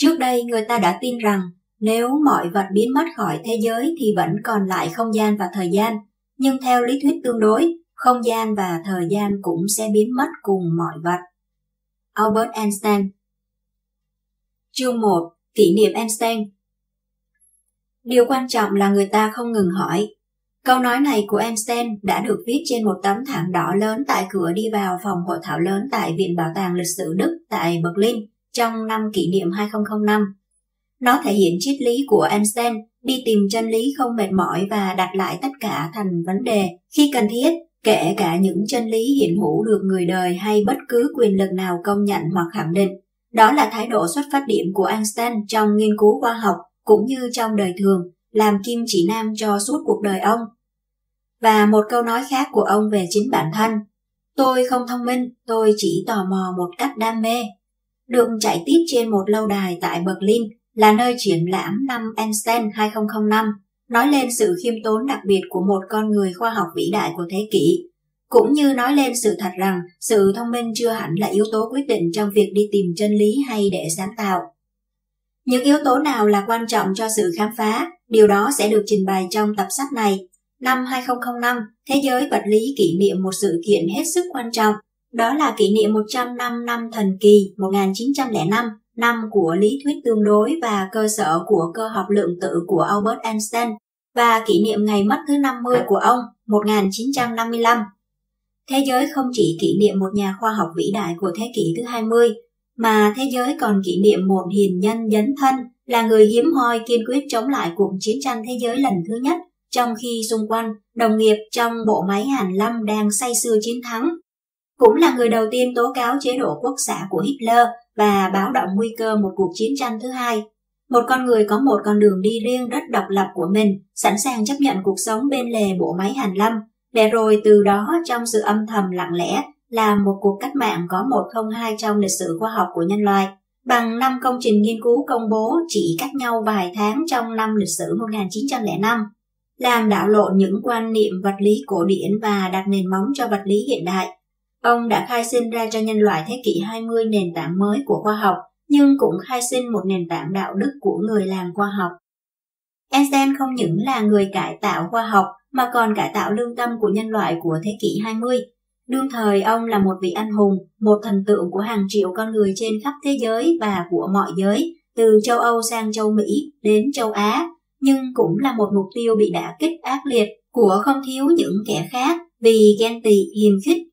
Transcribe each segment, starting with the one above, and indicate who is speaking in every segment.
Speaker 1: Trước đây người ta đã tin rằng nếu mọi vật biến mất khỏi thế giới thì vẫn còn lại không gian và thời gian, nhưng theo lý thuyết tương đối, không gian và thời gian cũng sẽ biến mất cùng mọi vật. Albert Einstein Chương 1 Kỷ niệm Einstein Điều quan trọng là người ta không ngừng hỏi. Câu nói này của Einstein đã được viết trên một tấm thảm đỏ lớn tại cửa đi vào phòng hội thảo lớn tại Viện Bảo tàng Lịch sử Đức tại Berlin trong năm kỷ niệm 2005. Nó thể hiện triết lý của Einstein đi tìm chân lý không mệt mỏi và đặt lại tất cả thành vấn đề khi cần thiết, kể cả những chân lý hiện hữu được người đời hay bất cứ quyền lực nào công nhận hoặc khẳng định. Đó là thái độ xuất phát điểm của Einstein trong nghiên cứu khoa học cũng như trong đời thường, làm kim chỉ nam cho suốt cuộc đời ông. Và một câu nói khác của ông về chính bản thân. Tôi không thông minh, tôi chỉ tò mò một cách đam mê. Được chạy tiếp trên một lâu đài tại Berlin là nơi triển lãm năm Einstein 2005, nói lên sự khiêm tốn đặc biệt của một con người khoa học vĩ đại của thế kỷ, cũng như nói lên sự thật rằng sự thông minh chưa hẳn là yếu tố quyết định trong việc đi tìm chân lý hay để sáng tạo. Những yếu tố nào là quan trọng cho sự khám phá, điều đó sẽ được trình bày trong tập sách này. Năm 2005, thế giới vật lý kỷ niệm một sự kiện hết sức quan trọng, đó là kỷ niệm 105 năm thần kỳ 1905 năm của lý thuyết tương đối và cơ sở của cơ học lượng tử của Albert Einstein và kỷ niệm ngày mất thứ 50 của ông 1955. Thế giới không chỉ kỷ niệm một nhà khoa học vĩ đại của thế kỷ thứ 20, mà thế giới còn kỷ niệm một hiền nhân dấn thân là người hiếm hoi kiên quyết chống lại cuộc chiến tranh thế giới lần thứ nhất, trong khi xung quanh đồng nghiệp trong bộ máy Hàn Lâm đang say sưa chiến thắng. Cũng là người đầu tiên tố cáo chế độ quốc xã của Hitler và báo động nguy cơ một cuộc chiến tranh thứ hai. Một con người có một con đường đi riêng rất độc lập của mình, sẵn sàng chấp nhận cuộc sống bên lề bộ máy Hàn Lâm, để rồi từ đó trong sự âm thầm lặng lẽ làm một cuộc cách mạng có một không hai trong lịch sử khoa học của nhân loại. Bằng năm công trình nghiên cứu công bố chỉ cách nhau vài tháng trong năm lịch sử 1905, làm đảo lộn những quan niệm vật lý cổ điển và đặt nền móng cho vật lý hiện đại. Ông đã khai sinh ra cho nhân loại thế kỷ 20 nền tảng mới của khoa học, nhưng cũng khai sinh một nền tảng đạo đức của người làm khoa học. Einstein không những là người cải tạo khoa học mà còn cải tạo lương tâm của nhân loại của thế kỷ 20. Đương thời ông là một vị anh hùng, một thần tượng của hàng triệu con người trên khắp thế giới và của mọi giới, từ châu Âu sang châu Mỹ đến châu Á, nhưng cũng là một mục tiêu bị đả kích ác liệt của không thiếu những kẻ khác vì ghen tị hiềm khích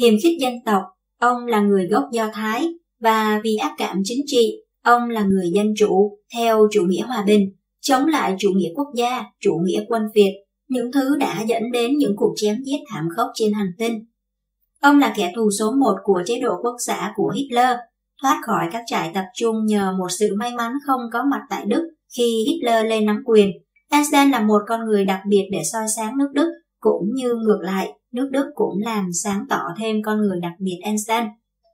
Speaker 1: hiềm khích dân tộc, ông là người gốc Do Thái, và vì ác cảm chính trị, ông là người dân chủ, theo chủ nghĩa hòa bình, chống lại chủ nghĩa quốc gia, chủ nghĩa quân Việt, những thứ đã dẫn đến những cuộc chém giết thảm khốc trên hành tinh. Ông là kẻ thù số một của chế độ quốc xã của Hitler, thoát khỏi các trại tập trung nhờ một sự may mắn không có mặt tại Đức khi Hitler lên nắm quyền. Einstein là một con người đặc biệt để soi sáng nước Đức, cũng như ngược lại, nước Đức cũng làm sáng tỏ thêm con người đặc biệt Einstein.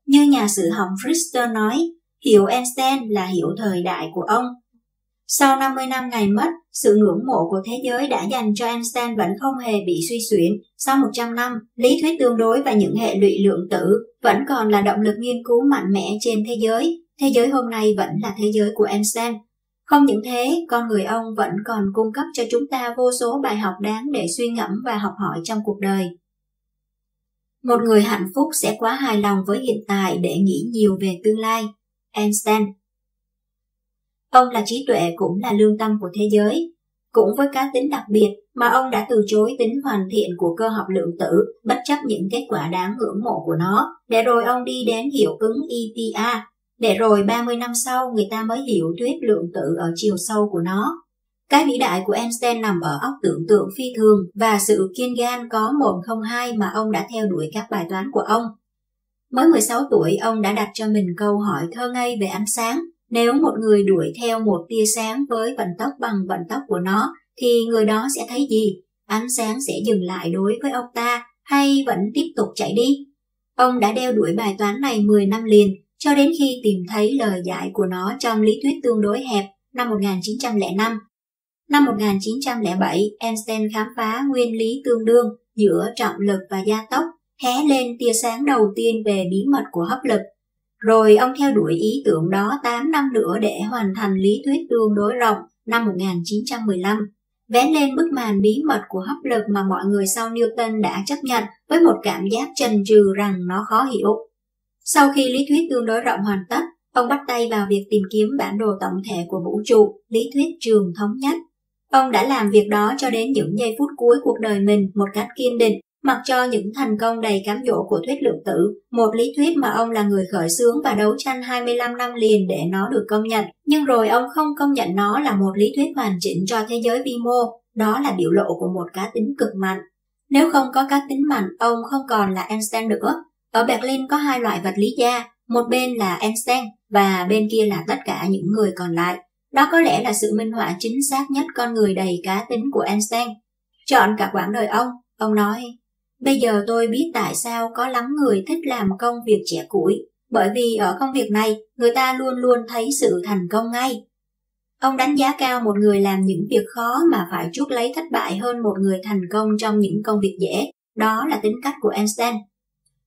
Speaker 1: Như nhà sử học Frister nói, hiểu Einstein là hiểu thời đại của ông. Sau 50 năm ngày mất, sự ngưỡng mộ của thế giới đã dành cho Einstein vẫn không hề bị suy xuyển. Sau 100 năm, lý thuyết tương đối và những hệ lụy lượng tử vẫn còn là động lực nghiên cứu mạnh mẽ trên thế giới. Thế giới hôm nay vẫn là thế giới của Einstein. Không những thế, con người ông vẫn còn cung cấp cho chúng ta vô số bài học đáng để suy ngẫm và học hỏi trong cuộc đời. Một người hạnh phúc sẽ quá hài lòng với hiện tại để nghĩ nhiều về tương lai. Einstein Ông là trí tuệ cũng là lương tâm của thế giới. Cũng với cá tính đặc biệt mà ông đã từ chối tính hoàn thiện của cơ học lượng tử bất chấp những kết quả đáng ngưỡng mộ của nó, để rồi ông đi đến hiệu ứng EPR để rồi 30 năm sau người ta mới hiểu thuyết lượng tử ở chiều sâu của nó. Cái vĩ đại của Einstein nằm ở óc tưởng tượng phi thường và sự kiên gan có một không hai mà ông đã theo đuổi các bài toán của ông. Mới 16 tuổi, ông đã đặt cho mình câu hỏi thơ ngây về ánh sáng. Nếu một người đuổi theo một tia sáng với vận tốc bằng vận tốc của nó, thì người đó sẽ thấy gì? Ánh sáng sẽ dừng lại đối với ông ta hay vẫn tiếp tục chạy đi? Ông đã đeo đuổi bài toán này 10 năm liền, cho đến khi tìm thấy lời giải của nó trong lý thuyết tương đối hẹp năm 1905 Năm 1907, Einstein khám phá nguyên lý tương đương giữa trọng lực và gia tốc, hé lên tia sáng đầu tiên về bí mật của hấp lực. Rồi ông theo đuổi ý tưởng đó 8 năm nữa để hoàn thành lý thuyết tương đối rộng năm 1915, vẽ lên bức màn bí mật của hấp lực mà mọi người sau Newton đã chấp nhận với một cảm giác trần trừ rằng nó khó hiểu. Sau khi lý thuyết tương đối rộng hoàn tất, ông bắt tay vào việc tìm kiếm bản đồ tổng thể của vũ trụ, lý thuyết trường thống nhất. Ông đã làm việc đó cho đến những giây phút cuối cuộc đời mình một cách kiên định Mặc cho những thành công đầy cám dỗ của thuyết lượng tử, một lý thuyết mà ông là người khởi xướng và đấu tranh 25 năm liền để nó được công nhận, nhưng rồi ông không công nhận nó là một lý thuyết hoàn chỉnh cho thế giới vi mô, đó là biểu lộ của một cá tính cực mạnh. Nếu không có cá tính mạnh, ông không còn là Einstein nữa. Ở Berlin có hai loại vật lý gia, một bên là Einstein và bên kia là tất cả những người còn lại. Đó có lẽ là sự minh họa chính xác nhất con người đầy cá tính của Einstein. Chọn cả quãng đời ông, ông nói Bây giờ tôi biết tại sao có lắm người thích làm công việc trẻ củi, bởi vì ở công việc này người ta luôn luôn thấy sự thành công ngay. Ông đánh giá cao một người làm những việc khó mà phải chuốc lấy thất bại hơn một người thành công trong những công việc dễ, đó là tính cách của Einstein.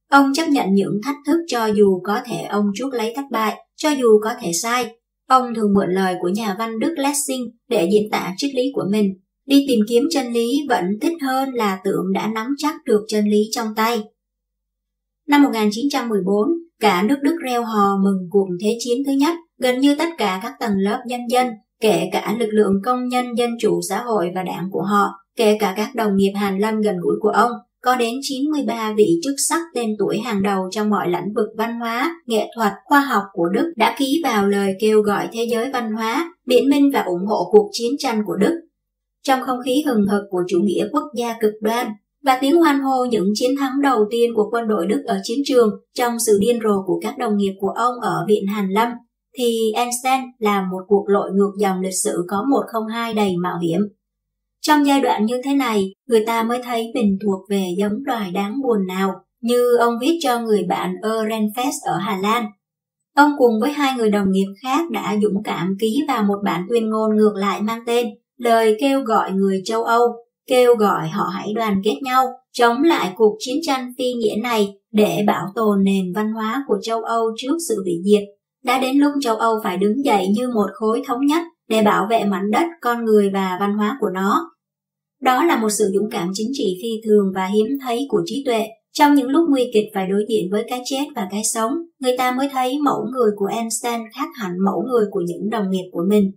Speaker 1: Ông chấp nhận những thách thức cho dù có thể ông chuốc lấy thất bại, cho dù có thể sai. Ông thường mượn lời của nhà văn Đức Lessing để diễn tả triết lý của mình Đi tìm kiếm chân lý vẫn thích hơn là tưởng đã nắm chắc được chân lý trong tay. Năm 1914, cả nước Đức reo hò mừng cuộc Thế chiến thứ nhất, gần như tất cả các tầng lớp nhân dân, kể cả lực lượng công nhân dân chủ xã hội và đảng của họ, kể cả các đồng nghiệp Hàn Lâm gần gũi của ông, có đến 93 vị chức sắc tên tuổi hàng đầu trong mọi lĩnh vực văn hóa, nghệ thuật, khoa học của Đức đã ký vào lời kêu gọi thế giới văn hóa, biện minh và ủng hộ cuộc chiến tranh của Đức trong không khí hừng hực của chủ nghĩa quốc gia cực đoan và tiếng hoan hô những chiến thắng đầu tiên của quân đội Đức ở chiến trường trong sự điên rồ của các đồng nghiệp của ông ở Viện Hàn Lâm, thì Einstein làm một cuộc lội ngược dòng lịch sử có 102 đầy mạo hiểm. Trong giai đoạn như thế này, người ta mới thấy mình thuộc về giống loài đáng buồn nào, như ông viết cho người bạn Ehrenfest ở Hà Lan. Ông cùng với hai người đồng nghiệp khác đã dũng cảm ký vào một bản tuyên ngôn ngược lại mang tên lời kêu gọi người châu Âu, kêu gọi họ hãy đoàn kết nhau, chống lại cuộc chiến tranh phi nghĩa này để bảo tồn nền văn hóa của châu Âu trước sự hủy diệt. Đã đến lúc châu Âu phải đứng dậy như một khối thống nhất để bảo vệ mảnh đất, con người và văn hóa của nó. Đó là một sự dũng cảm chính trị phi thường và hiếm thấy của trí tuệ. Trong những lúc nguy kịch phải đối diện với cái chết và cái sống, người ta mới thấy mẫu người của Einstein khác hẳn mẫu người của những đồng nghiệp của mình.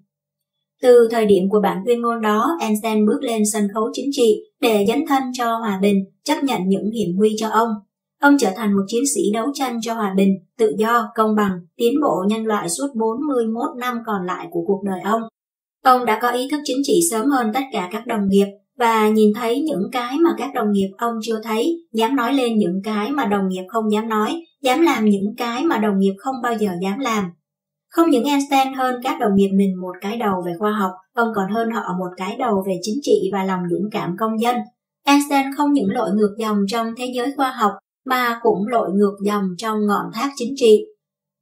Speaker 1: Từ thời điểm của bản tuyên ngôn đó, Einstein bước lên sân khấu chính trị để dấn thân cho hòa bình, chấp nhận những hiểm nguy cho ông. Ông trở thành một chiến sĩ đấu tranh cho hòa bình, tự do, công bằng, tiến bộ nhân loại suốt 41 năm còn lại của cuộc đời ông. Ông đã có ý thức chính trị sớm hơn tất cả các đồng nghiệp và nhìn thấy những cái mà các đồng nghiệp ông chưa thấy, dám nói lên những cái mà đồng nghiệp không dám nói, dám làm những cái mà đồng nghiệp không bao giờ dám làm. Không những Einstein hơn các đồng nghiệp mình một cái đầu về khoa học, ông còn hơn họ một cái đầu về chính trị và lòng dũng cảm công dân. Einstein không những lội ngược dòng trong thế giới khoa học mà cũng lội ngược dòng trong ngọn thác chính trị.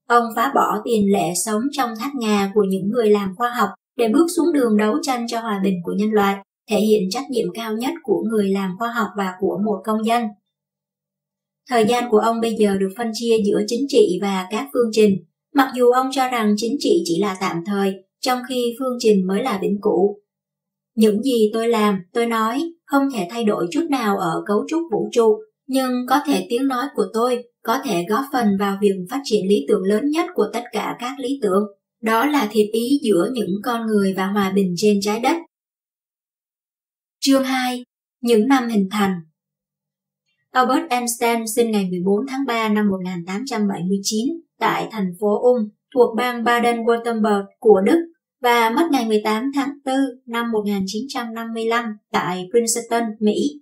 Speaker 1: Ông phá bỏ tiền lệ sống trong thác ngà của những người làm khoa học để bước xuống đường đấu tranh cho hòa bình của nhân loại, thể hiện trách nhiệm cao nhất của người làm khoa học và của một công dân. Thời gian của ông bây giờ được phân chia giữa chính trị và các phương trình, Mặc dù ông cho rằng chính trị chỉ là tạm thời, trong khi phương trình mới là vĩnh cửu. Những gì tôi làm, tôi nói, không thể thay đổi chút nào ở cấu trúc vũ trụ, nhưng có thể tiếng nói của tôi có thể góp phần vào việc phát triển lý tưởng lớn nhất của tất cả các lý tưởng. Đó là thiệp ý giữa những con người và hòa bình trên trái đất. Chương 2. Những năm hình thành Albert Einstein sinh ngày 14 tháng 3 năm 1879 tại thành phố Ulm thuộc bang Baden-Württemberg của Đức và mất ngày 18 tháng 4 năm 1955 tại Princeton, Mỹ.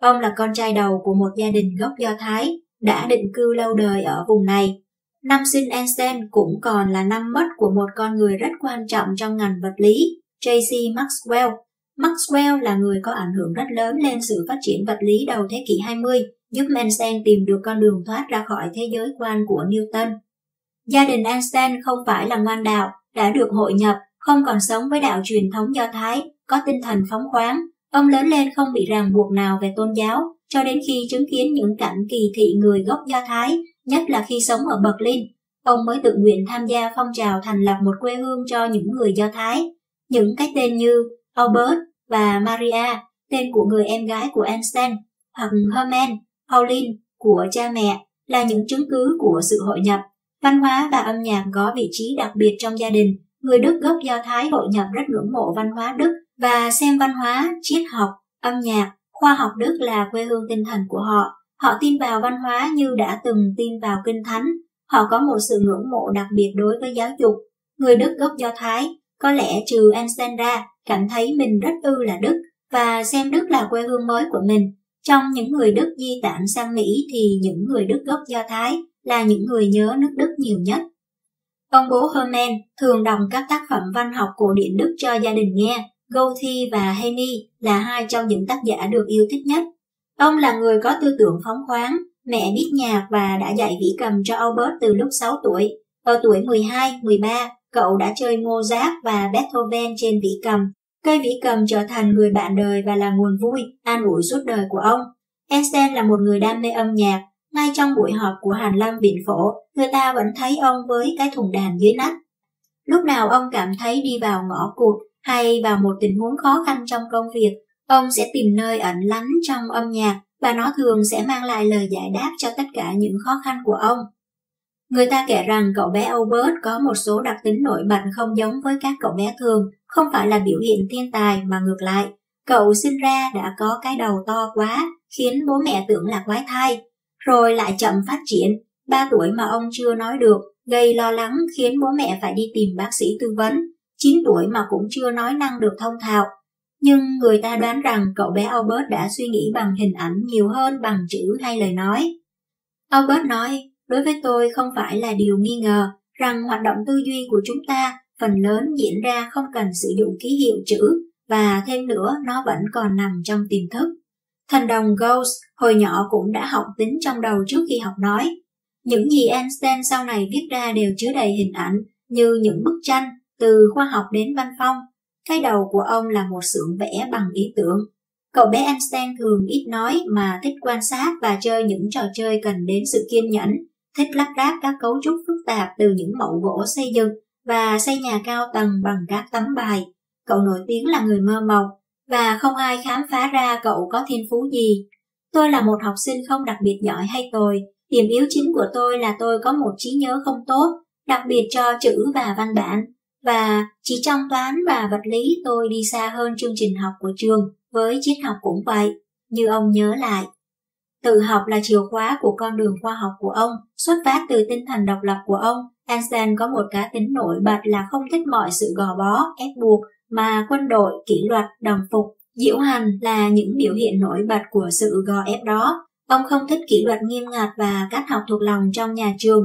Speaker 1: Ông là con trai đầu của một gia đình gốc Do Thái, đã định cư lâu đời ở vùng này. Năm sinh Einstein cũng còn là năm mất của một con người rất quan trọng trong ngành vật lý, J.C. Maxwell. Maxwell là người có ảnh hưởng rất lớn lên sự phát triển vật lý đầu thế kỷ 20 giúp Einstein tìm được con đường thoát ra khỏi thế giới quan của Newton. Gia đình Einstein không phải là ngoan đạo, đã được hội nhập, không còn sống với đạo truyền thống Do Thái, có tinh thần phóng khoáng. Ông lớn lên không bị ràng buộc nào về tôn giáo, cho đến khi chứng kiến những cảnh kỳ thị người gốc Do Thái, nhất là khi sống ở Berlin. ông mới tự nguyện tham gia phong trào thành lập một quê hương cho những người Do Thái. Những cái tên như Albert và Maria, tên của người em gái của Einstein, hoặc Herman, Pauline của cha mẹ là những chứng cứ của sự hội nhập. Văn hóa và âm nhạc có vị trí đặc biệt trong gia đình. Người Đức gốc Do Thái hội nhập rất ngưỡng mộ văn hóa Đức và xem văn hóa, triết học, âm nhạc, khoa học Đức là quê hương tinh thần của họ. Họ tin vào văn hóa như đã từng tin vào kinh thánh. Họ có một sự ngưỡng mộ đặc biệt đối với giáo dục. Người Đức gốc Do Thái, có lẽ trừ Einstein ra, cảm thấy mình rất ư là Đức và xem Đức là quê hương mới của mình. Trong những người Đức di tản sang Mỹ thì những người Đức gốc Do Thái là những người nhớ nước Đức nhiều nhất. Ông bố Herman thường đọc các tác phẩm văn học cổ điển Đức cho gia đình nghe. Goethe và Heine là hai trong những tác giả được yêu thích nhất. Ông là người có tư tưởng phóng khoáng, mẹ biết nhạc và đã dạy vĩ cầm cho Albert từ lúc 6 tuổi. Ở tuổi 12, 13, cậu đã chơi Mozart và Beethoven trên vĩ cầm. Cây vĩ cầm trở thành người bạn đời và là nguồn vui, an ủi suốt đời của ông. Einstein là một người đam mê âm nhạc, ngay trong buổi họp của Hàn Lâm Viện Phổ, người ta vẫn thấy ông với cái thùng đàn dưới nách. Lúc nào ông cảm thấy đi vào ngõ cụt hay vào một tình huống khó khăn trong công việc, ông sẽ tìm nơi ẩn lánh trong âm nhạc và nó thường sẽ mang lại lời giải đáp cho tất cả những khó khăn của ông. Người ta kể rằng cậu bé Albert có một số đặc tính nổi bật không giống với các cậu bé thường, không phải là biểu hiện thiên tài mà ngược lại. Cậu sinh ra đã có cái đầu to quá, khiến bố mẹ tưởng là quái thai, rồi lại chậm phát triển, 3 tuổi mà ông chưa nói được, gây lo lắng khiến bố mẹ phải đi tìm bác sĩ tư vấn, 9 tuổi mà cũng chưa nói năng được thông thạo. Nhưng người ta đoán rằng cậu bé Albert đã suy nghĩ bằng hình ảnh nhiều hơn bằng chữ hay lời nói. Albert nói, đối với tôi không phải là điều nghi ngờ rằng hoạt động tư duy của chúng ta phần lớn diễn ra không cần sử dụng ký hiệu chữ và thêm nữa nó vẫn còn nằm trong tiềm thức. Thần đồng Gauss hồi nhỏ cũng đã học tính trong đầu trước khi học nói. Những gì Einstein sau này viết ra đều chứa đầy hình ảnh như những bức tranh từ khoa học đến văn phong. Cái đầu của ông là một xưởng vẽ bằng ý tưởng. Cậu bé Einstein thường ít nói mà thích quan sát và chơi những trò chơi cần đến sự kiên nhẫn, thích lắp ráp các cấu trúc phức tạp từ những mẫu gỗ xây dựng và xây nhà cao tầng bằng các tấm bài. Cậu nổi tiếng là người mơ mộng và không ai khám phá ra cậu có thiên phú gì. Tôi là một học sinh không đặc biệt giỏi hay tồi, điểm yếu chính của tôi là tôi có một trí nhớ không tốt, đặc biệt cho chữ và văn bản. Và chỉ trong toán và vật lý tôi đi xa hơn chương trình học của trường, với triết học cũng vậy, như ông nhớ lại. Tự học là chìa khóa của con đường khoa học của ông, xuất phát từ tinh thần độc lập của ông. Einstein có một cá tính nổi bật là không thích mọi sự gò bó, ép buộc mà quân đội, kỷ luật, đồng phục, diễu hành là những biểu hiện nổi bật của sự gò ép đó. Ông không thích kỷ luật nghiêm ngặt và cách học thuộc lòng trong nhà trường.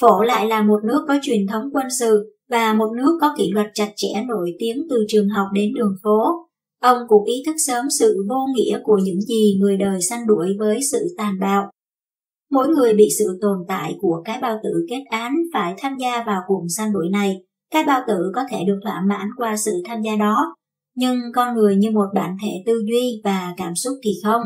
Speaker 1: Phổ lại là một nước có truyền thống quân sự và một nước có kỷ luật chặt chẽ nổi tiếng từ trường học đến đường phố. Ông cũng ý thức sớm sự vô nghĩa của những gì người đời săn đuổi với sự tàn bạo. Mỗi người bị sự tồn tại của cái bao tử kết án phải tham gia vào cuộc săn đuổi này cái bao tử có thể được thỏa mãn qua sự tham gia đó, nhưng con người như một bản thể tư duy và cảm xúc thì không.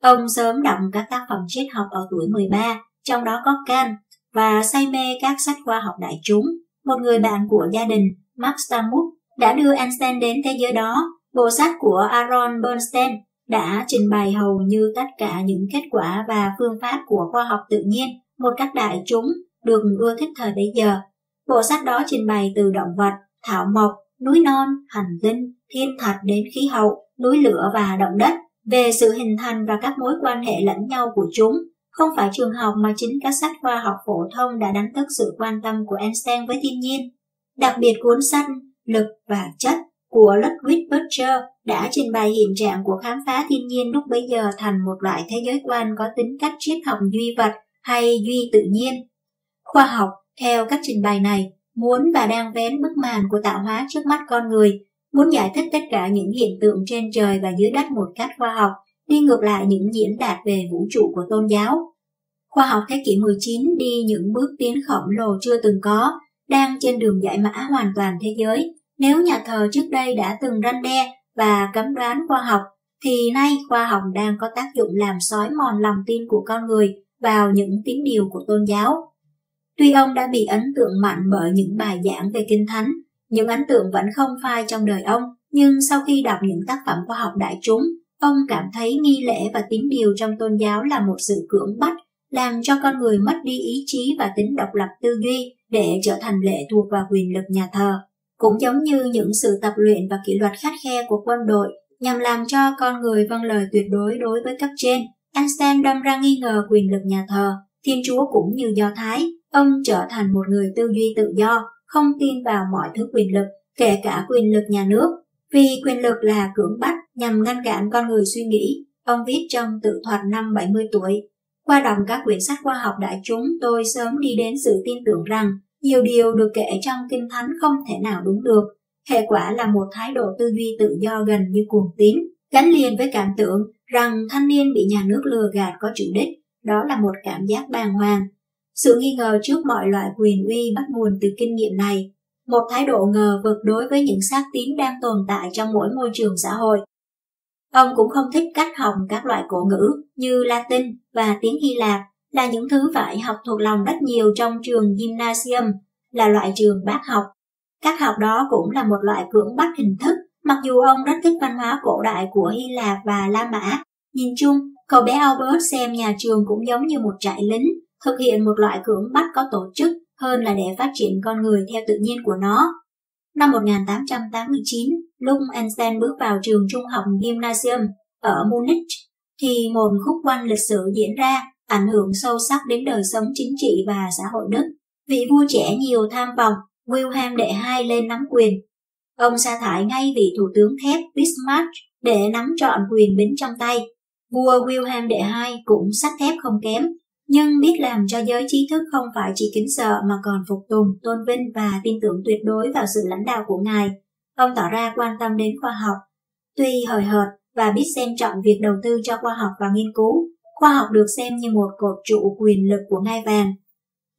Speaker 1: Ông sớm đọc các tác phẩm triết học ở tuổi 13, trong đó có Kant, và say mê các sách khoa học đại chúng. Một người bạn của gia đình, Max Stamuk, đã đưa Einstein đến thế giới đó. Bộ sách của Aaron Bernstein đã trình bày hầu như tất cả những kết quả và phương pháp của khoa học tự nhiên một cách đại chúng được ưa thích thời bấy giờ Bộ sách đó trình bày từ động vật, thảo mộc, núi non, hành tinh, thiên thạch đến khí hậu, núi lửa và động đất, về sự hình thành và các mối quan hệ lẫn nhau của chúng. Không phải trường học mà chính các sách khoa học phổ thông đã đánh thức sự quan tâm của Einstein với thiên nhiên. Đặc biệt cuốn sách Lực và Chất của Ludwig Butcher đã trình bày hiện trạng của khám phá thiên nhiên lúc bấy giờ thành một loại thế giới quan có tính cách triết học duy vật hay duy tự nhiên. Khoa học theo các trình bày này, muốn và đang vén bức màn của tạo hóa trước mắt con người, muốn giải thích tất cả những hiện tượng trên trời và dưới đất một cách khoa học, đi ngược lại những diễn đạt về vũ trụ của tôn giáo. Khoa học thế kỷ 19 đi những bước tiến khổng lồ chưa từng có, đang trên đường giải mã hoàn toàn thế giới. Nếu nhà thờ trước đây đã từng răn đe và cấm đoán khoa học, thì nay khoa học đang có tác dụng làm sói mòn lòng tin của con người vào những tín điều của tôn giáo. Tuy ông đã bị ấn tượng mạnh bởi những bài giảng về Kinh Thánh, những ấn tượng vẫn không phai trong đời ông, nhưng sau khi đọc những tác phẩm khoa học đại chúng, ông cảm thấy nghi lễ và tín điều trong tôn giáo là một sự cưỡng bắt, làm cho con người mất đi ý chí và tính độc lập tư duy để trở thành lệ thuộc vào quyền lực nhà thờ. Cũng giống như những sự tập luyện và kỷ luật khắt khe của quân đội nhằm làm cho con người vâng lời tuyệt đối đối với cấp trên, Einstein đâm ra nghi ngờ quyền lực nhà thờ, Thiên Chúa cũng như Do Thái. Ông trở thành một người tư duy tự do, không tin vào mọi thứ quyền lực, kể cả quyền lực nhà nước. Vì quyền lực là cưỡng bắt nhằm ngăn cản con người suy nghĩ, ông viết trong tự thuật năm 70 tuổi. Qua đọc các quyển sách khoa học đại chúng, tôi sớm đi đến sự tin tưởng rằng nhiều điều được kể trong Kinh Thánh không thể nào đúng được. Hệ quả là một thái độ tư duy tự do gần như cuồng tín, gắn liền với cảm tưởng rằng thanh niên bị nhà nước lừa gạt có chủ đích, đó là một cảm giác bàng hoàng. Sự nghi ngờ trước mọi loại quyền uy bắt nguồn từ kinh nghiệm này, một thái độ ngờ vực đối với những xác tín đang tồn tại trong mỗi môi trường xã hội. Ông cũng không thích cách học các loại cổ ngữ như Latin và tiếng Hy Lạp là những thứ phải học thuộc lòng rất nhiều trong trường gymnasium, là loại trường bác học. Các học đó cũng là một loại cưỡng bắt hình thức, mặc dù ông rất thích văn hóa cổ đại của Hy Lạp và La Mã. Nhìn chung, cậu bé Albert xem nhà trường cũng giống như một trại lính, thực hiện một loại cưỡng bắt có tổ chức hơn là để phát triển con người theo tự nhiên của nó. Năm 1889, lúc Einstein bước vào trường trung học Gymnasium ở Munich, thì một khúc quanh lịch sử diễn ra ảnh hưởng sâu sắc đến đời sống chính trị và xã hội Đức. Vị vua trẻ nhiều tham vọng, Wilhelm đệ hai lên nắm quyền. Ông sa thải ngay vị thủ tướng thép Bismarck để nắm trọn quyền bính trong tay. Vua Wilhelm đệ hai cũng sắt thép không kém, nhưng biết làm cho giới trí thức không phải chỉ kính sợ mà còn phục tùng, tôn vinh và tin tưởng tuyệt đối vào sự lãnh đạo của ngài. Ông tỏ ra quan tâm đến khoa học. Tuy hời hợt và biết xem trọng việc đầu tư cho khoa học và nghiên cứu, khoa học được xem như một cột trụ quyền lực của ngai vàng.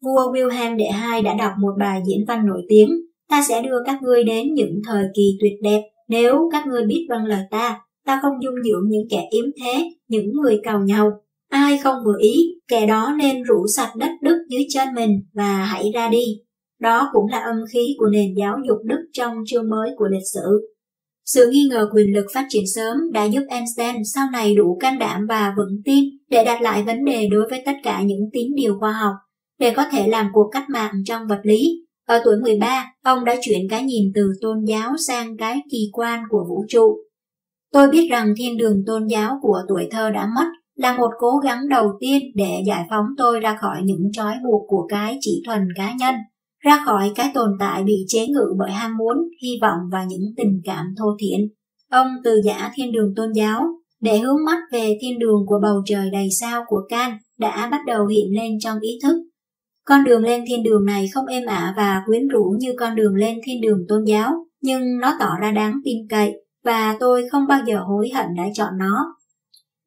Speaker 1: Vua Wilhelm đệ hai đã đọc một bài diễn văn nổi tiếng, ta sẽ đưa các ngươi đến những thời kỳ tuyệt đẹp nếu các ngươi biết vâng lời ta, ta không dung dưỡng những kẻ yếm thế, những người cầu nhau. Ai không vừa ý, kẻ đó nên rũ sạch đất Đức dưới chân mình và hãy ra đi. Đó cũng là âm khí của nền giáo dục Đức trong chương mới của lịch sử. Sự nghi ngờ quyền lực phát triển sớm đã giúp Einstein sau này đủ can đảm và vững tin để đặt lại vấn đề đối với tất cả những tín điều khoa học, để có thể làm cuộc cách mạng trong vật lý. Ở tuổi 13, ông đã chuyển cái nhìn từ tôn giáo sang cái kỳ quan của vũ trụ. Tôi biết rằng thiên đường tôn giáo của tuổi thơ đã mất là một cố gắng đầu tiên để giải phóng tôi ra khỏi những trói buộc của cái chỉ thuần cá nhân ra khỏi cái tồn tại bị chế ngự bởi ham muốn, hy vọng và những tình cảm thô thiển. Ông từ giả thiên đường tôn giáo để hướng mắt về thiên đường của bầu trời đầy sao của Can đã bắt đầu hiện lên trong ý thức. Con đường lên thiên đường này không êm ả và quyến rũ như con đường lên thiên đường tôn giáo, nhưng nó tỏ ra đáng tin cậy và tôi không bao giờ hối hận đã chọn nó.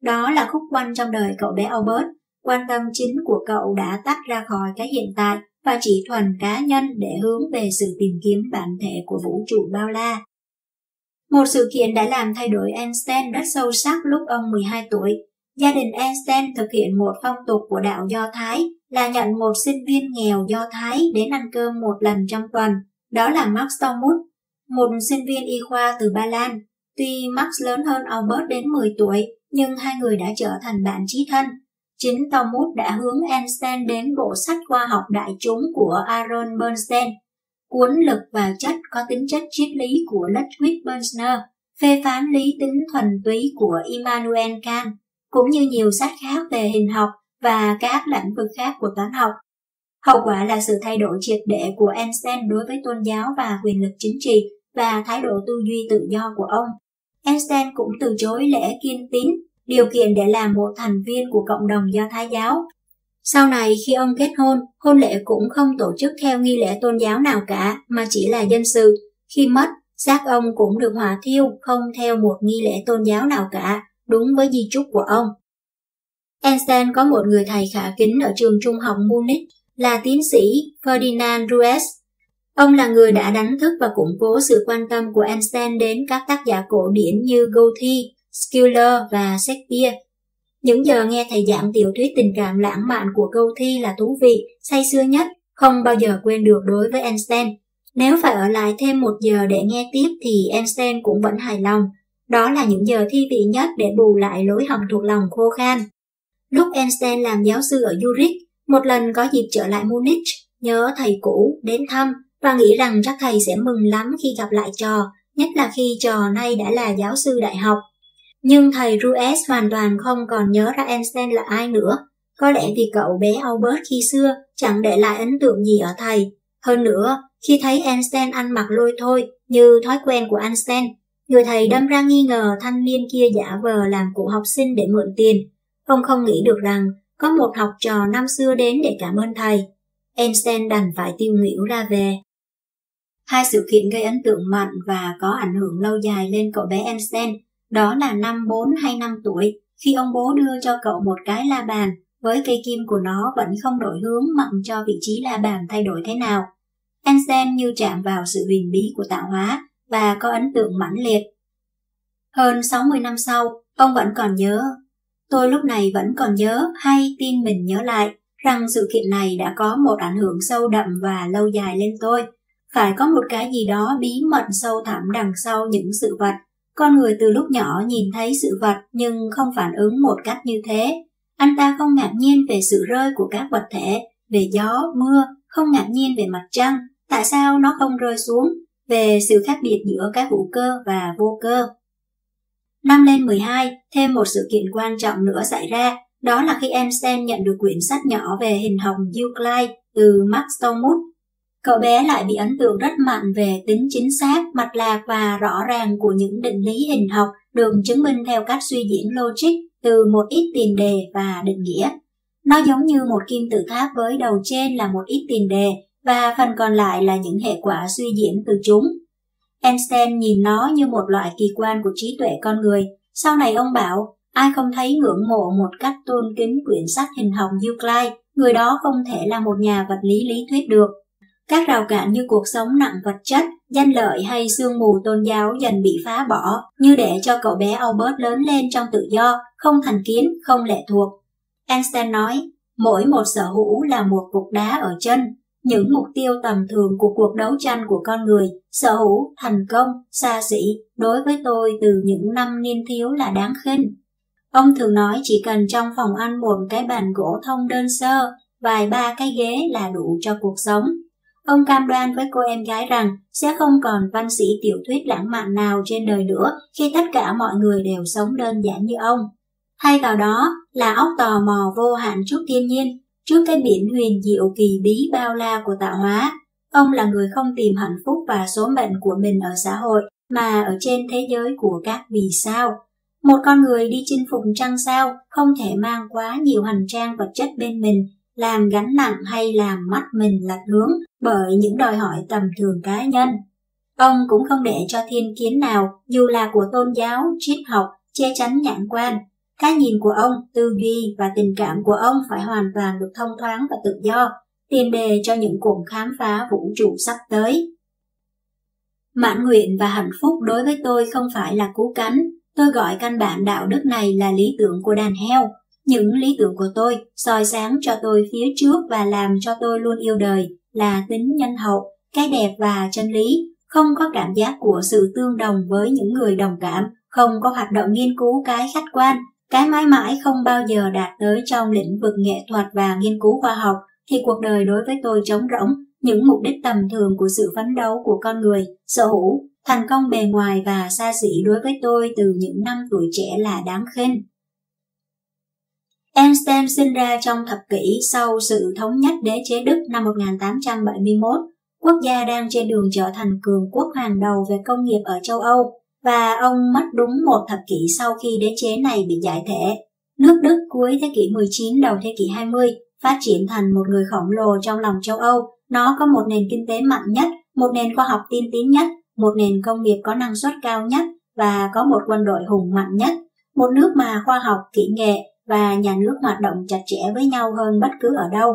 Speaker 1: Đó là khúc quanh trong đời cậu bé Albert, quan tâm chính của cậu đã tách ra khỏi cái hiện tại và chỉ thuần cá nhân để hướng về sự tìm kiếm bản thể của vũ trụ bao la. Một sự kiện đã làm thay đổi Einstein rất sâu sắc lúc ông 12 tuổi. Gia đình Einstein thực hiện một phong tục của đạo Do Thái là nhận một sinh viên nghèo Do Thái đến ăn cơm một lần trong tuần. Đó là Max Talmud, một sinh viên y khoa từ Ba Lan. Tuy Max lớn hơn Albert đến 10 tuổi, nhưng hai người đã trở thành bạn trí thân Chính Talmud đã hướng Einstein đến bộ sách khoa học đại chúng của Aaron Bernstein, cuốn lực và chất có tính chất triết lý của Ludwig Bernstein, phê phán lý tính thuần túy của Immanuel Kant, cũng như nhiều sách khác về hình học và các lĩnh vực khác của toán học. Hậu quả là sự thay đổi triệt để của Einstein đối với tôn giáo và quyền lực chính trị và thái độ tư duy tự do của ông. Einstein cũng từ chối lễ kiên tín điều kiện để làm một thành viên của cộng đồng do Thái giáo. Sau này khi ông kết hôn, hôn lễ cũng không tổ chức theo nghi lễ tôn giáo nào cả mà chỉ là dân sự. Khi mất, xác ông cũng được hỏa thiêu không theo một nghi lễ tôn giáo nào cả, đúng với di chúc của ông. Einstein có một người thầy khả kính ở trường trung học Munich là tiến sĩ Ferdinand Ruiz. Ông là người đã đánh thức và củng cố sự quan tâm của Einstein đến các tác giả cổ điển như Goethe, Schiller và Shakespeare. Những giờ nghe thầy giảng tiểu thuyết tình cảm lãng mạn của câu thi là thú vị, say sưa nhất không bao giờ quên được đối với Einstein. Nếu phải ở lại thêm một giờ để nghe tiếp thì Einstein cũng vẫn hài lòng. Đó là những giờ thi vị nhất để bù lại lối hỏng thuộc lòng khô khan. Lúc Einstein làm giáo sư ở Zurich, một lần có dịp trở lại Munich, nhớ thầy cũ đến thăm và nghĩ rằng chắc thầy sẽ mừng lắm khi gặp lại trò, nhất là khi trò nay đã là giáo sư đại học. Nhưng thầy Ruiz hoàn toàn không còn nhớ ra Einstein là ai nữa. Có lẽ vì cậu bé Albert khi xưa chẳng để lại ấn tượng gì ở thầy. Hơn nữa, khi thấy Einstein ăn mặc lôi thôi như thói quen của Einstein, người thầy đâm ra nghi ngờ thanh niên kia giả vờ làm cụ học sinh để mượn tiền. Ông không nghĩ được rằng có một học trò năm xưa đến để cảm ơn thầy. Einstein đành phải tiêu nghỉu ra về. Hai sự kiện gây ấn tượng mạnh và có ảnh hưởng lâu dài lên cậu bé Einstein đó là năm 4 hay 5 tuổi, khi ông bố đưa cho cậu một cái la bàn, với cây kim của nó vẫn không đổi hướng mặc cho vị trí la bàn thay đổi thế nào. Einstein như chạm vào sự huyền bí của tạo hóa và có ấn tượng mãnh liệt. Hơn 60 năm sau, ông vẫn còn nhớ. Tôi lúc này vẫn còn nhớ hay tin mình nhớ lại rằng sự kiện này đã có một ảnh hưởng sâu đậm và lâu dài lên tôi. Phải có một cái gì đó bí mật sâu thẳm đằng sau những sự vật con người từ lúc nhỏ nhìn thấy sự vật nhưng không phản ứng một cách như thế. Anh ta không ngạc nhiên về sự rơi của các vật thể, về gió, mưa, không ngạc nhiên về mặt trăng, tại sao nó không rơi xuống, về sự khác biệt giữa các hữu cơ và vô cơ. Năm lên 12, thêm một sự kiện quan trọng nữa xảy ra, đó là khi Einstein nhận được quyển sách nhỏ về hình học Euclid từ Max Talbot Cậu bé lại bị ấn tượng rất mạnh về tính chính xác, mạch lạc và rõ ràng của những định lý hình học được chứng minh theo cách suy diễn logic từ một ít tiền đề và định nghĩa. Nó giống như một kim tự tháp với đầu trên là một ít tiền đề và phần còn lại là những hệ quả suy diễn từ chúng. Einstein nhìn nó như một loại kỳ quan của trí tuệ con người. Sau này ông bảo, ai không thấy ngưỡng mộ một cách tôn kính quyển sách hình học Euclid, người đó không thể là một nhà vật lý lý thuyết được. Các rào cản như cuộc sống nặng vật chất, danh lợi hay sương mù tôn giáo dần bị phá bỏ, như để cho cậu bé Albert lớn lên trong tự do, không thành kiến, không lệ thuộc. Einstein nói, mỗi một sở hữu là một cục đá ở chân. Những mục tiêu tầm thường của cuộc đấu tranh của con người, sở hữu, thành công, xa xỉ, đối với tôi từ những năm niên thiếu là đáng khinh. Ông thường nói chỉ cần trong phòng ăn một cái bàn gỗ thông đơn sơ, vài ba cái ghế là đủ cho cuộc sống. Ông cam đoan với cô em gái rằng sẽ không còn văn sĩ tiểu thuyết lãng mạn nào trên đời nữa khi tất cả mọi người đều sống đơn giản như ông. Thay vào đó là óc tò mò vô hạn trước thiên nhiên, trước cái biển huyền diệu kỳ bí bao la của tạo hóa. Ông là người không tìm hạnh phúc và số mệnh của mình ở xã hội, mà ở trên thế giới của các vì sao. Một con người đi chinh phục trăng sao không thể mang quá nhiều hành trang vật chất bên mình làm gánh nặng hay làm mắt mình lệch hướng bởi những đòi hỏi tầm thường cá nhân. Ông cũng không để cho thiên kiến nào, dù là của tôn giáo, triết học, che chắn nhãn quan. Cái nhìn của ông, tư duy và tình cảm của ông phải hoàn toàn được thông thoáng và tự do, tiền đề cho những cuộc khám phá vũ trụ sắp tới. Mãn nguyện và hạnh phúc đối với tôi không phải là cú cánh, tôi gọi căn bản đạo đức này là lý tưởng của đàn heo, những lý tưởng của tôi soi sáng cho tôi phía trước và làm cho tôi luôn yêu đời là tính nhân hậu, cái đẹp và chân lý, không có cảm giác của sự tương đồng với những người đồng cảm, không có hoạt động nghiên cứu cái khách quan, cái mãi mãi không bao giờ đạt tới trong lĩnh vực nghệ thuật và nghiên cứu khoa học, thì cuộc đời đối với tôi trống rỗng, những mục đích tầm thường của sự phấn đấu của con người, sở hữu, thành công bề ngoài và xa xỉ đối với tôi từ những năm tuổi trẻ là đáng khinh. Einstein sinh ra trong thập kỷ sau sự thống nhất đế chế Đức năm 1871, quốc gia đang trên đường trở thành cường quốc hàng đầu về công nghiệp ở châu Âu, và ông mất đúng một thập kỷ sau khi đế chế này bị giải thể. Nước Đức cuối thế kỷ 19 đầu thế kỷ 20 phát triển thành một người khổng lồ trong lòng châu Âu. Nó có một nền kinh tế mạnh nhất, một nền khoa học tiên tiến nhất, một nền công nghiệp có năng suất cao nhất và có một quân đội hùng mạnh nhất. Một nước mà khoa học, kỹ nghệ và nhà nước hoạt động chặt chẽ với nhau hơn bất cứ ở đâu.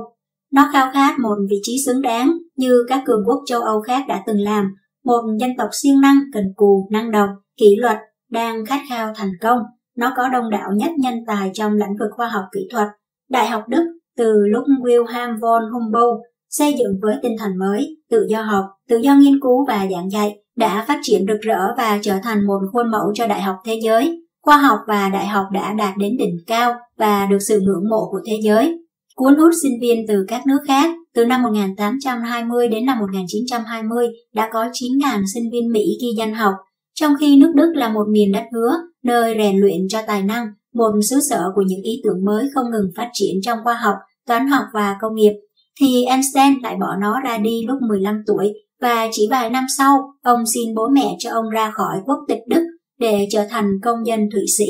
Speaker 1: Nó khao khát một vị trí xứng đáng như các cường quốc châu Âu khác đã từng làm, một dân tộc siêng năng, cần cù, năng động, kỷ luật, đang khát khao thành công. Nó có đông đảo nhất nhân tài trong lĩnh vực khoa học kỹ thuật. Đại học Đức từ lúc Wilhelm von Humboldt xây dựng với tinh thần mới, tự do học, tự do nghiên cứu và giảng dạy đã phát triển rực rỡ và trở thành một khuôn mẫu cho đại học thế giới. Khoa học và đại học đã đạt đến đỉnh cao và được sự ngưỡng mộ của thế giới. Cuốn hút sinh viên từ các nước khác từ năm 1820 đến năm 1920 đã có 9.000 sinh viên Mỹ ghi danh học, trong khi nước Đức là một miền đất hứa, nơi rèn luyện cho tài năng, một xứ sở của những ý tưởng mới không ngừng phát triển trong khoa học, toán học và công nghiệp, thì Einstein lại bỏ nó ra đi lúc 15 tuổi và chỉ vài năm sau, ông xin bố mẹ cho ông ra khỏi quốc tịch Đức để trở thành công dân Thụy Sĩ.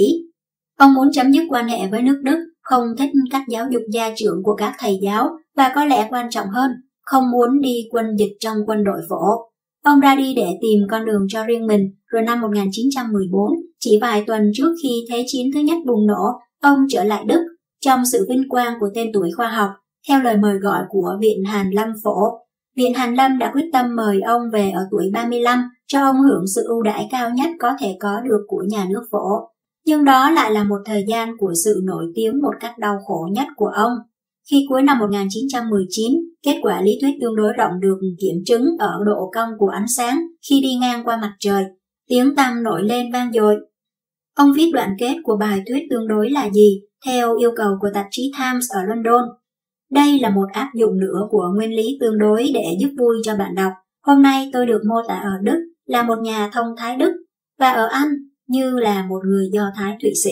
Speaker 1: Ông muốn chấm dứt quan hệ với nước Đức, không thích cách giáo dục gia trưởng của các thầy giáo và có lẽ quan trọng hơn, không muốn đi quân dịch trong quân đội phổ. Ông ra đi để tìm con đường cho riêng mình, rồi năm 1914, chỉ vài tuần trước khi Thế chiến thứ nhất bùng nổ, ông trở lại Đức trong sự vinh quang của tên tuổi khoa học, theo lời mời gọi của Viện Hàn Lâm Phổ. Viện Hàn Lâm đã quyết tâm mời ông về ở tuổi 35 cho ông hưởng sự ưu đãi cao nhất có thể có được của nhà nước phổ. Nhưng đó lại là một thời gian của sự nổi tiếng một cách đau khổ nhất của ông. Khi cuối năm 1919, kết quả lý thuyết tương đối rộng được kiểm chứng ở độ cong của ánh sáng khi đi ngang qua mặt trời, tiếng tăm nổi lên vang dội. Ông viết đoạn kết của bài thuyết tương đối là gì, theo yêu cầu của tạp chí Times ở London. Đây là một áp dụng nữa của nguyên lý tương đối để giúp vui cho bạn đọc. Hôm nay tôi được mô tả ở Đức là một nhà thông thái Đức và ở Anh như là một người Do Thái Thụy Sĩ.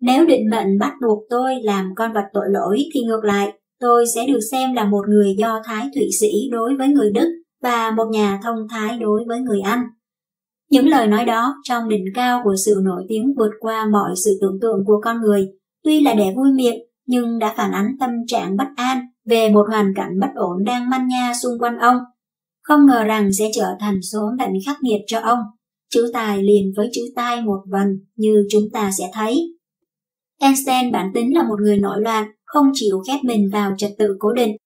Speaker 1: Nếu định mệnh bắt buộc tôi làm con vật tội lỗi thì ngược lại, tôi sẽ được xem là một người Do Thái Thụy Sĩ đối với người Đức và một nhà thông thái đối với người Anh. Những lời nói đó trong đỉnh cao của sự nổi tiếng vượt qua mọi sự tưởng tượng của con người, tuy là để vui miệng nhưng đã phản ánh tâm trạng bất an về một hoàn cảnh bất ổn đang manh nha xung quanh ông. Không ngờ rằng sẽ trở thành số mệnh khắc nghiệt cho ông. Chữ tài liền với chữ tai một vần như chúng ta sẽ thấy. Einstein bản tính là một người nổi loạn, không chịu khép mình vào trật tự cố định.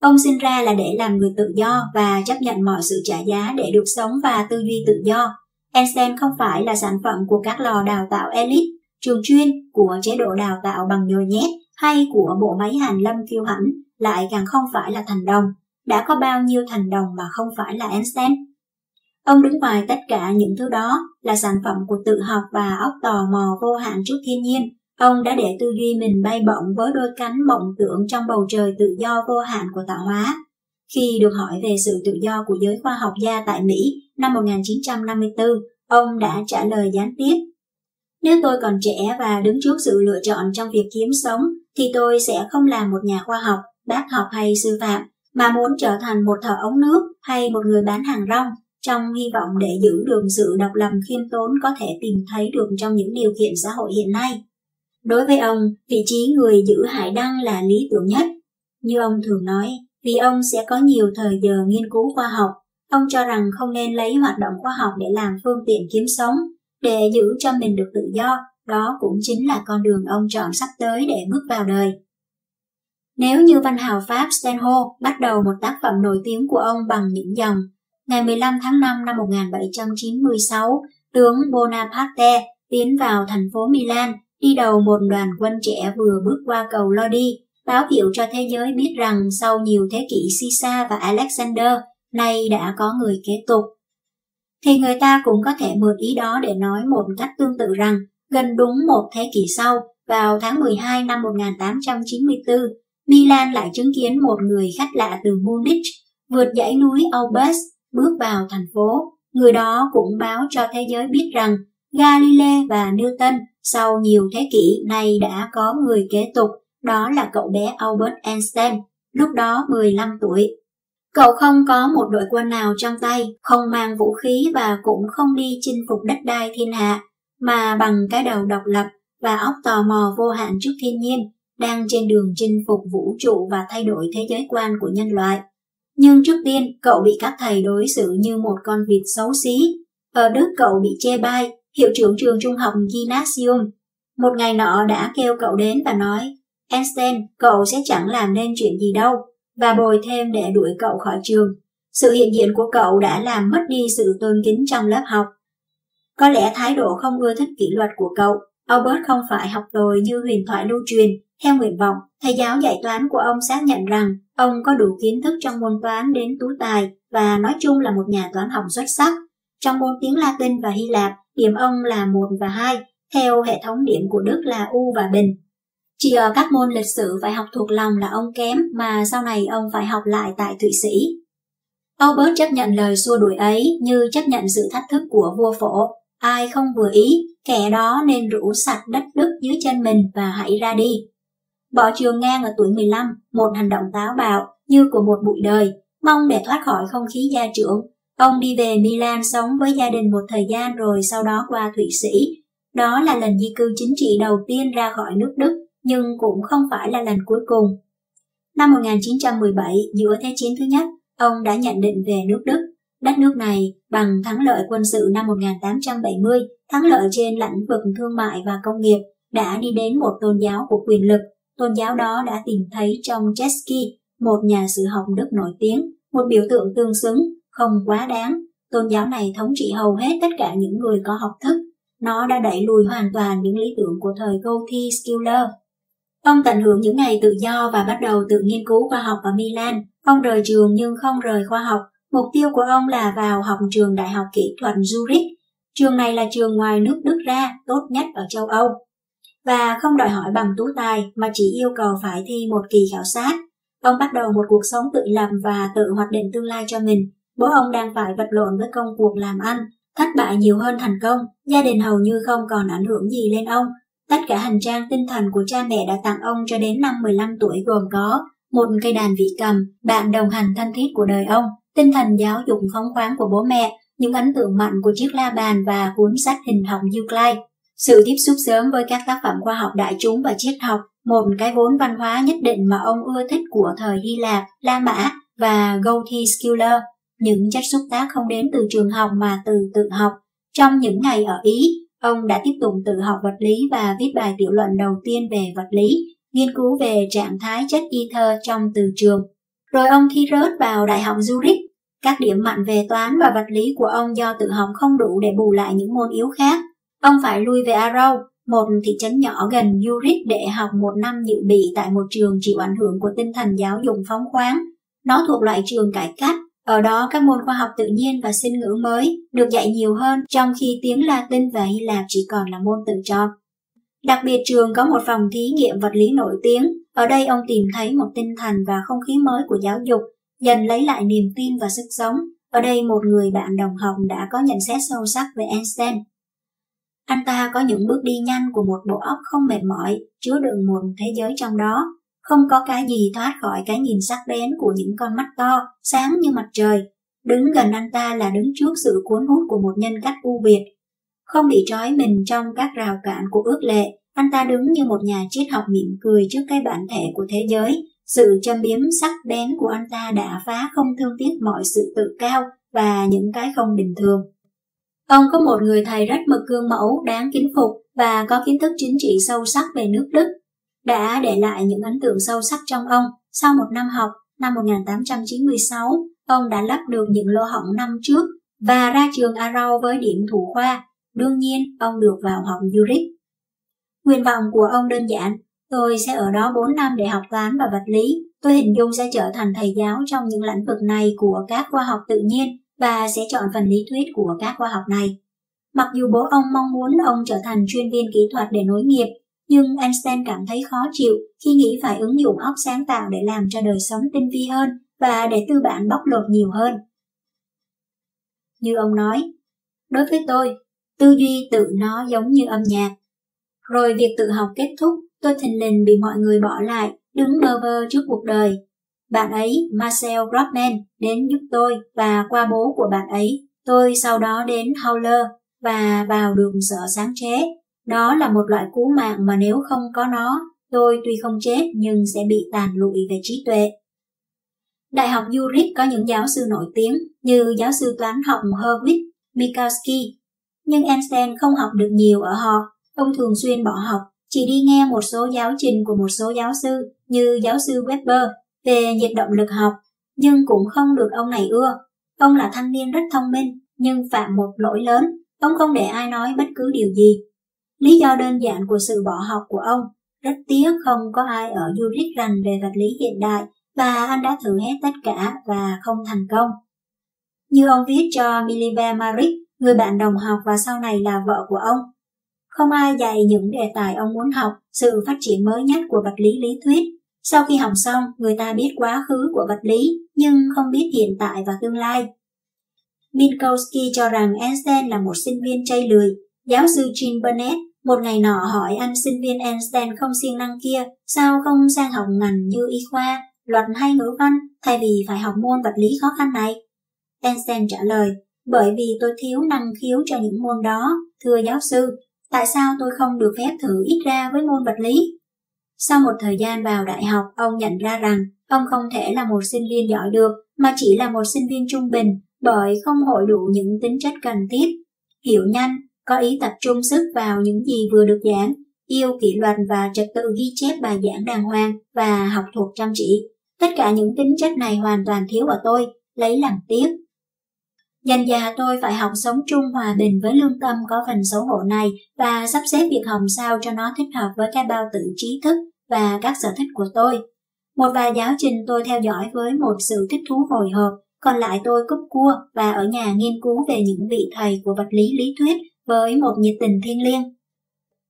Speaker 1: Ông sinh ra là để làm người tự do và chấp nhận mọi sự trả giá để được sống và tư duy tự do. Einstein không phải là sản phẩm của các lò đào tạo elite, trường chuyên, của chế độ đào tạo bằng nhồi nhét hay của bộ máy hàn lâm kiêu hãnh, lại càng không phải là thành đồng. Đã có bao nhiêu thành đồng mà không phải là Einstein? Ông đứng ngoài tất cả những thứ đó là sản phẩm của tự học và óc tò mò vô hạn trước thiên nhiên, Ông đã để tư duy mình bay bổng với đôi cánh mộng tưởng trong bầu trời tự do vô hạn của tạo hóa. Khi được hỏi về sự tự do của giới khoa học gia tại Mỹ năm 1954, ông đã trả lời gián tiếp. Nếu tôi còn trẻ và đứng trước sự lựa chọn trong việc kiếm sống, thì tôi sẽ không làm một nhà khoa học, bác học hay sư phạm, mà muốn trở thành một thợ ống nước hay một người bán hàng rong, trong hy vọng để giữ được sự độc lập khiêm tốn có thể tìm thấy được trong những điều kiện xã hội hiện nay. Đối với ông, vị trí người giữ hải đăng là lý tưởng nhất. Như ông thường nói, vì ông sẽ có nhiều thời giờ nghiên cứu khoa học, ông cho rằng không nên lấy hoạt động khoa học để làm phương tiện kiếm sống, để giữ cho mình được tự do, đó cũng chính là con đường ông chọn sắp tới để bước vào đời. Nếu như văn hào Pháp Stenho bắt đầu một tác phẩm nổi tiếng của ông bằng những dòng Ngày 15 tháng 5 năm 1796, tướng Bonaparte tiến vào thành phố Milan đi đầu một đoàn quân trẻ vừa bước qua cầu Lodi, báo hiệu cho thế giới biết rằng sau nhiều thế kỷ Caesar và Alexander, nay đã có người kế tục. Thì người ta cũng có thể mượn ý đó để nói một cách tương tự rằng, gần đúng một thế kỷ sau, vào tháng 12 năm 1894, Milan lại chứng kiến một người khách lạ từ Munich vượt dãy núi Alps bước vào thành phố. Người đó cũng báo cho thế giới biết rằng Galilei và Newton sau nhiều thế kỷ nay đã có người kế tục, đó là cậu bé Albert Einstein, lúc đó 15 tuổi. Cậu không có một đội quân nào trong tay, không mang vũ khí và cũng không đi chinh phục đất đai thiên hạ, mà bằng cái đầu độc lập và óc tò mò vô hạn trước thiên nhiên, đang trên đường chinh phục vũ trụ và thay đổi thế giới quan của nhân loại. Nhưng trước tiên, cậu bị các thầy đối xử như một con vịt xấu xí. Ở Đức cậu bị chê bai, hiệu trưởng trường trung học Gymnasium. Một ngày nọ đã kêu cậu đến và nói, Einstein, cậu sẽ chẳng làm nên chuyện gì đâu, và bồi thêm để đuổi cậu khỏi trường. Sự hiện diện của cậu đã làm mất đi sự tôn kính trong lớp học. Có lẽ thái độ không ưa thích kỷ luật của cậu Albert không phải học tồi như huyền thoại lưu truyền. Theo nguyện vọng, thầy giáo dạy toán của ông xác nhận rằng ông có đủ kiến thức trong môn toán đến tú tài và nói chung là một nhà toán học xuất sắc. Trong môn tiếng Latin và Hy Lạp, điểm ông là 1 và 2, theo hệ thống điểm của Đức là U và Bình. Chỉ ở các môn lịch sử phải học thuộc lòng là ông kém mà sau này ông phải học lại tại Thụy Sĩ. Albert chấp nhận lời xua đuổi ấy như chấp nhận sự thách thức của vua phổ. Ai không vừa ý, kẻ đó nên rũ sạch đất đức dưới chân mình và hãy ra đi. Bỏ trường ngang ở tuổi 15, một hành động táo bạo như của một bụi đời, mong để thoát khỏi không khí gia trưởng. Ông đi về Milan sống với gia đình một thời gian rồi sau đó qua Thụy Sĩ. Đó là lần di cư chính trị đầu tiên ra khỏi nước Đức, nhưng cũng không phải là lần cuối cùng. Năm 1917, giữa Thế chiến thứ nhất, ông đã nhận định về nước Đức. Đất nước này, bằng thắng lợi quân sự năm 1870, thắng lợi trên lĩnh vực thương mại và công nghiệp, đã đi đến một tôn giáo của quyền lực. Tôn giáo đó đã tìm thấy trong Chesky, một nhà sử học Đức nổi tiếng, một biểu tượng tương xứng, không quá đáng. Tôn giáo này thống trị hầu hết tất cả những người có học thức. Nó đã đẩy lùi hoàn toàn những lý tưởng của thời Goethe Schiller. Ông tận hưởng những ngày tự do và bắt đầu tự nghiên cứu khoa học ở Milan. Ông rời trường nhưng không rời khoa học. Mục tiêu của ông là vào học trường Đại học Kỹ thuật Zurich. Trường này là trường ngoài nước Đức ra, tốt nhất ở châu Âu. Và không đòi hỏi bằng tú tài mà chỉ yêu cầu phải thi một kỳ khảo sát. Ông bắt đầu một cuộc sống tự lập và tự hoạch định tương lai cho mình. Bố ông đang phải vật lộn với công cuộc làm ăn, thất bại nhiều hơn thành công, gia đình hầu như không còn ảnh hưởng gì lên ông Tất cả hành trang tinh thần của cha mẹ đã tặng ông cho đến năm 15 tuổi gồm có một cây đàn vị cầm, bạn đồng hành thân thiết của đời ông, tinh thần giáo dục phóng khoáng của bố mẹ, những ấn tượng mạnh của chiếc la bàn và cuốn sách hình học Euclid. Sự tiếp xúc sớm với các tác phẩm khoa học đại chúng và triết học, một cái vốn văn hóa nhất định mà ông ưa thích của thời Hy Lạp, La Mã và Goethe Schiller. Những chất xúc tác không đến từ trường học mà từ tự học. Trong những ngày ở Ý, Ông đã tiếp tục tự học vật lý và viết bài tiểu luận đầu tiên về vật lý, nghiên cứu về trạng thái chất ether trong từ trường. Rồi ông thi rớt vào Đại học Zurich. Các điểm mạnh về toán và vật lý của ông do tự học không đủ để bù lại những môn yếu khác. Ông phải lui về Arrow, một thị trấn nhỏ gần Zurich để học một năm dự bị tại một trường chịu ảnh hưởng của tinh thần giáo dục phóng khoáng. Nó thuộc loại trường cải cách ở đó các môn khoa học tự nhiên và sinh ngữ mới được dạy nhiều hơn trong khi tiếng Latin và Hy Lạp chỉ còn là môn tự chọn. Đặc biệt trường có một phòng thí nghiệm vật lý nổi tiếng. Ở đây ông tìm thấy một tinh thần và không khí mới của giáo dục, dần lấy lại niềm tin và sức sống. Ở đây một người bạn đồng học đã có nhận xét sâu sắc về Einstein. Anh ta có những bước đi nhanh của một bộ óc không mệt mỏi, chứa đựng một thế giới trong đó, không có cái gì thoát khỏi cái nhìn sắc bén của những con mắt to, sáng như mặt trời. Đứng gần anh ta là đứng trước sự cuốn hút của một nhân cách ưu việt. Không bị trói mình trong các rào cản của ước lệ, anh ta đứng như một nhà triết học mỉm cười trước cái bản thể của thế giới. Sự châm biếm sắc bén của anh ta đã phá không thương tiếc mọi sự tự cao và những cái không bình thường. Ông có một người thầy rất mực gương mẫu, đáng kính phục và có kiến thức chính trị sâu sắc về nước Đức đã để lại những ấn tượng sâu sắc trong ông. Sau một năm học, năm 1896, ông đã lấp được những lỗ hổng năm trước và ra trường Arau với điểm thủ khoa. Đương nhiên, ông được vào học Zurich. Nguyện vọng của ông đơn giản, tôi sẽ ở đó 4 năm để học toán và vật lý. Tôi hình dung sẽ trở thành thầy giáo trong những lĩnh vực này của các khoa học tự nhiên và sẽ chọn phần lý thuyết của các khoa học này. Mặc dù bố ông mong muốn ông trở thành chuyên viên kỹ thuật để nối nghiệp, nhưng Einstein cảm thấy khó chịu khi nghĩ phải ứng dụng óc sáng tạo để làm cho đời sống tinh vi hơn và để tư bản bóc lột nhiều hơn. Như ông nói, đối với tôi, tư duy tự nó giống như âm nhạc. Rồi việc tự học kết thúc, tôi thình lình bị mọi người bỏ lại, đứng bơ vơ trước cuộc đời. Bạn ấy, Marcel Grobman, đến giúp tôi và qua bố của bạn ấy, tôi sau đó đến Howler và vào đường sở sáng chế đó là một loại cú mạng mà nếu không có nó, tôi tuy không chết nhưng sẽ bị tàn lụi về trí tuệ. Đại học Zurich có những giáo sư nổi tiếng như giáo sư toán học Herwig mikowski nhưng Einstein không học được nhiều ở họ. Ông thường xuyên bỏ học, chỉ đi nghe một số giáo trình của một số giáo sư như giáo sư Weber về nhiệt động lực học, nhưng cũng không được ông này ưa. Ông là thanh niên rất thông minh, nhưng phạm một lỗi lớn, ông không để ai nói bất cứ điều gì Lý do đơn giản của sự bỏ học của ông, rất tiếc không có ai ở Zurich rành về vật lý hiện đại và anh đã thử hết tất cả và không thành công. Như ông viết cho Milive Maric, người bạn đồng học và sau này là vợ của ông. Không ai dạy những đề tài ông muốn học, sự phát triển mới nhất của vật lý lý thuyết. Sau khi học xong, người ta biết quá khứ của vật lý, nhưng không biết hiện tại và tương lai. Minkowski cho rằng Einstein là một sinh viên chay lười. Giáo sư Jean Burnett một ngày nọ hỏi anh sinh viên Einstein không siêng năng kia sao không sang học ngành như y khoa, luật hay ngữ văn thay vì phải học môn vật lý khó khăn này. Einstein trả lời, bởi vì tôi thiếu năng khiếu cho những môn đó, thưa giáo sư, tại sao tôi không được phép thử ít ra với môn vật lý? Sau một thời gian vào đại học, ông nhận ra rằng ông không thể là một sinh viên giỏi được, mà chỉ là một sinh viên trung bình bởi không hội đủ những tính chất cần thiết. Hiểu nhanh, có ý tập trung sức vào những gì vừa được giảng, yêu kỷ luật và trật tự ghi chép bài giảng đàng hoàng và học thuộc chăm chỉ. Tất cả những tính chất này hoàn toàn thiếu ở tôi, lấy làm tiếc. Dần già tôi phải học sống chung hòa bình với lương tâm có phần xấu hổ này và sắp xếp việc học sao cho nó thích hợp với cái bao tử trí thức và các sở thích của tôi. Một vài giáo trình tôi theo dõi với một sự thích thú hồi hộp, còn lại tôi cúp cua và ở nhà nghiên cứu về những vị thầy của vật lý lý thuyết với một nhiệt tình thiêng liêng.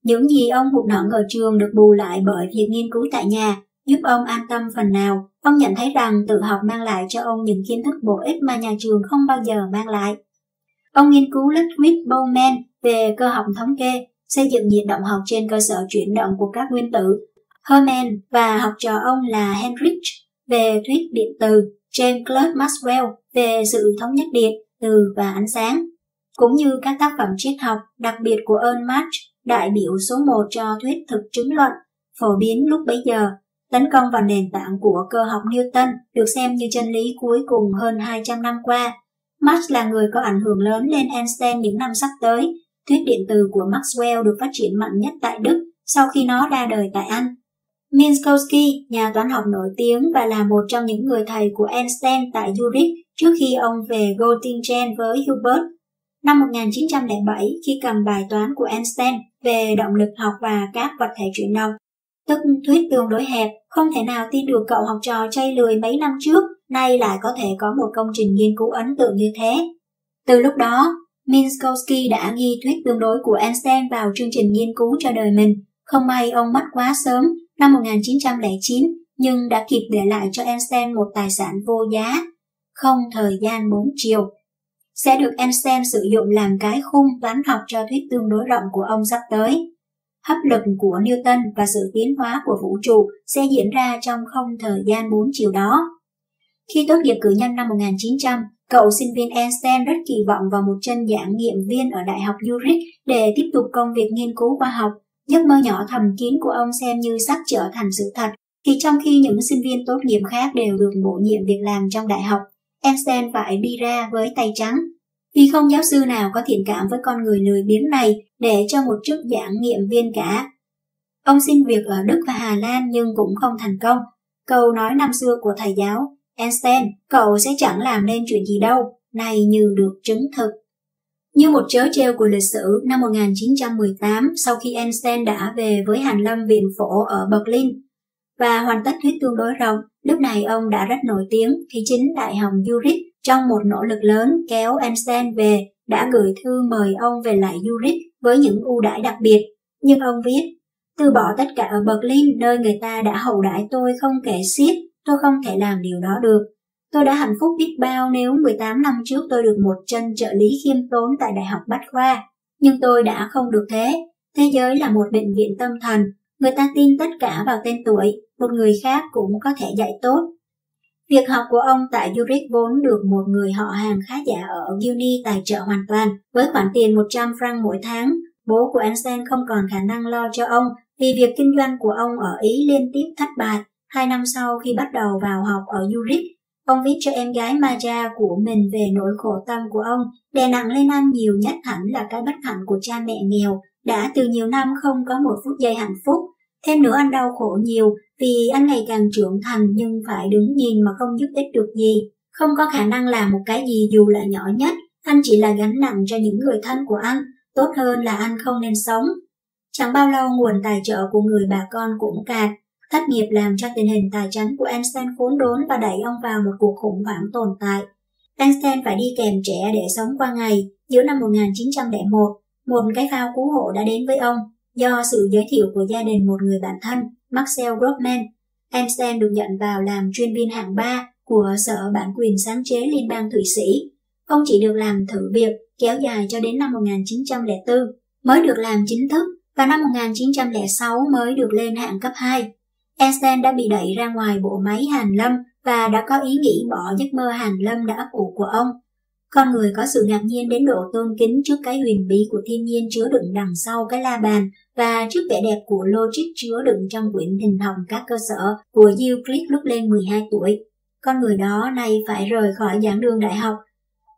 Speaker 1: Những gì ông hụt hẫng ở trường được bù lại bởi việc nghiên cứu tại nhà, giúp ông an tâm phần nào. Ông nhận thấy rằng tự học mang lại cho ông những kiến thức bổ ích mà nhà trường không bao giờ mang lại. Ông nghiên cứu Ludwig Bowman về cơ học thống kê, xây dựng nhiệt động học trên cơ sở chuyển động của các nguyên tử herman và học trò ông là henrich về thuyết điện từ, James Clerk Maxwell về sự thống nhất điện, từ và ánh sáng cũng như các tác phẩm triết học đặc biệt của Ernst Mach, đại biểu số 1 cho thuyết thực chứng luận, phổ biến lúc bấy giờ, tấn công vào nền tảng của cơ học Newton được xem như chân lý cuối cùng hơn 200 năm qua. max là người có ảnh hưởng lớn lên Einstein những năm sắp tới. Thuyết điện từ của Maxwell được phát triển mạnh nhất tại Đức sau khi nó ra đời tại Anh. Minkowski, nhà toán học nổi tiếng và là một trong những người thầy của Einstein tại Zurich trước khi ông về Göttingen với Hubert Năm 1907, khi cầm bài toán của Einstein về động lực học và các vật thể chuyển động, tức thuyết tương đối hẹp, không thể nào tin được cậu học trò chay lười mấy năm trước, nay lại có thể có một công trình nghiên cứu ấn tượng như thế. Từ lúc đó, Minkowski đã ghi thuyết tương đối của Einstein vào chương trình nghiên cứu cho đời mình. Không may ông mất quá sớm, năm 1909, nhưng đã kịp để lại cho Einstein một tài sản vô giá, không thời gian bốn chiều sẽ được Einstein sử dụng làm cái khung toán học cho thuyết tương đối rộng của ông sắp tới. Hấp lực của Newton và sự tiến hóa của vũ trụ sẽ diễn ra trong không thời gian bốn chiều đó. Khi tốt nghiệp cử nhân năm 1900, cậu sinh viên Einstein rất kỳ vọng vào một chân giảng nghiệm viên ở Đại học Zurich để tiếp tục công việc nghiên cứu khoa học. Giấc mơ nhỏ thầm kín của ông xem như sắp trở thành sự thật, thì trong khi những sinh viên tốt nghiệp khác đều được bổ nhiệm việc làm trong đại học, Einstein phải đi ra với tay trắng. Vì không giáo sư nào có thiện cảm với con người lười biếng này để cho một chức giảng nghiệm viên cả. Ông xin việc ở Đức và Hà Lan nhưng cũng không thành công. Câu nói năm xưa của thầy giáo, Einstein, cậu sẽ chẳng làm nên chuyện gì đâu, này như được chứng thực. Như một chớ treo của lịch sử, năm 1918, sau khi Einstein đã về với Hàn Lâm Viện Phổ ở Berlin và hoàn tất thuyết tương đối rộng, Lúc này ông đã rất nổi tiếng khi chính Đại học Zurich trong một nỗ lực lớn kéo Einstein về đã gửi thư mời ông về lại Zurich với những ưu đãi đặc biệt. Nhưng ông viết, từ bỏ tất cả ở Berlin nơi người ta đã hậu đãi tôi không kể xiết, tôi không thể làm điều đó được. Tôi đã hạnh phúc biết bao nếu 18 năm trước tôi được một chân trợ lý khiêm tốn tại Đại học Bách Khoa. Nhưng tôi đã không được thế. Thế giới là một bệnh viện tâm thần. Người ta tin tất cả vào tên tuổi, một người khác cũng có thể dạy tốt. Việc học của ông tại Zurich vốn được một người họ hàng khá giả ở Uni tài trợ hoàn toàn với khoản tiền 100 franc mỗi tháng. Bố của Einstein không còn khả năng lo cho ông vì việc kinh doanh của ông ở Ý liên tiếp thất bại. Hai năm sau khi bắt đầu vào học ở Zurich, ông viết cho em gái Maja của mình về nỗi khổ tâm của ông, đè nặng lên anh nhiều nhất hẳn là cái bất hạnh của cha mẹ nghèo, đã từ nhiều năm không có một phút giây hạnh phúc. Thêm nữa anh đau khổ nhiều vì anh ngày càng trưởng thành nhưng phải đứng nhìn mà không giúp ích được gì, không có khả năng làm một cái gì dù là nhỏ nhất, anh chỉ là gánh nặng cho những người thân của anh, tốt hơn là anh không nên sống. Chẳng bao lâu nguồn tài trợ của người bà con cũng cạn, thất nghiệp làm cho tình hình tài chính của Einstein khốn đốn và đẩy ông vào một cuộc khủng hoảng tồn tại. Einstein phải đi kèm trẻ để sống qua ngày. Giữa năm 1901, một cái phao cứu hộ đã đến với ông do sự giới thiệu của gia đình một người bạn thân, Marcel Grobman. Einstein được nhận vào làm chuyên viên hạng 3 của Sở Bản quyền Sáng chế Liên bang Thụy Sĩ. Ông chỉ được làm thử việc kéo dài cho đến năm 1904 mới được làm chính thức và năm 1906 mới được lên hạng cấp 2. Einstein đã bị đẩy ra ngoài bộ máy Hàn Lâm và đã có ý nghĩ bỏ giấc mơ Hàn Lâm đã ấp ủ của ông. Con người có sự ngạc nhiên đến độ tôn kính trước cái huyền bí của thiên nhiên chứa đựng đằng sau cái la bàn và trước vẻ đẹp của logic chứa đựng trong quyển hình hồng các cơ sở của Euclid lúc lên 12 tuổi. Con người đó nay phải rời khỏi giảng đường đại học.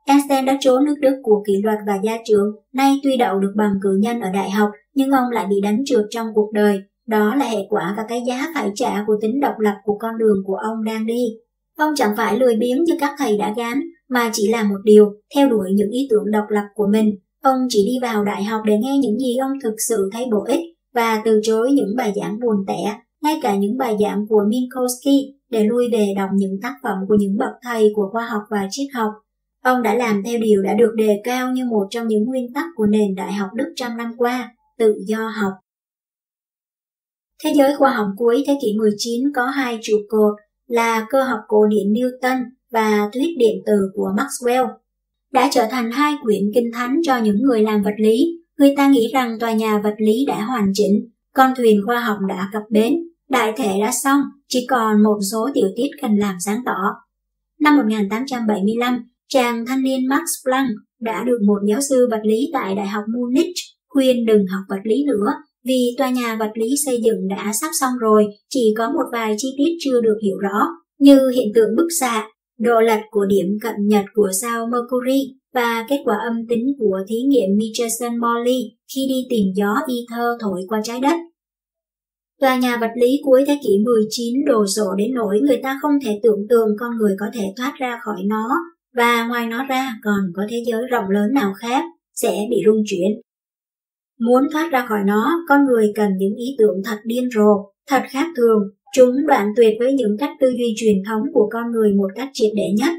Speaker 1: Einstein đã trốn nước Đức của kỷ luật và gia trưởng, nay tuy đậu được bằng cử nhân ở đại học, nhưng ông lại bị đánh trượt trong cuộc đời. Đó là hệ quả và cái giá phải trả của tính độc lập của con đường của ông đang đi. Ông chẳng phải lười biếng như các thầy đã gán, mà chỉ làm một điều, theo đuổi những ý tưởng độc lập của mình. Ông chỉ đi vào đại học để nghe những gì ông thực sự thấy bổ ích và từ chối những bài giảng buồn tẻ, ngay cả những bài giảng của Minkowski để lui về đọc những tác phẩm của những bậc thầy của khoa học và triết học. Ông đã làm theo điều đã được đề cao như một trong những nguyên tắc của nền đại học Đức trăm năm qua, tự do học. Thế giới khoa học cuối thế kỷ 19 có hai trụ cột là cơ học cổ điển Newton và thuyết điện từ của Maxwell. Đã trở thành hai quyển kinh thánh cho những người làm vật lý. Người ta nghĩ rằng tòa nhà vật lý đã hoàn chỉnh, con thuyền khoa học đã cập bến, đại thể đã xong, chỉ còn một số tiểu tiết cần làm sáng tỏ. Năm 1875, chàng thanh niên Max Planck đã được một giáo sư vật lý tại Đại học Munich khuyên đừng học vật lý nữa vì tòa nhà vật lý xây dựng đã sắp xong rồi, chỉ có một vài chi tiết chưa được hiểu rõ, như hiện tượng bức xạ, độ lệch của điểm cận nhật của sao Mercury và kết quả âm tính của thí nghiệm Michelson-Morley khi đi tìm gió ether thổi qua trái đất. Tòa nhà vật lý cuối thế kỷ 19 đồ sộ đến nỗi người ta không thể tưởng tượng con người có thể thoát ra khỏi nó và ngoài nó ra còn có thế giới rộng lớn nào khác sẽ bị rung chuyển. Muốn thoát ra khỏi nó, con người cần những ý tưởng thật điên rồ, thật khác thường. Chúng đoạn tuyệt với những cách tư duy truyền thống của con người một cách triệt để nhất.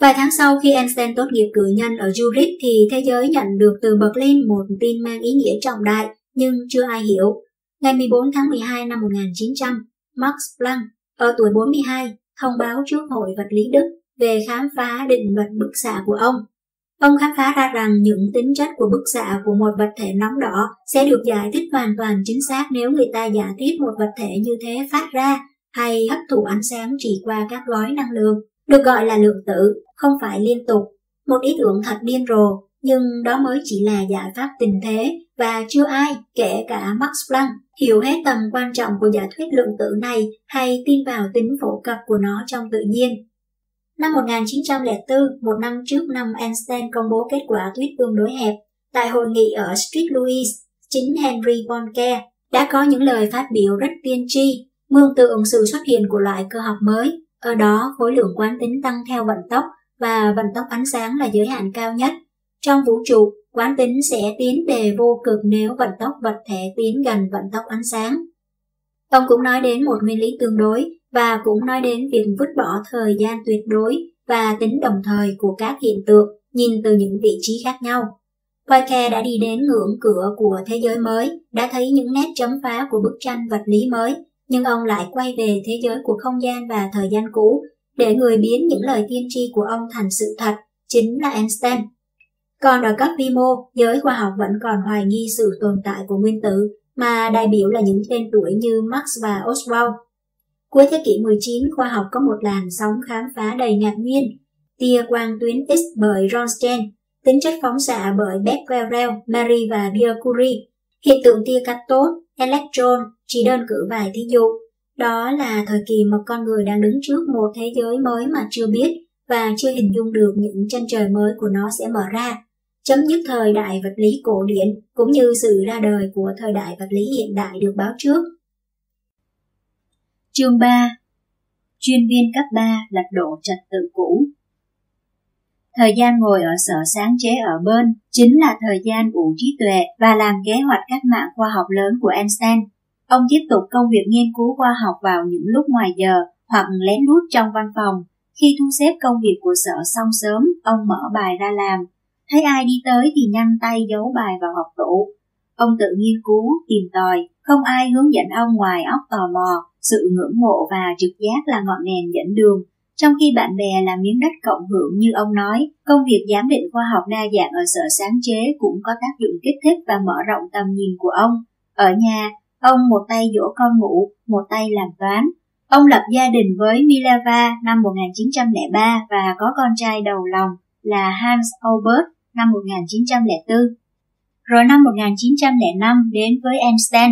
Speaker 1: Vài tháng sau khi Einstein tốt nghiệp cử nhân ở Zurich thì thế giới nhận được từ Berlin một tin mang ý nghĩa trọng đại nhưng chưa ai hiểu. Ngày 14 tháng 12 năm 1900, Max Planck ở tuổi 42 thông báo trước Hội vật lý Đức về khám phá định luật bức xạ của ông Ông khám phá ra rằng những tính chất của bức xạ của một vật thể nóng đỏ sẽ được giải thích hoàn toàn chính xác nếu người ta giả thiết một vật thể như thế phát ra hay hấp thụ ánh sáng chỉ qua các gói năng lượng, được gọi là lượng tử, không phải liên tục. Một ý tưởng thật điên rồ, nhưng đó mới chỉ là giải pháp tình thế và chưa ai, kể cả Max Planck, hiểu hết tầm quan trọng của giả thuyết lượng tử này hay tin vào tính phổ cập của nó trong tự nhiên. Năm 1904, một năm trước năm Einstein công bố kết quả thuyết tương đối hẹp, tại hội nghị ở street Louis, chính Henry Poincare đã có những lời phát biểu rất tiên tri, mường tượng sự xuất hiện của loại cơ học mới. Ở đó, khối lượng quán tính tăng theo vận tốc và vận tốc ánh sáng là giới hạn cao nhất. Trong vũ trụ, quán tính sẽ tiến về vô cực nếu vận tốc vật thể tiến gần vận tốc ánh sáng. Ông cũng nói đến một nguyên lý tương đối và cũng nói đến việc vứt bỏ thời gian tuyệt đối và tính đồng thời của các hiện tượng nhìn từ những vị trí khác nhau. Poike đã đi đến ngưỡng cửa của thế giới mới, đã thấy những nét chấm phá của bức tranh vật lý mới, nhưng ông lại quay về thế giới của không gian và thời gian cũ để người biến những lời tiên tri của ông thành sự thật, chính là Einstein. Còn ở cấp vi mô, giới khoa học vẫn còn hoài nghi sự tồn tại của nguyên tử, mà đại biểu là những tên tuổi như Max và Oswald. Cuối thế kỷ 19, khoa học có một làn sóng khám phá đầy ngạc nhiên. Tia quang tuyến X bởi Röntgen, tính chất phóng xạ bởi Becquerel, Marie và Pierre Curie, hiện tượng tia cathode, electron, chỉ đơn cử vài thí dụ. Đó là thời kỳ mà con người đang đứng trước một thế giới mới mà chưa biết và chưa hình dung được những chân trời mới của nó sẽ mở ra. Chấm dứt thời đại vật lý cổ điển cũng như sự ra đời của thời đại vật lý hiện đại được báo trước. Chương 3 Chuyên viên cấp 3 lật đổ trật tự cũ Thời gian ngồi ở sở sáng chế ở bên chính là thời gian ủ trí tuệ và làm kế hoạch cách mạng khoa học lớn của Einstein. Ông tiếp tục công việc nghiên cứu khoa học vào những lúc ngoài giờ hoặc lén lút trong văn phòng. Khi thu xếp công việc của sở xong sớm, ông mở bài ra làm. Thấy ai đi tới thì nhanh tay giấu bài vào hộp tủ. Ông tự nghiên cứu, tìm tòi, không ai hướng dẫn ông ngoài óc tò mò, sự ngưỡng mộ và trực giác là ngọn đèn dẫn đường. Trong khi bạn bè là miếng đất cộng hưởng như ông nói, công việc giám định khoa học đa dạng ở sở sáng chế cũng có tác dụng kích thích và mở rộng tầm nhìn của ông. Ở nhà, ông một tay dỗ con ngủ, một tay làm toán. Ông lập gia đình với Mileva năm 1903 và có con trai đầu lòng là Hans Albert năm 1904. Rồi năm 1905 đến với Einstein,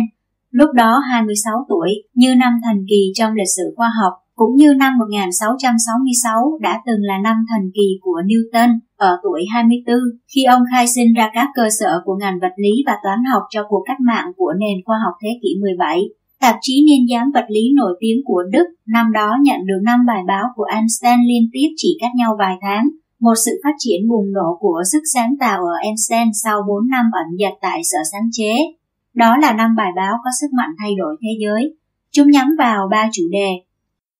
Speaker 1: lúc đó 26 tuổi, như năm thần kỳ trong lịch sử khoa học, cũng như năm 1666 đã từng là năm thần kỳ của Newton ở tuổi 24 khi ông khai sinh ra các cơ sở của ngành vật lý và toán học cho cuộc cách mạng của nền khoa học thế kỷ 17. Tạp chí niên giám vật lý nổi tiếng của Đức năm đó nhận được 5 bài báo của Einstein liên tiếp chỉ cách nhau vài tháng, một sự phát triển bùng nổ của sức sáng tạo ở Einstein sau 4 năm ẩn dật tại sở sáng chế. Đó là năm bài báo có sức mạnh thay đổi thế giới. Chúng nhắm vào ba chủ đề.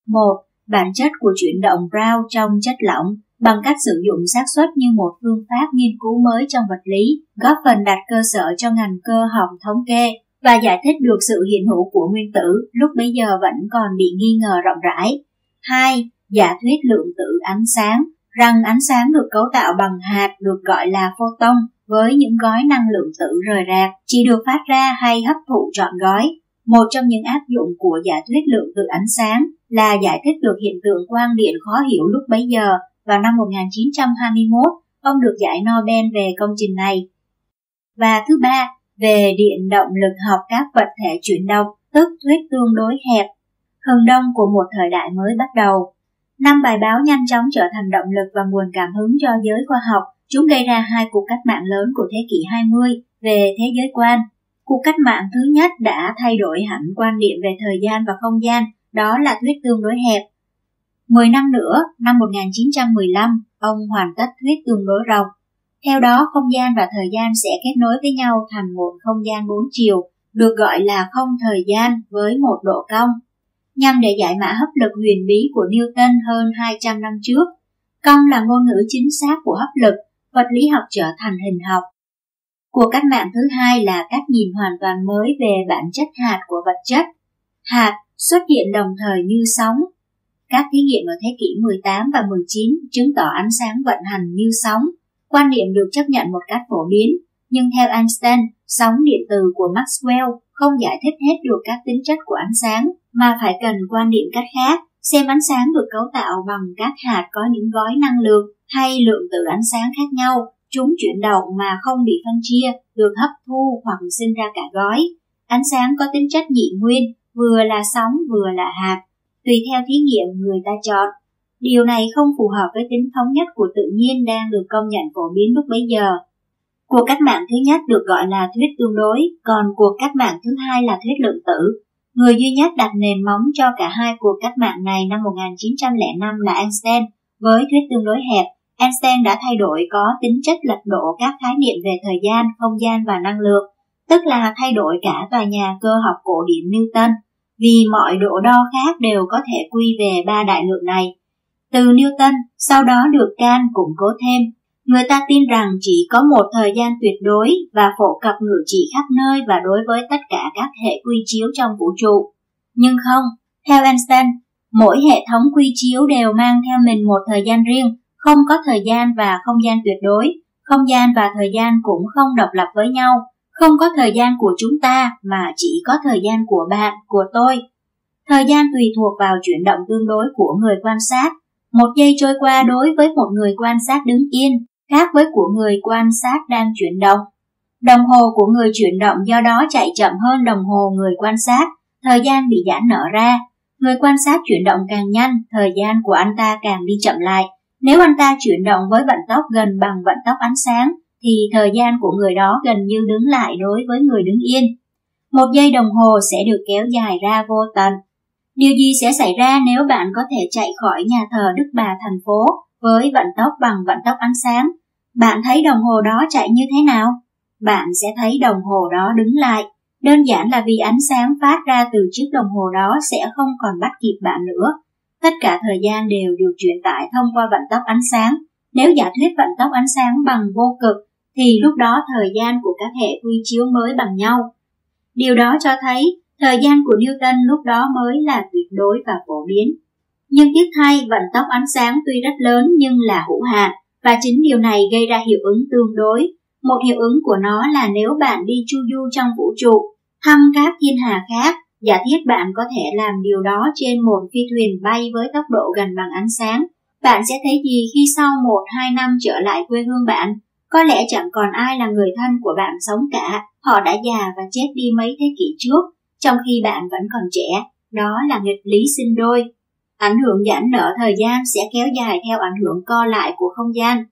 Speaker 1: một Bản chất của chuyển động Brown trong chất lỏng bằng cách sử dụng xác suất như một phương pháp nghiên cứu mới trong vật lý, góp phần đặt cơ sở cho ngành cơ học thống kê và giải thích được sự hiện hữu của nguyên tử lúc bấy giờ vẫn còn bị nghi ngờ rộng rãi. 2. Giả thuyết lượng tử ánh sáng rằng ánh sáng được cấu tạo bằng hạt được gọi là photon với những gói năng lượng tự rời rạc chỉ được phát ra hay hấp thụ trọn gói. Một trong những áp dụng của giả thuyết lượng tử ánh sáng là giải thích được hiện tượng quang điện khó hiểu lúc bấy giờ. Vào năm 1921, ông được giải Nobel về công trình này. Và thứ ba, về điện động lực học các vật thể chuyển động, tức thuyết tương đối hẹp. Hừng đông của một thời đại mới bắt đầu, Năm bài báo nhanh chóng trở thành động lực và nguồn cảm hứng cho giới khoa học. Chúng gây ra hai cuộc cách mạng lớn của thế kỷ 20 về thế giới quan. Cuộc cách mạng thứ nhất đã thay đổi hẳn quan niệm về thời gian và không gian, đó là thuyết tương đối hẹp. Mười năm nữa, năm 1915, ông hoàn tất thuyết tương đối rộng. Theo đó, không gian và thời gian sẽ kết nối với nhau thành một không gian bốn chiều, được gọi là không thời gian với một độ cong nhằm để giải mã hấp lực huyền bí của Newton hơn 200 năm trước. Cong là ngôn ngữ chính xác của hấp lực, vật lý học trở thành hình học. Cuộc cách mạng thứ hai là cách nhìn hoàn toàn mới về bản chất hạt của vật chất. Hạt xuất hiện đồng thời như sóng. Các thí nghiệm ở thế kỷ 18 và 19 chứng tỏ ánh sáng vận hành như sóng. Quan niệm được chấp nhận một cách phổ biến, nhưng theo Einstein, sóng điện từ của Maxwell không giải thích hết được các tính chất của ánh sáng mà phải cần quan niệm cách khác, xem ánh sáng được cấu tạo bằng các hạt có những gói năng lượng hay lượng tử ánh sáng khác nhau, chúng chuyển động mà không bị phân chia, được hấp thu hoặc sinh ra cả gói. Ánh sáng có tính chất nhị nguyên, vừa là sóng vừa là hạt, tùy theo thí nghiệm người ta chọn. Điều này không phù hợp với tính thống nhất của tự nhiên đang được công nhận phổ biến lúc bấy giờ. Cuộc cách mạng thứ nhất được gọi là thuyết tương đối, còn cuộc cách mạng thứ hai là thuyết lượng tử. Người duy nhất đặt nền móng cho cả hai cuộc cách mạng này năm 1905 là Einstein. Với thuyết tương đối hẹp, Einstein đã thay đổi có tính chất lật đổ các khái niệm về thời gian, không gian và năng lượng, tức là thay đổi cả tòa nhà cơ học cổ điển Newton, vì mọi độ đo khác đều có thể quy về ba đại lượng này. Từ Newton, sau đó được Can củng cố thêm, Người ta tin rằng chỉ có một thời gian tuyệt đối và phổ cập ngữ trị khắp nơi và đối với tất cả các hệ quy chiếu trong vũ trụ. Nhưng không, theo Einstein, mỗi hệ thống quy chiếu đều mang theo mình một thời gian riêng, không có thời gian và không gian tuyệt đối, không gian và thời gian cũng không độc lập với nhau, không có thời gian của chúng ta mà chỉ có thời gian của bạn, của tôi. Thời gian tùy thuộc vào chuyển động tương đối của người quan sát. Một giây trôi qua đối với một người quan sát đứng yên khác với của người quan sát đang chuyển động. Đồng hồ của người chuyển động do đó chạy chậm hơn đồng hồ người quan sát, thời gian bị giãn nở ra. Người quan sát chuyển động càng nhanh, thời gian của anh ta càng đi chậm lại. Nếu anh ta chuyển động với vận tốc gần bằng vận tốc ánh sáng, thì thời gian của người đó gần như đứng lại đối với người đứng yên. Một giây đồng hồ sẽ được kéo dài ra vô tận. Điều gì sẽ xảy ra nếu bạn có thể chạy khỏi nhà thờ Đức Bà thành phố với vận tốc bằng vận tốc ánh sáng, bạn thấy đồng hồ đó chạy như thế nào? Bạn sẽ thấy đồng hồ đó đứng lại. Đơn giản là vì ánh sáng phát ra từ chiếc đồng hồ đó sẽ không còn bắt kịp bạn nữa. Tất cả thời gian đều được truyền tải thông qua vận tốc ánh sáng. Nếu giả thuyết vận tốc ánh sáng bằng vô cực, thì lúc đó thời gian của các hệ quy chiếu mới bằng nhau. Điều đó cho thấy thời gian của Newton lúc đó mới là tuyệt đối và phổ biến. Nhưng tiếc thay, vận tốc ánh sáng tuy rất lớn nhưng là hữu hạn, và chính điều này gây ra hiệu ứng tương đối. Một hiệu ứng của nó là nếu bạn đi chu du trong vũ trụ, thăm các thiên hà khác, giả thiết bạn có thể làm điều đó trên một phi thuyền bay với tốc độ gần bằng ánh sáng. Bạn sẽ thấy gì khi sau một hai năm trở lại quê hương bạn? Có lẽ chẳng còn ai là người thân của bạn sống cả, họ đã già và chết đi mấy thế kỷ trước, trong khi bạn vẫn còn trẻ. Đó là nghịch lý sinh đôi. Ảnh hưởng giãn nở thời gian sẽ kéo dài theo ảnh hưởng co lại của không gian.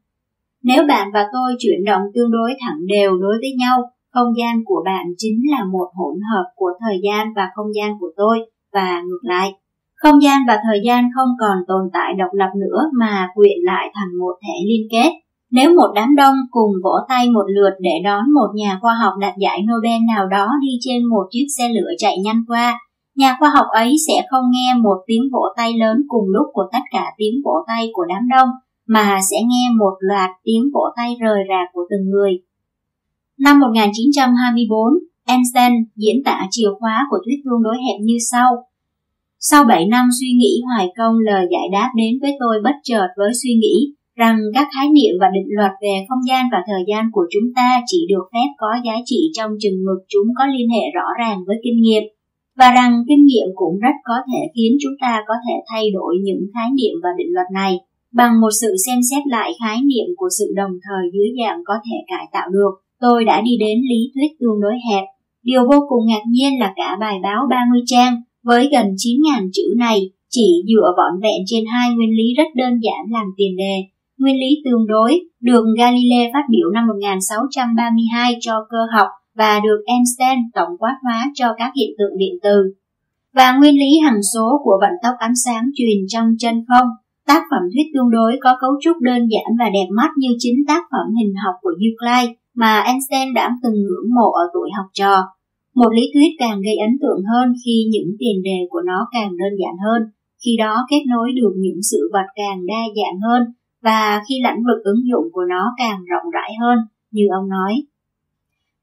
Speaker 1: Nếu bạn và tôi chuyển động tương đối thẳng đều đối với nhau, không gian của bạn chính là một hỗn hợp của thời gian và không gian của tôi, và ngược lại. Không gian và thời gian không còn tồn tại độc lập nữa mà quyện lại thành một thể liên kết. Nếu một đám đông cùng vỗ tay một lượt để đón một nhà khoa học đạt giải Nobel nào đó đi trên một chiếc xe lửa chạy nhanh qua, nhà khoa học ấy sẽ không nghe một tiếng vỗ tay lớn cùng lúc của tất cả tiếng vỗ tay của đám đông, mà sẽ nghe một loạt tiếng vỗ tay rời rạc của từng người. Năm 1924, Einstein diễn tả chìa khóa của thuyết tương đối hẹp như sau. Sau 7 năm suy nghĩ hoài công lời giải đáp đến với tôi bất chợt với suy nghĩ rằng các khái niệm và định luật về không gian và thời gian của chúng ta chỉ được phép có giá trị trong chừng mực chúng có liên hệ rõ ràng với kinh nghiệm và rằng kinh nghiệm cũng rất có thể khiến chúng ta có thể thay đổi những khái niệm và định luật này bằng một sự xem xét lại khái niệm của sự đồng thời dưới dạng có thể cải tạo được. Tôi đã đi đến lý thuyết tương đối hẹp. Điều vô cùng ngạc nhiên là cả bài báo 30 trang với gần 9.000 chữ này chỉ dựa vỏn vẹn trên hai nguyên lý rất đơn giản làm tiền đề nguyên lý tương đối được Galilei phát biểu năm 1632 cho cơ học và được Einstein tổng quát hóa cho các hiện tượng điện từ. Và nguyên lý hằng số của vận tốc ánh sáng truyền trong chân không, tác phẩm thuyết tương đối có cấu trúc đơn giản và đẹp mắt như chính tác phẩm hình học của Euclid mà Einstein đã từng ngưỡng mộ ở tuổi học trò. Một lý thuyết càng gây ấn tượng hơn khi những tiền đề của nó càng đơn giản hơn, khi đó kết nối được những sự vật càng đa dạng hơn và khi lĩnh vực ứng dụng của nó càng rộng rãi hơn, như ông nói.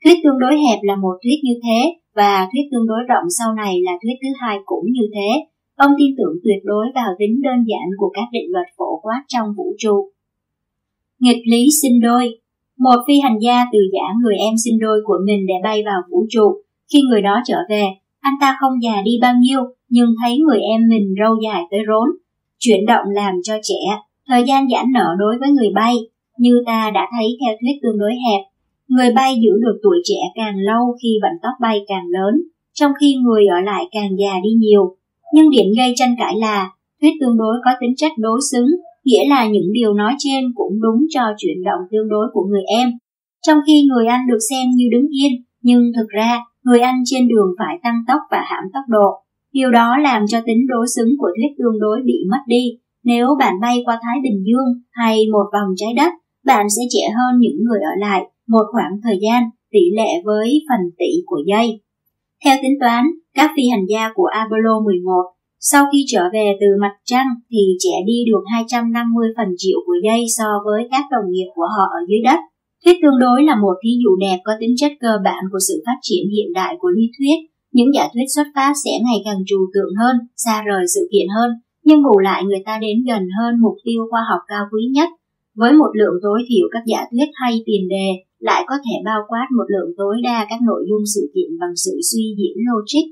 Speaker 1: Thuyết tương đối hẹp là một thuyết như thế, và thuyết tương đối rộng sau này là thuyết thứ hai cũng như thế. Ông tin tưởng tuyệt đối vào tính đơn giản của các định luật phổ quát trong vũ trụ. Nghịch lý sinh đôi Một phi hành gia từ giả người em sinh đôi của mình để bay vào vũ trụ. Khi người đó trở về, anh ta không già đi bao nhiêu, nhưng thấy người em mình râu dài tới rốn. Chuyển động làm cho trẻ, Thời gian giãn nở đối với người bay, như ta đã thấy theo thuyết tương đối hẹp, người bay giữ được tuổi trẻ càng lâu khi vận tốc bay càng lớn, trong khi người ở lại càng già đi nhiều. Nhưng điểm gây tranh cãi là thuyết tương đối có tính chất đối xứng, nghĩa là những điều nói trên cũng đúng cho chuyển động tương đối của người em. Trong khi người anh được xem như đứng yên, nhưng thực ra người anh trên đường phải tăng tốc và hãm tốc độ. Điều đó làm cho tính đối xứng của thuyết tương đối bị mất đi nếu bạn bay qua Thái Bình Dương hay một vòng trái đất, bạn sẽ trẻ hơn những người ở lại một khoảng thời gian tỷ lệ với phần tỷ của giây. Theo tính toán, các phi hành gia của Apollo 11 sau khi trở về từ mặt trăng thì trẻ đi được 250 phần triệu của giây so với các đồng nghiệp của họ ở dưới đất. Thuyết tương đối là một thí dụ đẹp có tính chất cơ bản của sự phát triển hiện đại của lý thuyết. Những giả thuyết xuất phát sẽ ngày càng trừu tượng hơn, xa rời sự kiện hơn nhưng bù lại người ta đến gần hơn mục tiêu khoa học cao quý nhất. Với một lượng tối thiểu các giả thuyết hay tiền đề lại có thể bao quát một lượng tối đa các nội dung sự kiện bằng sự suy diễn logic.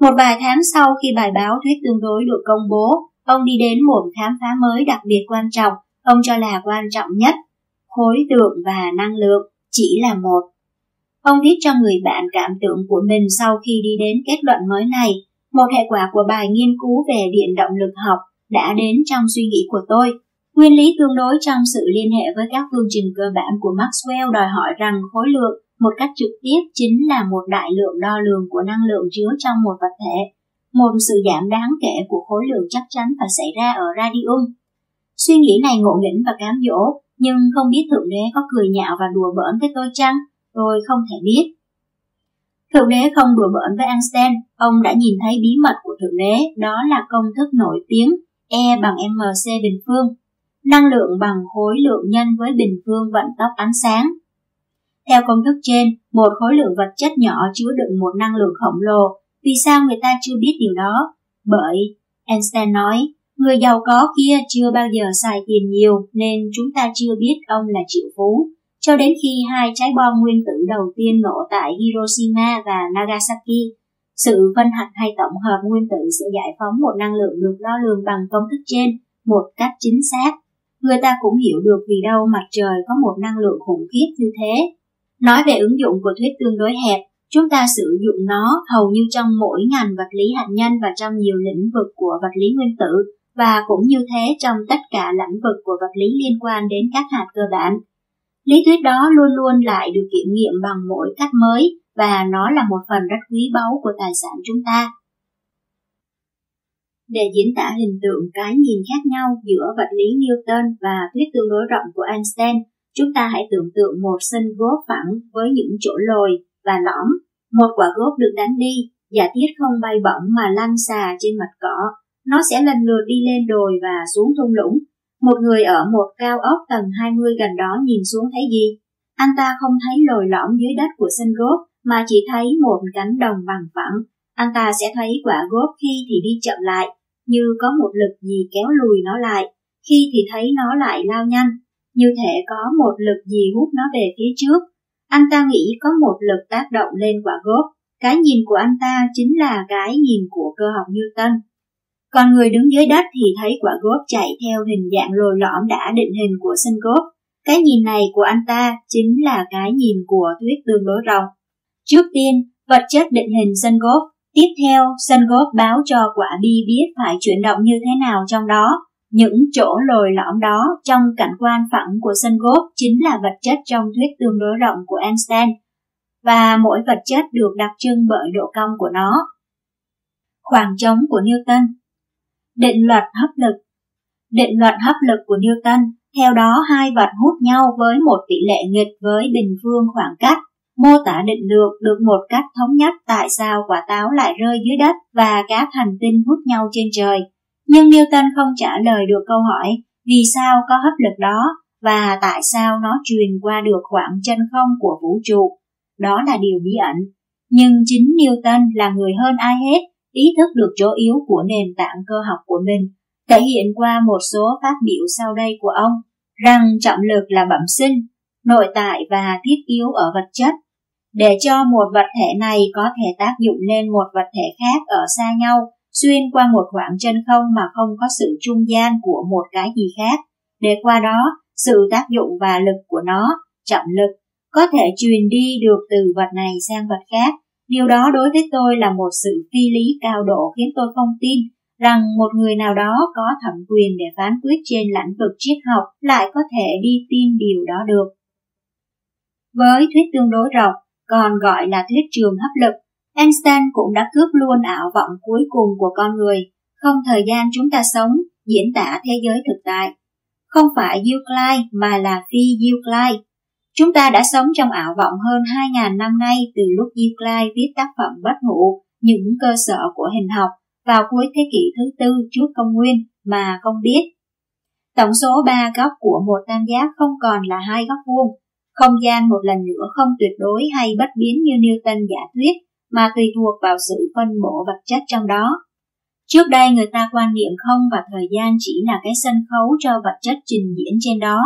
Speaker 1: Một vài tháng sau khi bài báo thuyết tương đối được công bố, ông đi đến một khám phá mới đặc biệt quan trọng, ông cho là quan trọng nhất. Khối lượng và năng lượng chỉ là một. Ông viết cho người bạn cảm tưởng của mình sau khi đi đến kết luận mới này, một hệ quả của bài nghiên cứu về điện động lực học đã đến trong suy nghĩ của tôi. Nguyên lý tương đối trong sự liên hệ với các phương trình cơ bản của Maxwell đòi hỏi rằng khối lượng một cách trực tiếp chính là một đại lượng đo lường của năng lượng chứa trong một vật thể. Một sự giảm đáng kể của khối lượng chắc chắn phải xảy ra ở radium. Suy nghĩ này ngộ nghĩnh và cám dỗ, nhưng không biết Thượng Đế có cười nhạo và đùa bỡn với tôi chăng? Tôi không thể biết. Thượng Đế không đùa bỡn với Einstein, ông đã nhìn thấy bí mật của Thượng Đế, đó là công thức nổi tiếng E bằng mc bình phương. Năng lượng bằng khối lượng nhân với bình phương vận tốc ánh sáng. Theo công thức trên, một khối lượng vật chất nhỏ chứa đựng một năng lượng khổng lồ. Vì sao người ta chưa biết điều đó? Bởi, Einstein nói, người giàu có kia chưa bao giờ xài tiền nhiều nên chúng ta chưa biết ông là triệu phú. Cho đến khi hai trái bom nguyên tử đầu tiên nổ tại Hiroshima và Nagasaki, sự phân hạch hay tổng hợp nguyên tử sẽ giải phóng một năng lượng được đo lường bằng công thức trên một cách chính xác. Người ta cũng hiểu được vì đâu mặt trời có một năng lượng khủng khiếp như thế. Nói về ứng dụng của thuyết tương đối hẹp, chúng ta sử dụng nó hầu như trong mỗi ngành vật lý hạt nhân và trong nhiều lĩnh vực của vật lý nguyên tử, và cũng như thế trong tất cả lĩnh vực của vật lý liên quan đến các hạt cơ bản. Lý thuyết đó luôn luôn lại được kiểm nghiệm bằng mỗi cách mới và nó là một phần rất quý báu của tài sản chúng ta. Để diễn tả hình tượng cái nhìn khác nhau giữa vật lý Newton và thuyết tương đối rộng của Einstein, chúng ta hãy tưởng tượng một sân gốp phẳng với những chỗ lồi và lõm. Một quả gốp được đánh đi, giả thiết không bay bổng mà lăn xà trên mặt cỏ. Nó sẽ lần lượt đi lên đồi và xuống thung lũng. Một người ở một cao ốc tầng 20 gần đó nhìn xuống thấy gì? Anh ta không thấy lồi lõm dưới đất của sân gốp mà chỉ thấy một cánh đồng bằng phẳng. Anh ta sẽ thấy quả gốp khi thì đi chậm lại, như có một lực gì kéo lùi nó lại, khi thì thấy nó lại lao nhanh, như thể có một lực gì hút nó về phía trước. Anh ta nghĩ có một lực tác động lên quả gốp. Cái nhìn của anh ta chính là cái nhìn của cơ học Newton. Còn người đứng dưới đất thì thấy quả gốp chạy theo hình dạng lồi lõm đã định hình của sân gốp. Cái nhìn này của anh ta chính là cái nhìn của thuyết tương đối rộng. Trước tiên, vật chất định hình sân gốp. Tiếp theo, sân gốp báo cho quả bi biết phải chuyển động như thế nào trong đó. Những chỗ lồi lõm đó trong cảnh quan phẳng của sân gốp chính là vật chất trong thuyết tương đối rộng của Einstein, và mỗi vật chất được đặc trưng bởi độ cong của nó. Khoảng trống của Newton Định luật hấp lực Định luật hấp lực của Newton, theo đó hai vật hút nhau với một tỷ lệ nghịch với bình phương khoảng cách mô tả định lượng được một cách thống nhất tại sao quả táo lại rơi dưới đất và các hành tinh hút nhau trên trời. Nhưng Newton không trả lời được câu hỏi vì sao có hấp lực đó và tại sao nó truyền qua được khoảng chân không của vũ trụ. Đó là điều bí ẩn. Nhưng chính Newton là người hơn ai hết ý thức được chỗ yếu của nền tảng cơ học của mình, thể hiện qua một số phát biểu sau đây của ông, rằng trọng lực là bẩm sinh, nội tại và thiết yếu ở vật chất để cho một vật thể này có thể tác dụng lên một vật thể khác ở xa nhau, xuyên qua một khoảng chân không mà không có sự trung gian của một cái gì khác, để qua đó sự tác dụng và lực của nó, trọng lực, có thể truyền đi được từ vật này sang vật khác. Điều đó đối với tôi là một sự phi lý cao độ khiến tôi không tin rằng một người nào đó có thẩm quyền để phán quyết trên lĩnh vực triết học lại có thể đi tin điều đó được. Với thuyết tương đối rộng, còn gọi là thuyết trường hấp lực. Einstein cũng đã cướp luôn ảo vọng cuối cùng của con người, không thời gian chúng ta sống, diễn tả thế giới thực tại. Không phải Euclid mà là phi Euclid. Chúng ta đã sống trong ảo vọng hơn 2.000 năm nay từ lúc Euclid viết tác phẩm bất hủ, những cơ sở của hình học, vào cuối thế kỷ thứ tư trước công nguyên mà không biết. Tổng số ba góc của một tam giác không còn là hai góc vuông, không gian một lần nữa không tuyệt đối hay bất biến như Newton giả thuyết, mà tùy thuộc vào sự phân bổ vật chất trong đó. Trước đây người ta quan niệm không và thời gian chỉ là cái sân khấu cho vật chất trình diễn trên đó.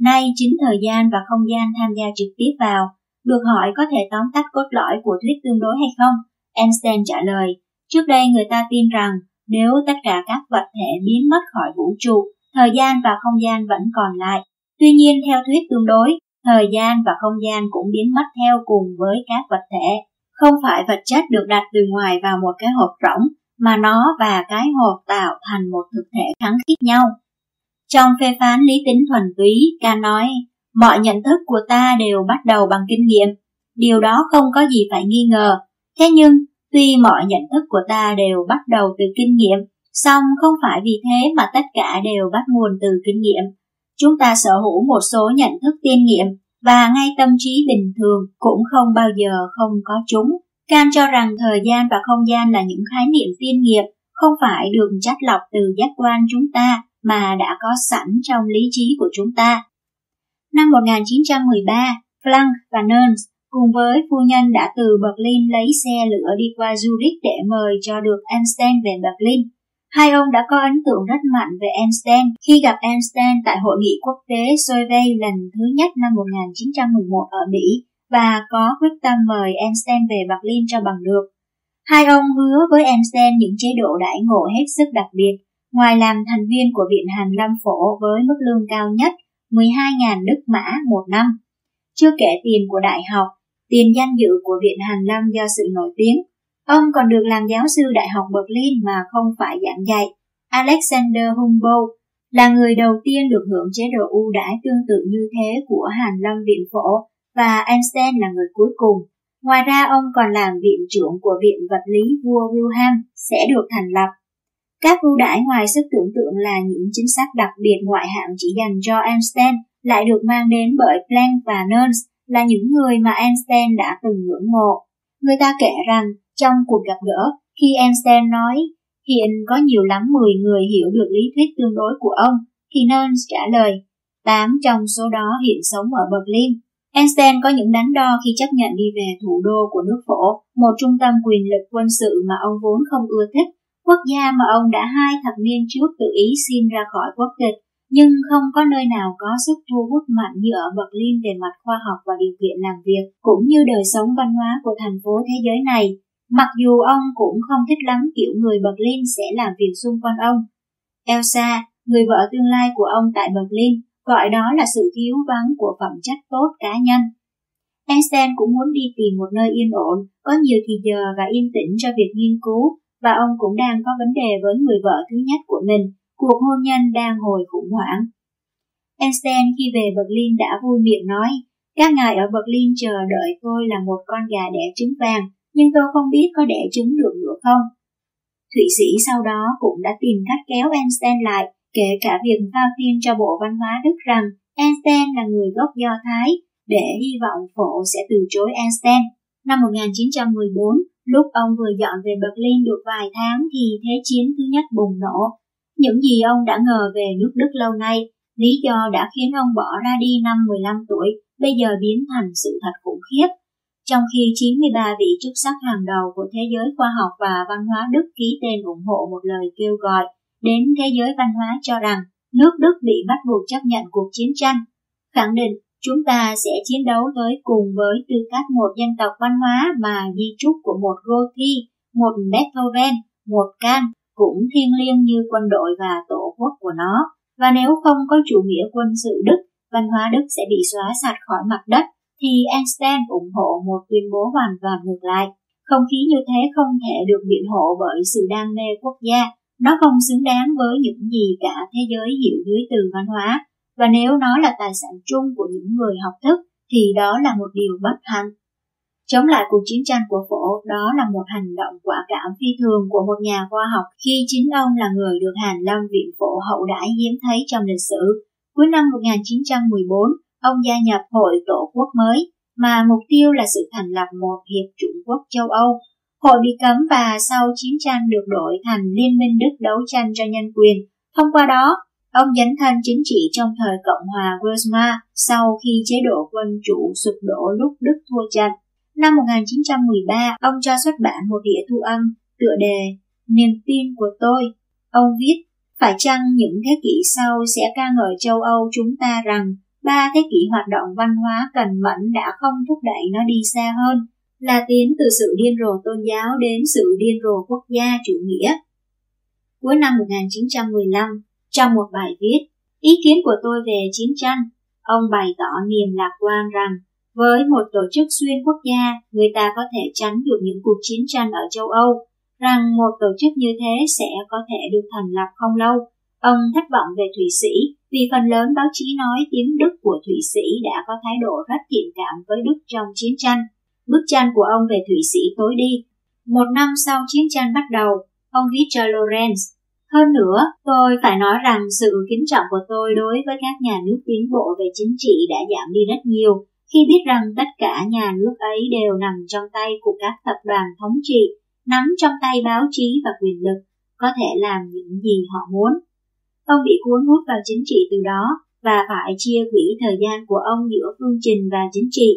Speaker 1: Nay chính thời gian và không gian tham gia trực tiếp vào. Được hỏi có thể tóm tắt cốt lõi của thuyết tương đối hay không? Einstein trả lời, trước đây người ta tin rằng nếu tất cả các vật thể biến mất khỏi vũ trụ, thời gian và không gian vẫn còn lại. Tuy nhiên theo thuyết tương đối, thời gian và không gian cũng biến mất theo cùng với các vật thể. Không phải vật chất được đặt từ ngoài vào một cái hộp rỗng, mà nó và cái hộp tạo thành một thực thể kháng khít nhau. Trong phê phán lý tính thuần túy, ca nói, mọi nhận thức của ta đều bắt đầu bằng kinh nghiệm. Điều đó không có gì phải nghi ngờ. Thế nhưng, tuy mọi nhận thức của ta đều bắt đầu từ kinh nghiệm, Song không phải vì thế mà tất cả đều bắt nguồn từ kinh nghiệm. Chúng ta sở hữu một số nhận thức tiên nghiệm và ngay tâm trí bình thường cũng không bao giờ không có chúng. Can cho rằng thời gian và không gian là những khái niệm tiên nghiệp, không phải được chắt lọc từ giác quan chúng ta mà đã có sẵn trong lý trí của chúng ta. Năm 1913, Planck và Nernst cùng với phu nhân đã từ Berlin lấy xe lửa đi qua Zurich để mời cho được Einstein về Berlin. Hai ông đã có ấn tượng rất mạnh về Einstein khi gặp Einstein tại hội nghị quốc tế Solvay lần thứ nhất năm 1911 ở Mỹ và có quyết tâm mời Einstein về Berlin cho bằng được. Hai ông hứa với Einstein những chế độ đãi ngộ hết sức đặc biệt, ngoài làm thành viên của Viện Hàn Lâm Phổ với mức lương cao nhất 12.000 đức mã một năm. Chưa kể tiền của đại học, tiền danh dự của Viện Hàn Lâm do sự nổi tiếng, Ông còn được làm giáo sư Đại học Berlin mà không phải giảng dạy. Alexander Humboldt là người đầu tiên được hưởng chế độ ưu đãi tương tự như thế của Hàn Lâm Viện Phổ và Einstein là người cuối cùng. Ngoài ra, ông còn làm viện trưởng của Viện Vật lý vua Wilhelm sẽ được thành lập. Các ưu đãi ngoài sức tưởng tượng là những chính sách đặc biệt ngoại hạng chỉ dành cho Einstein lại được mang đến bởi Planck và Nernst là những người mà Einstein đã từng ngưỡng mộ. Người ta kể rằng trong cuộc gặp gỡ, khi Einstein nói hiện có nhiều lắm 10 người hiểu được lý thuyết tương đối của ông, thì Nernst trả lời 8 trong số đó hiện sống ở Berlin. Einstein có những đánh đo khi chấp nhận đi về thủ đô của nước phổ, một trung tâm quyền lực quân sự mà ông vốn không ưa thích, quốc gia mà ông đã hai thập niên trước tự ý xin ra khỏi quốc tịch, nhưng không có nơi nào có sức thu hút mạnh như ở Berlin về mặt khoa học và điều kiện làm việc, cũng như đời sống văn hóa của thành phố thế giới này. Mặc dù ông cũng không thích lắm kiểu người Berlin sẽ làm việc xung quanh ông. Elsa, người vợ tương lai của ông tại Berlin, gọi đó là sự thiếu vắng của phẩm chất tốt cá nhân. Einstein cũng muốn đi tìm một nơi yên ổn, có nhiều thì giờ và yên tĩnh cho việc nghiên cứu, và ông cũng đang có vấn đề với người vợ thứ nhất của mình, cuộc hôn nhân đang hồi khủng hoảng. Einstein khi về Berlin đã vui miệng nói, các ngài ở Berlin chờ đợi tôi là một con gà đẻ trứng vàng, nhưng tôi không biết có đẻ trứng được nữa không. Thụy Sĩ sau đó cũng đã tìm cách kéo Einstein lại, kể cả việc phao tin cho Bộ Văn hóa Đức rằng Einstein là người gốc Do Thái, để hy vọng phổ sẽ từ chối Einstein. Năm 1914, lúc ông vừa dọn về Berlin được vài tháng thì Thế chiến thứ nhất bùng nổ. Những gì ông đã ngờ về nước Đức lâu nay, lý do đã khiến ông bỏ ra đi năm 15 tuổi, bây giờ biến thành sự thật khủng khiếp trong khi 93 vị chức sắc hàng đầu của thế giới khoa học và văn hóa Đức ký tên ủng hộ một lời kêu gọi đến thế giới văn hóa cho rằng nước Đức bị bắt buộc chấp nhận cuộc chiến tranh, khẳng định chúng ta sẽ chiến đấu tới cùng với tư cách một dân tộc văn hóa mà di trúc của một Goethe, một Beethoven, một Kant cũng thiêng liêng như quân đội và tổ quốc của nó. Và nếu không có chủ nghĩa quân sự Đức, văn hóa Đức sẽ bị xóa sạch khỏi mặt đất thì Einstein ủng hộ một tuyên bố hoàn toàn ngược lại. Không khí như thế không thể được biện hộ bởi sự đam mê quốc gia, nó không xứng đáng với những gì cả thế giới hiểu dưới từ văn hóa, và nếu nó là tài sản chung của những người học thức, thì đó là một điều bất hạnh. Chống lại cuộc chiến tranh của phổ, đó là một hành động quả cảm phi thường của một nhà khoa học khi chính ông là người được Hàn Lâm Viện Phổ hậu đãi hiếm thấy trong lịch sử. Cuối năm 1914, ông gia nhập Hội Tổ quốc mới, mà mục tiêu là sự thành lập một hiệp chủng quốc châu Âu. Hội bị cấm và sau chiến tranh được đổi thành Liên minh Đức đấu tranh cho nhân quyền. Thông qua đó, ông dấn thân chính trị trong thời Cộng hòa Weimar sau khi chế độ quân chủ sụp đổ lúc Đức thua trận. Năm 1913, ông cho xuất bản một đĩa thu âm tựa đề Niềm tin của tôi. Ông viết, phải chăng những thế kỷ sau sẽ ca ngợi châu Âu chúng ta rằng ba thế kỷ hoạt động văn hóa cần mẫn đã không thúc đẩy nó đi xa hơn, là tiến từ sự điên rồ tôn giáo đến sự điên rồ quốc gia chủ nghĩa. Cuối năm 1915, trong một bài viết, ý kiến của tôi về chiến tranh, ông bày tỏ niềm lạc quan rằng với một tổ chức xuyên quốc gia, người ta có thể tránh được những cuộc chiến tranh ở châu Âu, rằng một tổ chức như thế sẽ có thể được thành lập không lâu. Ông thất vọng về Thụy Sĩ vì phần lớn báo chí nói tiếng Đức của Thụy Sĩ đã có thái độ rất thiện cảm với Đức trong chiến tranh. Bức tranh của ông về Thụy Sĩ tối đi. Một năm sau chiến tranh bắt đầu, ông viết cho Lorenz, Hơn nữa, tôi phải nói rằng sự kính trọng của tôi đối với các nhà nước tiến bộ về chính trị đã giảm đi rất nhiều khi biết rằng tất cả nhà nước ấy đều nằm trong tay của các tập đoàn thống trị, nắm trong tay báo chí và quyền lực, có thể làm những gì họ muốn. Ông bị cuốn hút vào chính trị từ đó và phải chia quỹ thời gian của ông giữa phương trình và chính trị.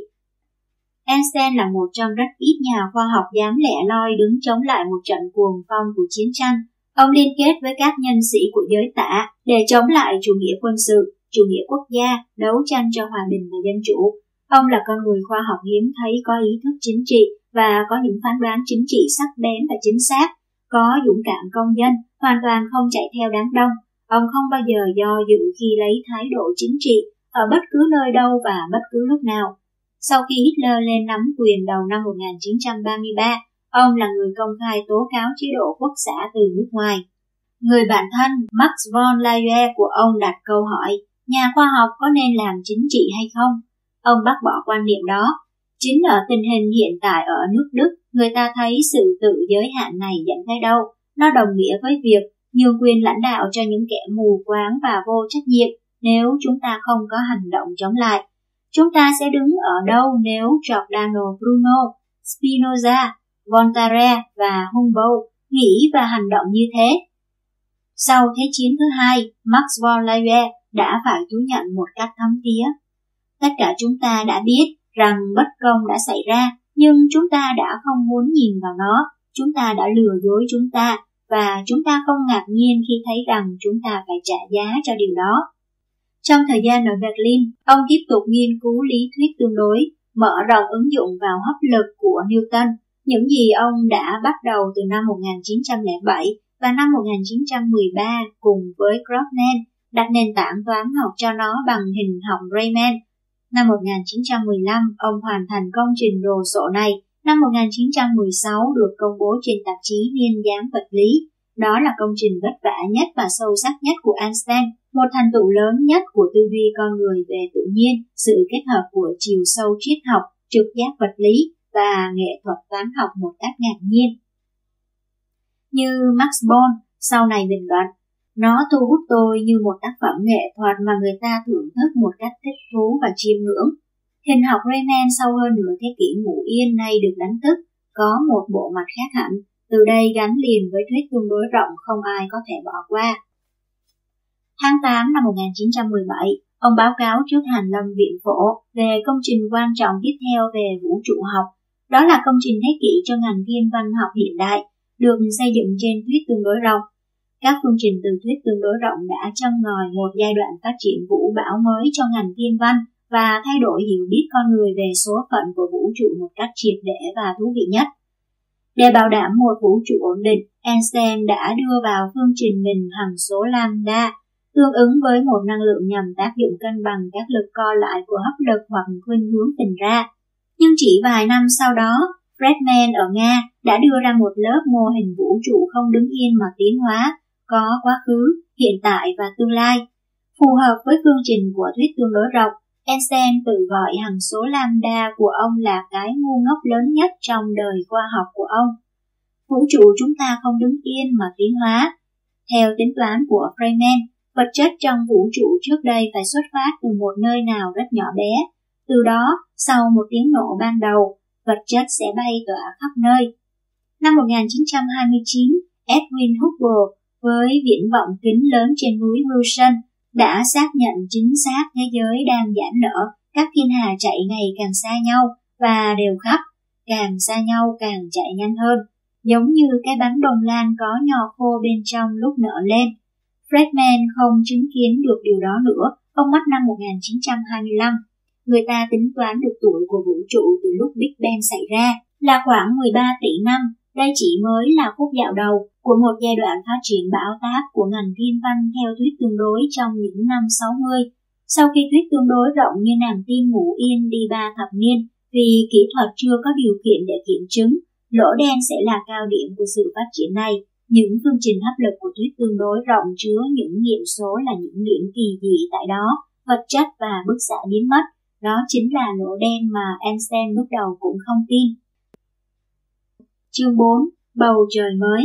Speaker 1: Einstein là một trong rất ít nhà khoa học dám lẻ loi đứng chống lại một trận cuồng phong của chiến tranh. Ông liên kết với các nhân sĩ của giới tả để chống lại chủ nghĩa quân sự, chủ nghĩa quốc gia, đấu tranh cho hòa bình và dân chủ. Ông là con người khoa học hiếm thấy có ý thức chính trị và có những phán đoán chính trị sắc bén và chính xác, có dũng cảm công dân, hoàn toàn không chạy theo đám đông. Ông không bao giờ do dự khi lấy thái độ chính trị ở bất cứ nơi đâu và bất cứ lúc nào. Sau khi Hitler lên nắm quyền đầu năm 1933, ông là người công khai tố cáo chế độ quốc xã từ nước ngoài. Người bạn thân Max von Laue của ông đặt câu hỏi, nhà khoa học có nên làm chính trị hay không? Ông bác bỏ quan niệm đó. Chính ở tình hình hiện tại ở nước Đức, người ta thấy sự tự giới hạn này dẫn tới đâu. Nó đồng nghĩa với việc nhường quyền lãnh đạo cho những kẻ mù quáng và vô trách nhiệm nếu chúng ta không có hành động chống lại. Chúng ta sẽ đứng ở đâu nếu Giordano Bruno, Spinoza, Voltaire và Humboldt nghĩ và hành động như thế? Sau Thế chiến thứ hai, Max von Laue đã phải thú nhận một cách thấm thía. Tất cả chúng ta đã biết rằng bất công đã xảy ra, nhưng chúng ta đã không muốn nhìn vào nó, chúng ta đã lừa dối chúng ta và chúng ta không ngạc nhiên khi thấy rằng chúng ta phải trả giá cho điều đó. Trong thời gian ở Berlin, ông tiếp tục nghiên cứu lý thuyết tương đối, mở rộng ứng dụng vào hấp lực của Newton, những gì ông đã bắt đầu từ năm 1907 và năm 1913 cùng với Grotman đặt nền tảng toán học cho nó bằng hình học Riemann. Năm 1915, ông hoàn thành công trình đồ sộ này Năm 1916 được công bố trên tạp chí Niên giám vật lý. Đó là công trình vất vả nhất và sâu sắc nhất của Einstein, một thành tựu lớn nhất của tư duy con người về tự nhiên, sự kết hợp của chiều sâu triết học, trực giác vật lý và nghệ thuật toán học một cách ngạc nhiên. Như Max Born sau này bình luận, nó thu hút tôi như một tác phẩm nghệ thuật mà người ta thưởng thức một cách thích thú và chiêm ngưỡng Hình học Riemann sau hơn nửa thế kỷ ngủ yên nay được đánh thức, có một bộ mặt khác hẳn, từ đây gắn liền với thuyết tương đối rộng không ai có thể bỏ qua. Tháng 8 năm 1917, ông báo cáo trước Hàn Lâm Viện Phổ về công trình quan trọng tiếp theo về vũ trụ học. Đó là công trình thế kỷ cho ngành thiên văn học hiện đại, được xây dựng trên thuyết tương đối rộng. Các phương trình từ thuyết tương đối rộng đã châm ngòi một giai đoạn phát triển vũ bão mới cho ngành thiên văn, và thay đổi hiểu biết con người về số phận của vũ trụ một cách triệt để và thú vị nhất. Để bảo đảm một vũ trụ ổn định, Einstein đã đưa vào phương trình mình hằng số lambda, tương ứng với một năng lượng nhằm tác dụng cân bằng các lực co lại của hấp lực hoặc khuynh hướng tình ra. Nhưng chỉ vài năm sau đó, Friedman ở Nga đã đưa ra một lớp mô hình vũ trụ không đứng yên mà tiến hóa, có quá khứ, hiện tại và tương lai. Phù hợp với phương trình của thuyết tương đối rộng, Einstein tự gọi hằng số lambda của ông là cái ngu ngốc lớn nhất trong đời khoa học của ông. Vũ trụ chúng ta không đứng yên mà tiến hóa. Theo tính toán của Freeman, vật chất trong vũ trụ trước đây phải xuất phát từ một nơi nào rất nhỏ bé. Từ đó, sau một tiếng nổ ban đầu, vật chất sẽ bay tỏa khắp nơi. Năm 1929, Edwin Hubble với viễn vọng kính lớn trên núi Wilson đã xác nhận chính xác thế giới đang giãn nở, các thiên hà chạy ngày càng xa nhau và đều khắp, càng xa nhau càng chạy nhanh hơn, giống như cái bánh bông lan có nhỏ khô bên trong lúc nở lên. Fredman không chứng kiến được điều đó nữa, ông mất năm 1925. Người ta tính toán được tuổi của vũ trụ từ lúc Big Bang xảy ra là khoảng 13 tỷ năm. Đây chỉ mới là khúc dạo đầu của một giai đoạn phát triển bão táp của ngành thiên văn theo thuyết tương đối trong những năm 60. Sau khi thuyết tương đối rộng như nàng tiên ngủ yên đi ba thập niên, vì kỹ thuật chưa có điều kiện để kiểm chứng, lỗ đen sẽ là cao điểm của sự phát triển này. Những phương trình hấp lực của thuyết tương đối rộng chứa những nghiệm số là những điểm kỳ dị tại đó, vật chất và bức xạ biến mất. Đó chính là lỗ đen mà Einstein lúc đầu cũng không tin. Chương 4. Bầu trời mới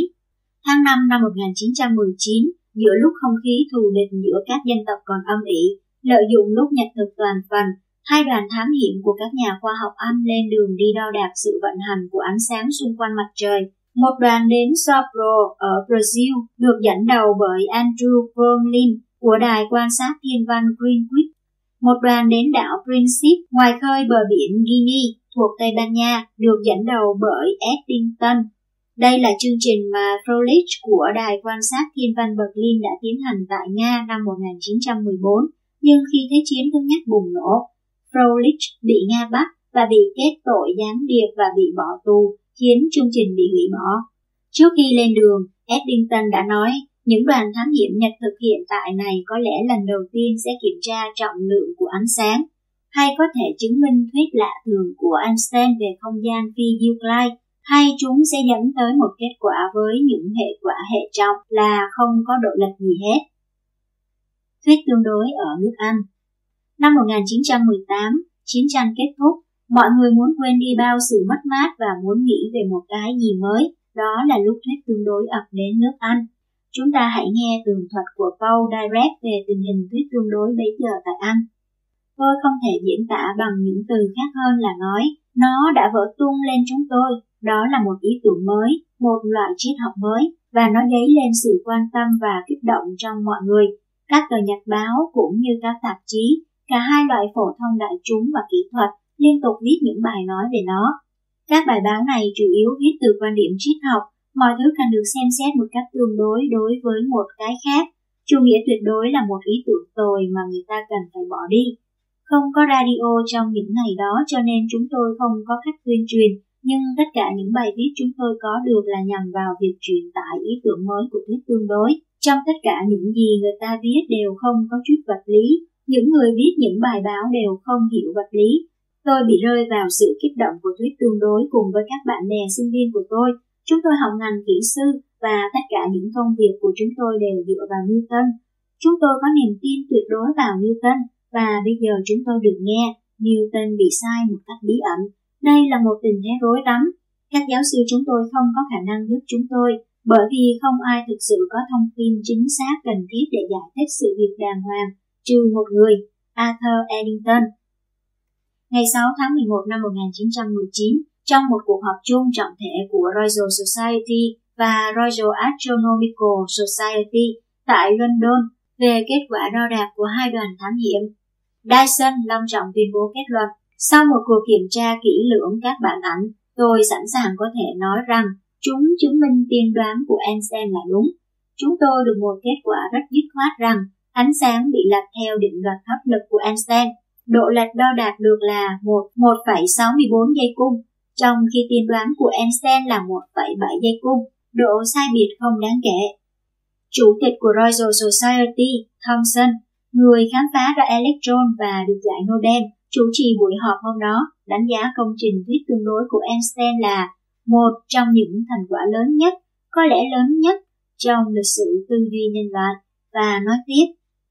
Speaker 1: Tháng 5 năm 1919, giữa lúc không khí thù địch giữa các dân tộc còn âm ỉ, lợi dụng lúc nhật thực toàn phần, hai đoàn thám hiểm của các nhà khoa học Anh lên đường đi đo đạc sự vận hành của ánh sáng xung quanh mặt trời. Một đoàn đến Sopro ở Brazil được dẫn đầu bởi Andrew Bromlin của đài quan sát thiên văn Greenwich. Một đoàn đến đảo Principe ngoài khơi bờ biển Guinea thuộc Tây Ban Nha được dẫn đầu bởi Eddington. Đây là chương trình mà Froelich của Đài quan sát thiên văn Berlin đã tiến hành tại Nga năm 1914, nhưng khi Thế chiến thứ nhất bùng nổ, Froelich bị Nga bắt và bị kết tội gián điệp và bị bỏ tù, khiến chương trình bị hủy bỏ. Trước khi lên đường, Eddington đã nói những đoàn thám hiểm Nhật thực hiện tại này có lẽ lần đầu tiên sẽ kiểm tra trọng lượng của ánh sáng, hay có thể chứng minh thuyết lạ thường của Einstein về không gian phi Euclid, hay chúng sẽ dẫn tới một kết quả với những hệ quả hệ trọng là không có độ lệch gì hết. Thuyết tương đối ở nước Anh Năm 1918, chiến tranh kết thúc, mọi người muốn quên đi bao sự mất mát và muốn nghĩ về một cái gì mới, đó là lúc thuyết tương đối ập đến nước Anh. Chúng ta hãy nghe tường thuật của Paul Direct về tình hình thuyết tương đối bây giờ tại Anh. Tôi không thể diễn tả bằng những từ khác hơn là nói, nó đã vỡ tung lên chúng tôi, đó là một ý tưởng mới, một loại triết học mới, và nó dấy lên sự quan tâm và kích động trong mọi người, các tờ nhật báo cũng như các tạp chí, cả hai loại phổ thông đại chúng và kỹ thuật liên tục viết những bài nói về nó. Các bài báo này chủ yếu viết từ quan điểm triết học mọi thứ cần được xem xét một cách tương đối đối với một cái khác. Chủ nghĩa tuyệt đối là một ý tưởng tồi mà người ta cần phải bỏ đi. Không có radio trong những ngày đó cho nên chúng tôi không có cách tuyên truyền, nhưng tất cả những bài viết chúng tôi có được là nhằm vào việc truyền tải ý tưởng mới của thuyết tương đối. Trong tất cả những gì người ta viết đều không có chút vật lý, những người viết những bài báo đều không hiểu vật lý. Tôi bị rơi vào sự kích động của thuyết tương đối cùng với các bạn bè sinh viên của tôi, Chúng tôi học ngành kỹ sư và tất cả những công việc của chúng tôi đều dựa vào Newton. Chúng tôi có niềm tin tuyệt đối vào Newton và bây giờ chúng tôi được nghe Newton bị sai một cách bí ẩn. Đây là một tình thế rối rắm. Các giáo sư chúng tôi không có khả năng giúp chúng tôi bởi vì không ai thực sự có thông tin chính xác cần thiết để giải thích sự việc đàng hoàng, trừ một người, Arthur Eddington. Ngày 6 tháng 11 năm 1919, trong một cuộc họp chung trọng thể của Royal Society và Royal Astronomical Society tại London về kết quả đo đạc của hai đoàn thám hiểm. Dyson long trọng tuyên bố kết luận, sau một cuộc kiểm tra kỹ lưỡng các bản ảnh, tôi sẵn sàng có thể nói rằng chúng chứng minh tiên đoán của Einstein là đúng. Chúng tôi được một kết quả rất dứt khoát rằng ánh sáng bị lệch theo định luật hấp lực của Einstein. Độ lệch đo đạt được là 1,64 giây cung, trong khi tiên đoán của Einstein là 1,7 giây cung, độ sai biệt không đáng kể. Chủ tịch của Royal Society, Thomson, người khám phá ra electron và được giải Nobel, chủ trì buổi họp hôm đó, đánh giá công trình thuyết tương đối của Einstein là một trong những thành quả lớn nhất, có lẽ lớn nhất trong lịch sử tư duy nhân loại, và nói tiếp,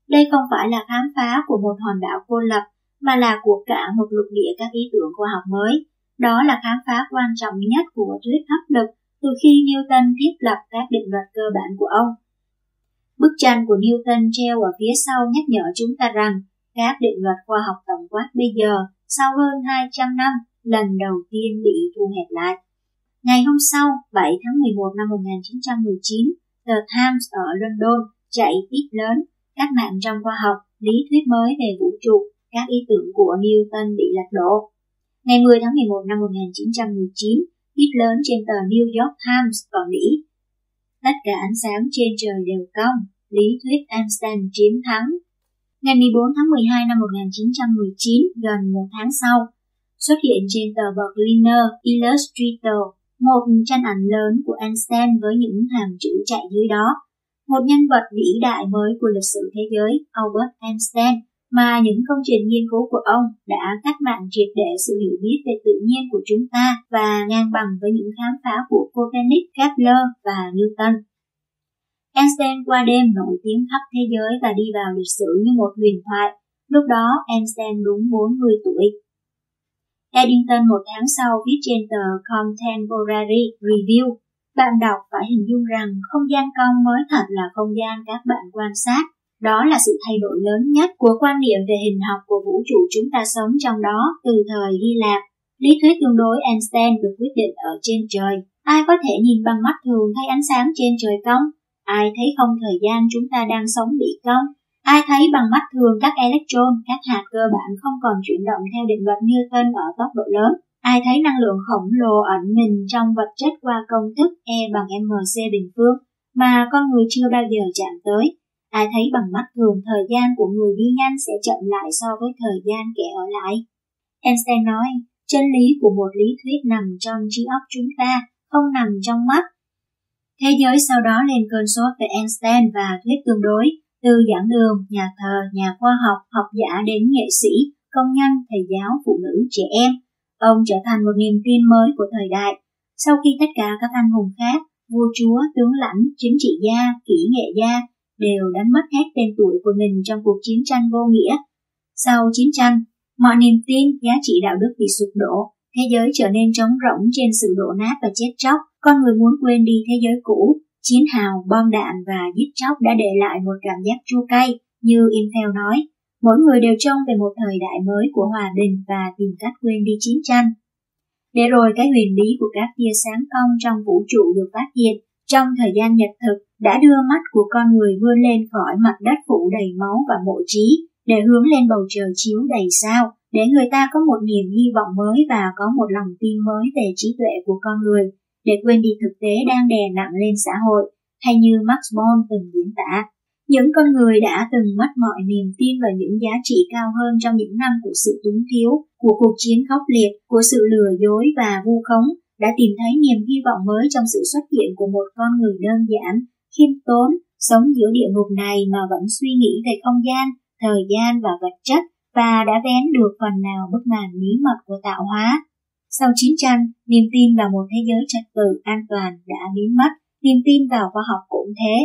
Speaker 1: đây không phải là khám phá của một hòn đảo cô lập, mà là của cả một lục địa các ý tưởng khoa học mới, đó là khám phá quan trọng nhất của thuyết hấp lực từ khi Newton thiết lập các định luật cơ bản của ông. Bức tranh của Newton treo ở phía sau nhắc nhở chúng ta rằng các định luật khoa học tổng quát bây giờ, sau hơn 200 năm, lần đầu tiên bị thu hẹp lại. Ngày hôm sau, 7 tháng 11 năm 1919, The Times ở London chạy tiếp lớn các mạng trong khoa học, lý thuyết mới về vũ trụ, các ý tưởng của Newton bị lật đổ. Ngày 10 tháng 11 năm 1919, tiếp lớn trên tờ New York Times ở Mỹ. Tất cả ánh sáng trên trời đều cong, lý thuyết Einstein chiến thắng. Ngày 14 tháng 12 năm 1919, gần một tháng sau, xuất hiện trên tờ Berliner Illustrator một tranh ảnh lớn của Einstein với những hàng chữ chạy dưới đó. Một nhân vật vĩ đại mới của lịch sử thế giới, Albert Einstein, mà những công trình nghiên cứu của ông đã cắt mạng triệt để sự hiểu biết về tự nhiên của chúng ta và ngang bằng với những khám phá của Copernic, Kepler và Newton. Einstein qua đêm nổi tiếng khắp thế giới và đi vào lịch sử như một huyền thoại. Lúc đó Einstein đúng 40 tuổi. Eddington một tháng sau viết trên tờ Contemporary Review bạn đọc phải hình dung rằng không gian cong mới thật là không gian các bạn quan sát. Đó là sự thay đổi lớn nhất của quan niệm về hình học của vũ trụ chúng ta sống trong đó từ thời Hy Lạp. Lý thuyết tương đối Einstein được quyết định ở trên trời. Ai có thể nhìn bằng mắt thường thấy ánh sáng trên trời cong? Ai thấy không thời gian chúng ta đang sống bị cong? Ai thấy bằng mắt thường các electron, các hạt cơ bản không còn chuyển động theo định luật Newton ở tốc độ lớn? Ai thấy năng lượng khổng lồ ẩn mình trong vật chất qua công thức E bằng mc bình phương mà con người chưa bao giờ chạm tới? Ai thấy bằng mắt thường thời gian của người đi nhanh sẽ chậm lại so với thời gian kẻ ở lại? Einstein nói, chân lý của một lý thuyết nằm trong trí óc chúng ta, không nằm trong mắt. Thế giới sau đó lên cơn sốt về Einstein và thuyết tương đối, từ giảng đường, nhà thờ, nhà khoa học, học giả đến nghệ sĩ, công nhân, thầy giáo, phụ nữ, trẻ em. Ông trở thành một niềm tin mới của thời đại. Sau khi tất cả các anh hùng khác, vua chúa, tướng lãnh, chính trị gia, kỹ nghệ gia đều đánh mất hết tên tuổi của mình trong cuộc chiến tranh vô nghĩa. Sau chiến tranh, mọi niềm tin, giá trị đạo đức bị sụp đổ, thế giới trở nên trống rỗng trên sự đổ nát và chết chóc, con người muốn quên đi thế giới cũ, chiến hào, bom đạn và giết chóc đã để lại một cảm giác chua cay, như Intel nói. Mỗi người đều trông về một thời đại mới của hòa bình và tìm cách quên đi chiến tranh. Để rồi cái huyền bí của các tia sáng cong trong vũ trụ được phát hiện trong thời gian nhật thực đã đưa mắt của con người vươn lên khỏi mặt đất phủ đầy máu và mộ trí để hướng lên bầu trời chiếu đầy sao, để người ta có một niềm hy vọng mới và có một lòng tin mới về trí tuệ của con người, để quên đi thực tế đang đè nặng lên xã hội, hay như Max Born từng diễn tả. Những con người đã từng mất mọi niềm tin vào những giá trị cao hơn trong những năm của sự túng thiếu, của cuộc chiến khốc liệt, của sự lừa dối và vu khống, đã tìm thấy niềm hy vọng mới trong sự xuất hiện của một con người đơn giản, khiêm tốn, sống giữa địa ngục này mà vẫn suy nghĩ về không gian, thời gian và vật chất và đã vén được phần nào bức màn bí mật của tạo hóa. Sau chiến tranh, niềm tin vào một thế giới trật tự an toàn đã biến mất, niềm tin vào khoa học cũng thế.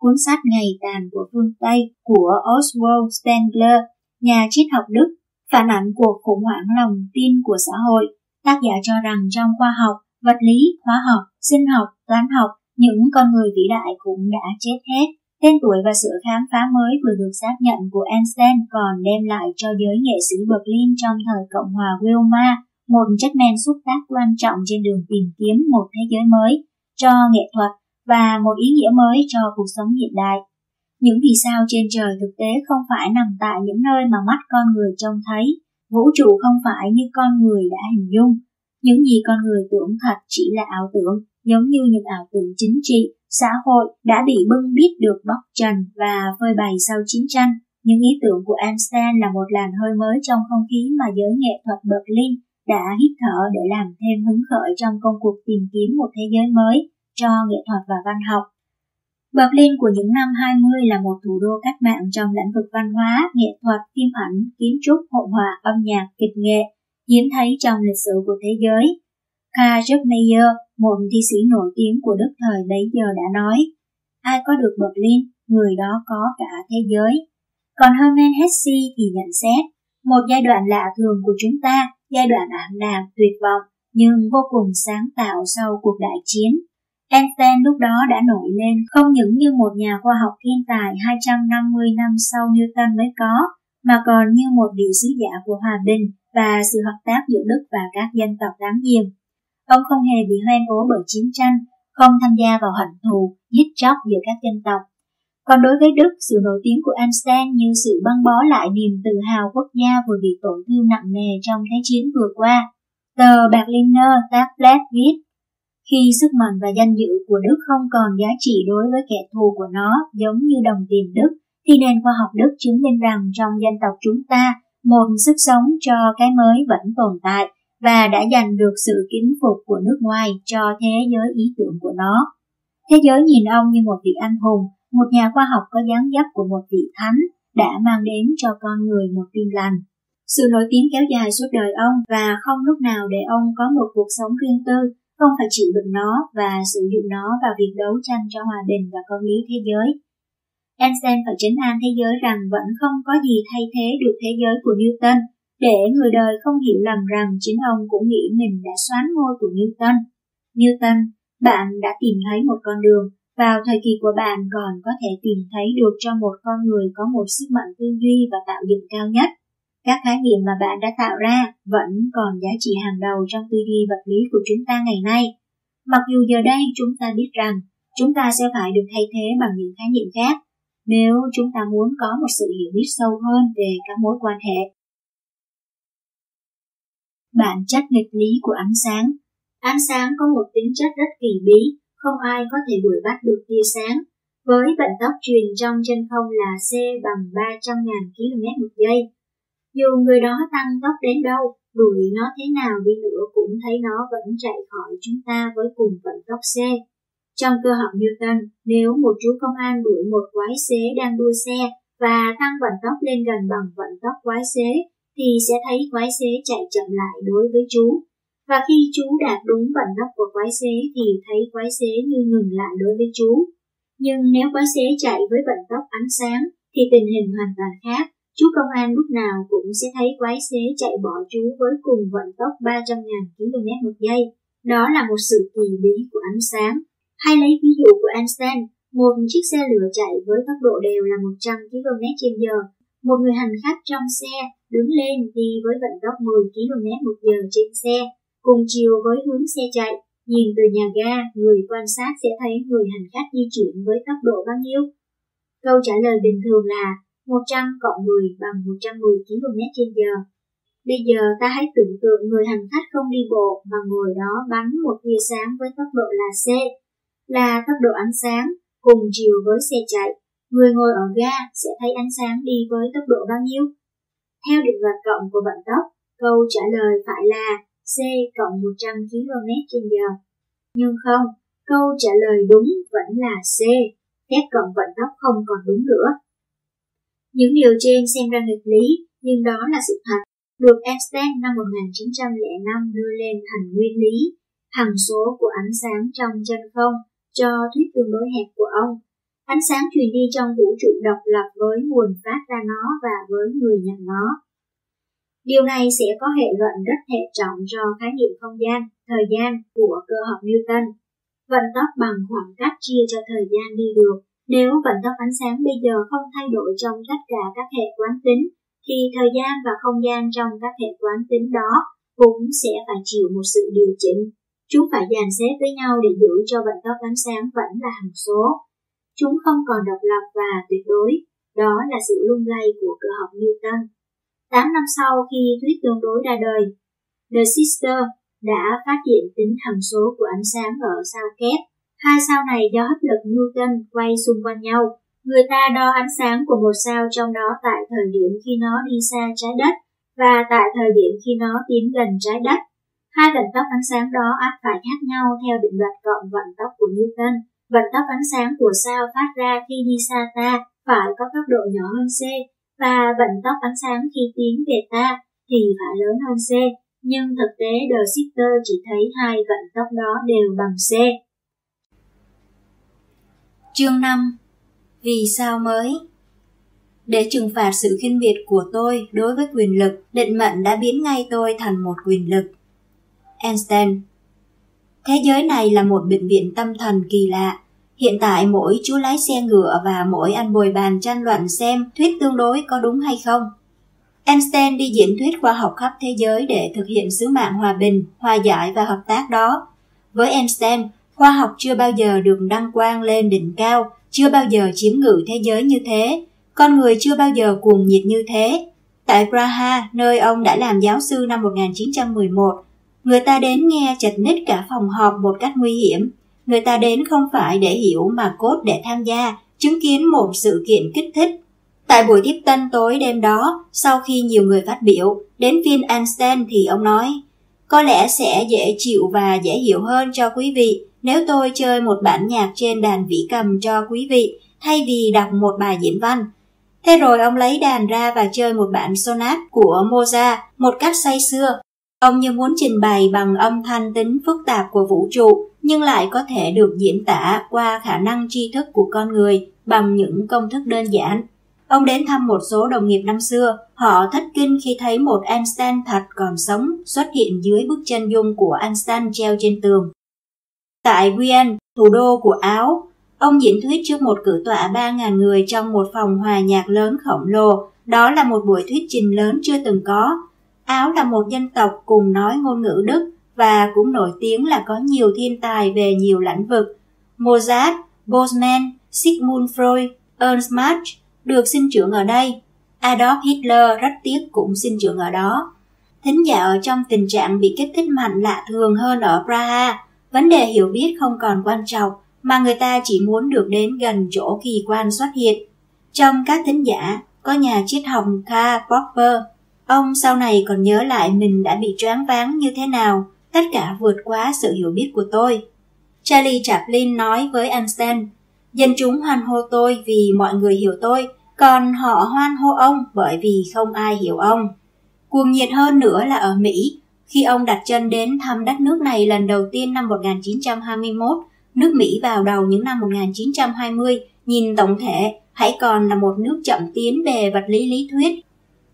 Speaker 1: Cuốn sách Ngày tàn của phương Tây của Oswald Spengler, nhà triết học Đức, phản ảnh cuộc khủng hoảng lòng tin của xã hội. Tác giả cho rằng trong khoa học, vật lý, hóa học, sinh học, toán học, những con người vĩ đại cũng đã chết hết. Tên tuổi và sự khám phá mới vừa được xác nhận của Einstein còn đem lại cho giới nghệ sĩ Berlin trong thời Cộng hòa Weimar một chất men xúc tác quan trọng trên đường tìm kiếm một thế giới mới cho nghệ thuật và một ý nghĩa mới cho cuộc sống hiện đại. Những vì sao trên trời thực tế không phải nằm tại những nơi mà mắt con người trông thấy, vũ trụ không phải như con người đã hình dung. Những gì con người tưởng thật chỉ là ảo tưởng, giống như những ảo tưởng chính trị, xã hội đã bị bưng bít được bóc trần và phơi bày sau chiến tranh. Những ý tưởng của Einstein là một làn hơi mới trong không khí mà giới nghệ thuật Berlin đã hít thở để làm thêm hứng khởi trong công cuộc tìm kiếm một thế giới mới cho nghệ thuật và văn học. Berlin của những năm 20 là một thủ đô cách mạng trong lĩnh vực văn hóa, nghệ thuật, phim ảnh, kiến trúc, hội họa, âm nhạc, kịch nghệ, hiếm thấy trong lịch sử của thế giới. Karl Mayer, một thi sĩ nổi tiếng của Đức thời bấy giờ đã nói, ai có được Berlin, người đó có cả thế giới. Còn Hermann Hesse thì nhận xét, một giai đoạn lạ thường của chúng ta giai đoạn ảm đạm, tuyệt vọng, nhưng vô cùng sáng tạo sau cuộc đại chiến. Einstein lúc đó đã nổi lên không những như một nhà khoa học thiên tài 250 năm sau Newton mới có, mà còn như một vị sứ giả của hòa bình và sự hợp tác giữa Đức và các dân tộc láng giềng. Ông không hề bị hoen ố bởi chiến tranh, không tham gia vào hận thù, giết chóc giữa các dân tộc, còn đối với Đức, sự nổi tiếng của Einstein như sự băng bó lại niềm tự hào quốc gia vừa bị tổn thương nặng nề trong Thế chiến vừa qua. Tờ Berliner Tagblatt viết, khi sức mạnh và danh dự của Đức không còn giá trị đối với kẻ thù của nó giống như đồng tiền Đức, thì nền khoa học Đức chứng minh rằng trong dân tộc chúng ta, một sức sống cho cái mới vẫn tồn tại và đã giành được sự kính phục của nước ngoài cho thế giới ý tưởng của nó. Thế giới nhìn ông như một vị anh hùng, một nhà khoa học có dáng dấp của một vị thánh đã mang đến cho con người một tin lành. Sự nổi tiếng kéo dài suốt đời ông và không lúc nào để ông có một cuộc sống riêng tư, không phải chịu đựng nó và sử dụng nó vào việc đấu tranh cho hòa bình và công lý thế giới. Einstein phải trấn an thế giới rằng vẫn không có gì thay thế được thế giới của Newton, để người đời không hiểu lầm rằng chính ông cũng nghĩ mình đã xoán ngôi của Newton. Newton, Bạn đã tìm thấy một con đường, vào thời kỳ của bạn còn có thể tìm thấy được cho một con người có một sức mạnh tư duy và tạo dựng cao nhất. Các khái niệm mà bạn đã tạo ra vẫn còn giá trị hàng đầu trong tư duy vật lý của chúng ta ngày nay. Mặc dù giờ đây chúng ta biết rằng chúng ta sẽ phải được thay thế bằng những khái niệm khác nếu chúng ta muốn có một sự hiểu biết sâu hơn về các mối quan hệ. Bản chất nghịch lý của ánh sáng Ánh sáng có một tính chất rất kỳ bí, không ai có thể đuổi bắt được tia sáng. Với vận tốc truyền trong chân không là c bằng 300.000 km một giây. Dù người đó tăng tốc đến đâu, đuổi nó thế nào đi nữa cũng thấy nó vẫn chạy khỏi chúng ta với cùng vận tốc c. Trong cơ học Newton, nếu một chú công an đuổi một quái xế đang đua xe và tăng vận tốc lên gần bằng vận tốc quái xế, thì sẽ thấy quái xế chạy chậm lại đối với chú. Và khi chú đạt đúng vận tốc của quái xế thì thấy quái xế như ngừng lại đối với chú. Nhưng nếu quái xế chạy với vận tốc ánh sáng thì tình hình hoàn toàn khác. Chú công an lúc nào cũng sẽ thấy quái xế chạy bỏ chú với cùng vận tốc 300.000 km một giây. Đó là một sự kỳ bí của ánh sáng. Hay lấy ví dụ của Einstein, một chiếc xe lửa chạy với tốc độ đều là 100 km h Một người hành khách trong xe đứng lên đi với vận tốc 10 km một giờ trên xe, cùng chiều với hướng xe chạy. Nhìn từ nhà ga, người quan sát sẽ thấy người hành khách di chuyển với tốc độ bao nhiêu? Câu trả lời bình thường là 100 cộng 10 bằng 110 km h Bây giờ ta hãy tưởng tượng người hành khách không đi bộ mà ngồi đó bắn một tia sáng với tốc độ là c, là tốc độ ánh sáng, cùng chiều với xe chạy. Người ngồi ở ga sẽ thấy ánh sáng đi với tốc độ bao nhiêu? Theo định luật cộng của vận tốc, câu trả lời phải là c cộng 100 km h Nhưng không, câu trả lời đúng vẫn là c, phép cộng vận tốc không còn đúng nữa. Những điều trên xem ra nghịch lý, nhưng đó là sự thật, được Einstein năm 1905 đưa lên thành nguyên lý, hằng số của ánh sáng trong chân không cho thuyết tương đối hẹp của ông. Ánh sáng truyền đi trong vũ trụ độc lập với nguồn phát ra nó và với người nhận nó. Điều này sẽ có hệ luận rất hệ trọng cho khái niệm không gian, thời gian của cơ học Newton. Vận tốc bằng khoảng cách chia cho thời gian đi được. Nếu vận tốc ánh sáng bây giờ không thay đổi trong tất cả các hệ quán tính, thì thời gian và không gian trong các hệ quán tính đó cũng sẽ phải chịu một sự điều chỉnh. Chúng phải dàn xếp với nhau để giữ cho vận tốc ánh sáng vẫn là hằng số. Chúng không còn độc lập và tuyệt đối. Đó là sự lung lay của cơ học Newton. 8 năm sau khi thuyết tương đối ra đời, De Sister đã phát hiện tính hàm số của ánh sáng ở sao kép. Hai sao này do hấp lực Newton quay xung quanh nhau. Người ta đo ánh sáng của một sao trong đó tại thời điểm khi nó đi xa trái đất và tại thời điểm khi nó tiến gần trái đất. Hai vận tốc ánh sáng đó áp phải khác nhau theo định luật cộng vận tốc của Newton. Vận tốc ánh sáng của sao phát ra khi đi xa ta phải có tốc độ nhỏ hơn c và vận tốc ánh sáng khi tiến về ta thì phải lớn hơn c. Nhưng thực tế The Sitter chỉ thấy hai vận tốc đó đều bằng c.
Speaker 2: Chương 5 Vì sao mới? Để trừng phạt sự khinh biệt của tôi đối với quyền lực, định mệnh đã biến ngay tôi thành một quyền lực. Einstein Thế giới này là một bệnh viện tâm thần kỳ lạ. Hiện tại mỗi chú lái xe ngựa và mỗi anh bồi bàn tranh luận xem thuyết tương đối có đúng hay không. Einstein đi diễn thuyết khoa học khắp thế giới để thực hiện sứ mạng hòa bình, hòa giải và hợp tác đó. Với Einstein, khoa học chưa bao giờ được đăng quang lên đỉnh cao, chưa bao giờ chiếm ngự thế giới như thế, con người chưa bao giờ cuồng nhiệt như thế. Tại Praha, nơi ông đã làm giáo sư năm 1911, Người ta đến nghe chật ních cả phòng họp một cách nguy hiểm. Người ta đến không phải để hiểu mà cốt để tham gia, chứng kiến một sự kiện kích thích. Tại buổi tiếp tân tối đêm đó, sau khi nhiều người phát biểu, đến phiên Einstein thì ông nói, có lẽ sẽ dễ chịu và dễ hiểu hơn cho quý vị nếu tôi chơi một bản nhạc trên đàn vĩ cầm cho quý vị thay vì đọc một bài diễn văn. Thế rồi ông lấy đàn ra và chơi một bản sonat của Mozart một cách say sưa. Ông như muốn trình bày bằng âm thanh tính phức tạp của vũ trụ, nhưng lại có thể được diễn tả qua khả năng tri thức của con người bằng những công thức đơn giản. Ông đến thăm một số đồng nghiệp năm xưa, họ thất kinh khi thấy một Einstein thật còn sống xuất hiện dưới bức chân dung của Einstein treo trên tường. Tại Wien, thủ đô của Áo, ông diễn thuyết trước một cử tọa 3.000 người trong một phòng hòa nhạc lớn khổng lồ. Đó là một buổi thuyết trình lớn chưa từng có. Áo là một dân tộc cùng nói ngôn ngữ Đức và cũng nổi tiếng là có nhiều thiên tài về nhiều lĩnh vực. Mozart, Bosman, Sigmund Freud, Ernst Mach được sinh trưởng ở đây. Adolf Hitler rất tiếc cũng sinh trưởng ở đó. Thính giả ở trong tình trạng bị kích thích mạnh lạ thường hơn ở Praha. Vấn đề hiểu biết không còn quan trọng, mà người ta chỉ muốn được đến gần chỗ kỳ quan xuất hiện. Trong các thính giả, có nhà triết học Karl Popper. Ông sau này còn nhớ lại mình đã bị choáng váng như thế nào, tất cả vượt quá sự hiểu biết của tôi. Charlie Chaplin nói với Einstein, dân chúng hoan hô tôi vì mọi người hiểu tôi, còn họ hoan hô ông bởi vì không ai hiểu ông. Cuồng nhiệt hơn nữa là ở Mỹ, khi ông đặt chân đến thăm đất nước này lần đầu tiên năm 1921, nước Mỹ vào đầu những năm 1920, nhìn tổng thể, hãy còn là một nước chậm tiến về vật lý lý thuyết.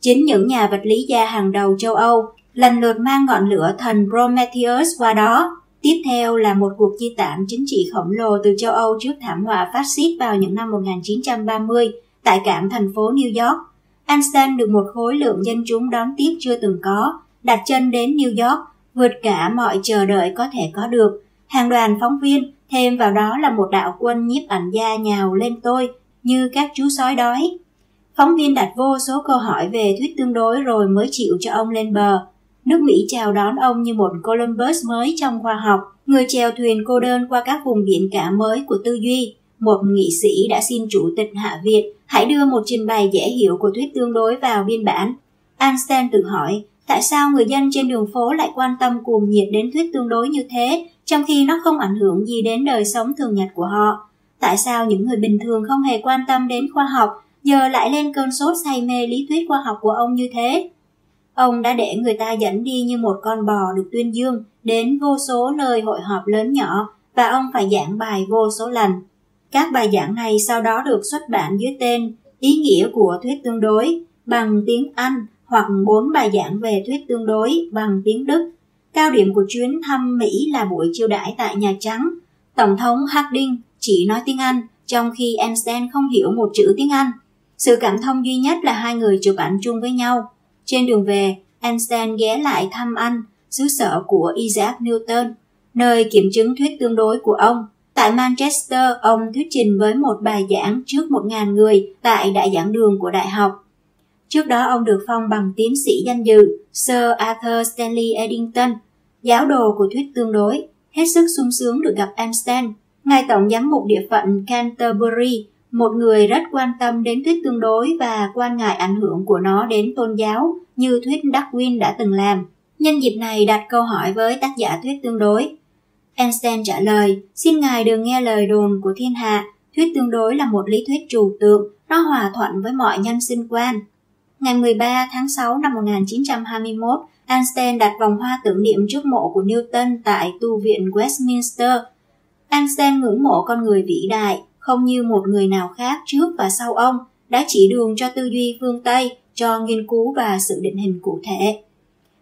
Speaker 2: Chính những nhà vật lý gia hàng đầu châu Âu lần lượt mang ngọn lửa thần Prometheus qua đó. Tiếp theo là một cuộc chi tản chính trị khổng lồ từ châu Âu trước thảm họa phát xít vào những năm 1930 tại cảng thành phố New York. Einstein được một khối lượng dân chúng đón tiếp chưa từng có, đặt chân đến New York, vượt cả mọi chờ đợi có thể có được. Hàng đoàn phóng viên, thêm vào đó là một đạo quân nhiếp ảnh gia nhào lên tôi như các chú sói đói. Phóng viên đặt vô số câu hỏi về thuyết tương đối rồi mới chịu cho ông lên bờ. Nước Mỹ chào đón ông như một Columbus mới trong khoa học, người chèo thuyền cô đơn qua các vùng biển cả mới của tư duy. Một nghị sĩ đã xin chủ tịch Hạ viện hãy đưa một trình bày dễ hiểu của thuyết tương đối vào biên bản. Einstein tự hỏi, tại sao người dân trên đường phố lại quan tâm cuồng nhiệt đến thuyết tương đối như thế, trong khi nó không ảnh hưởng gì đến đời sống thường nhật của họ? Tại sao những người bình thường không hề quan tâm đến khoa học, giờ lại lên cơn sốt say mê lý thuyết khoa học của ông như thế? Ông đã để người ta dẫn đi như một con bò được tuyên dương đến vô số nơi hội họp lớn nhỏ và ông phải giảng bài vô số lần. Các bài giảng này sau đó được xuất bản dưới tên Ý nghĩa của thuyết tương đối bằng tiếng Anh hoặc bốn bài giảng về thuyết tương đối bằng tiếng Đức. Cao điểm của chuyến thăm Mỹ là buổi chiêu đãi tại Nhà Trắng. Tổng thống Harding chỉ nói tiếng Anh, trong khi Einstein không hiểu một chữ tiếng Anh. Sự cảm thông duy nhất là hai người chụp ảnh chung với nhau. Trên đường về, Einstein ghé lại thăm anh, xứ sở của Isaac Newton, nơi kiểm chứng thuyết tương đối của ông. Tại Manchester, ông thuyết trình với một bài giảng trước 1.000 người tại đại giảng đường của đại học. Trước đó ông được phong bằng tiến sĩ danh dự Sir Arthur Stanley Eddington, giáo đồ của thuyết tương đối, hết sức sung sướng được gặp Einstein. Ngài tổng giám mục địa phận Canterbury, một người rất quan tâm đến thuyết tương đối và quan ngại ảnh hưởng của nó đến tôn giáo như thuyết Darwin đã từng làm. Nhân dịp này đặt câu hỏi với tác giả thuyết tương đối. Einstein trả lời, xin ngài đừng nghe lời đồn của thiên hạ, thuyết tương đối là một lý thuyết trừu tượng, nó hòa thuận với mọi nhân sinh quan. Ngày 13 tháng 6 năm 1921, Einstein đặt vòng hoa tưởng niệm trước mộ của Newton tại tu viện Westminster. Einstein ngưỡng mộ con người vĩ đại, không như một người nào khác trước và sau ông, đã chỉ đường cho tư duy phương Tây, cho nghiên cứu và sự định hình cụ thể.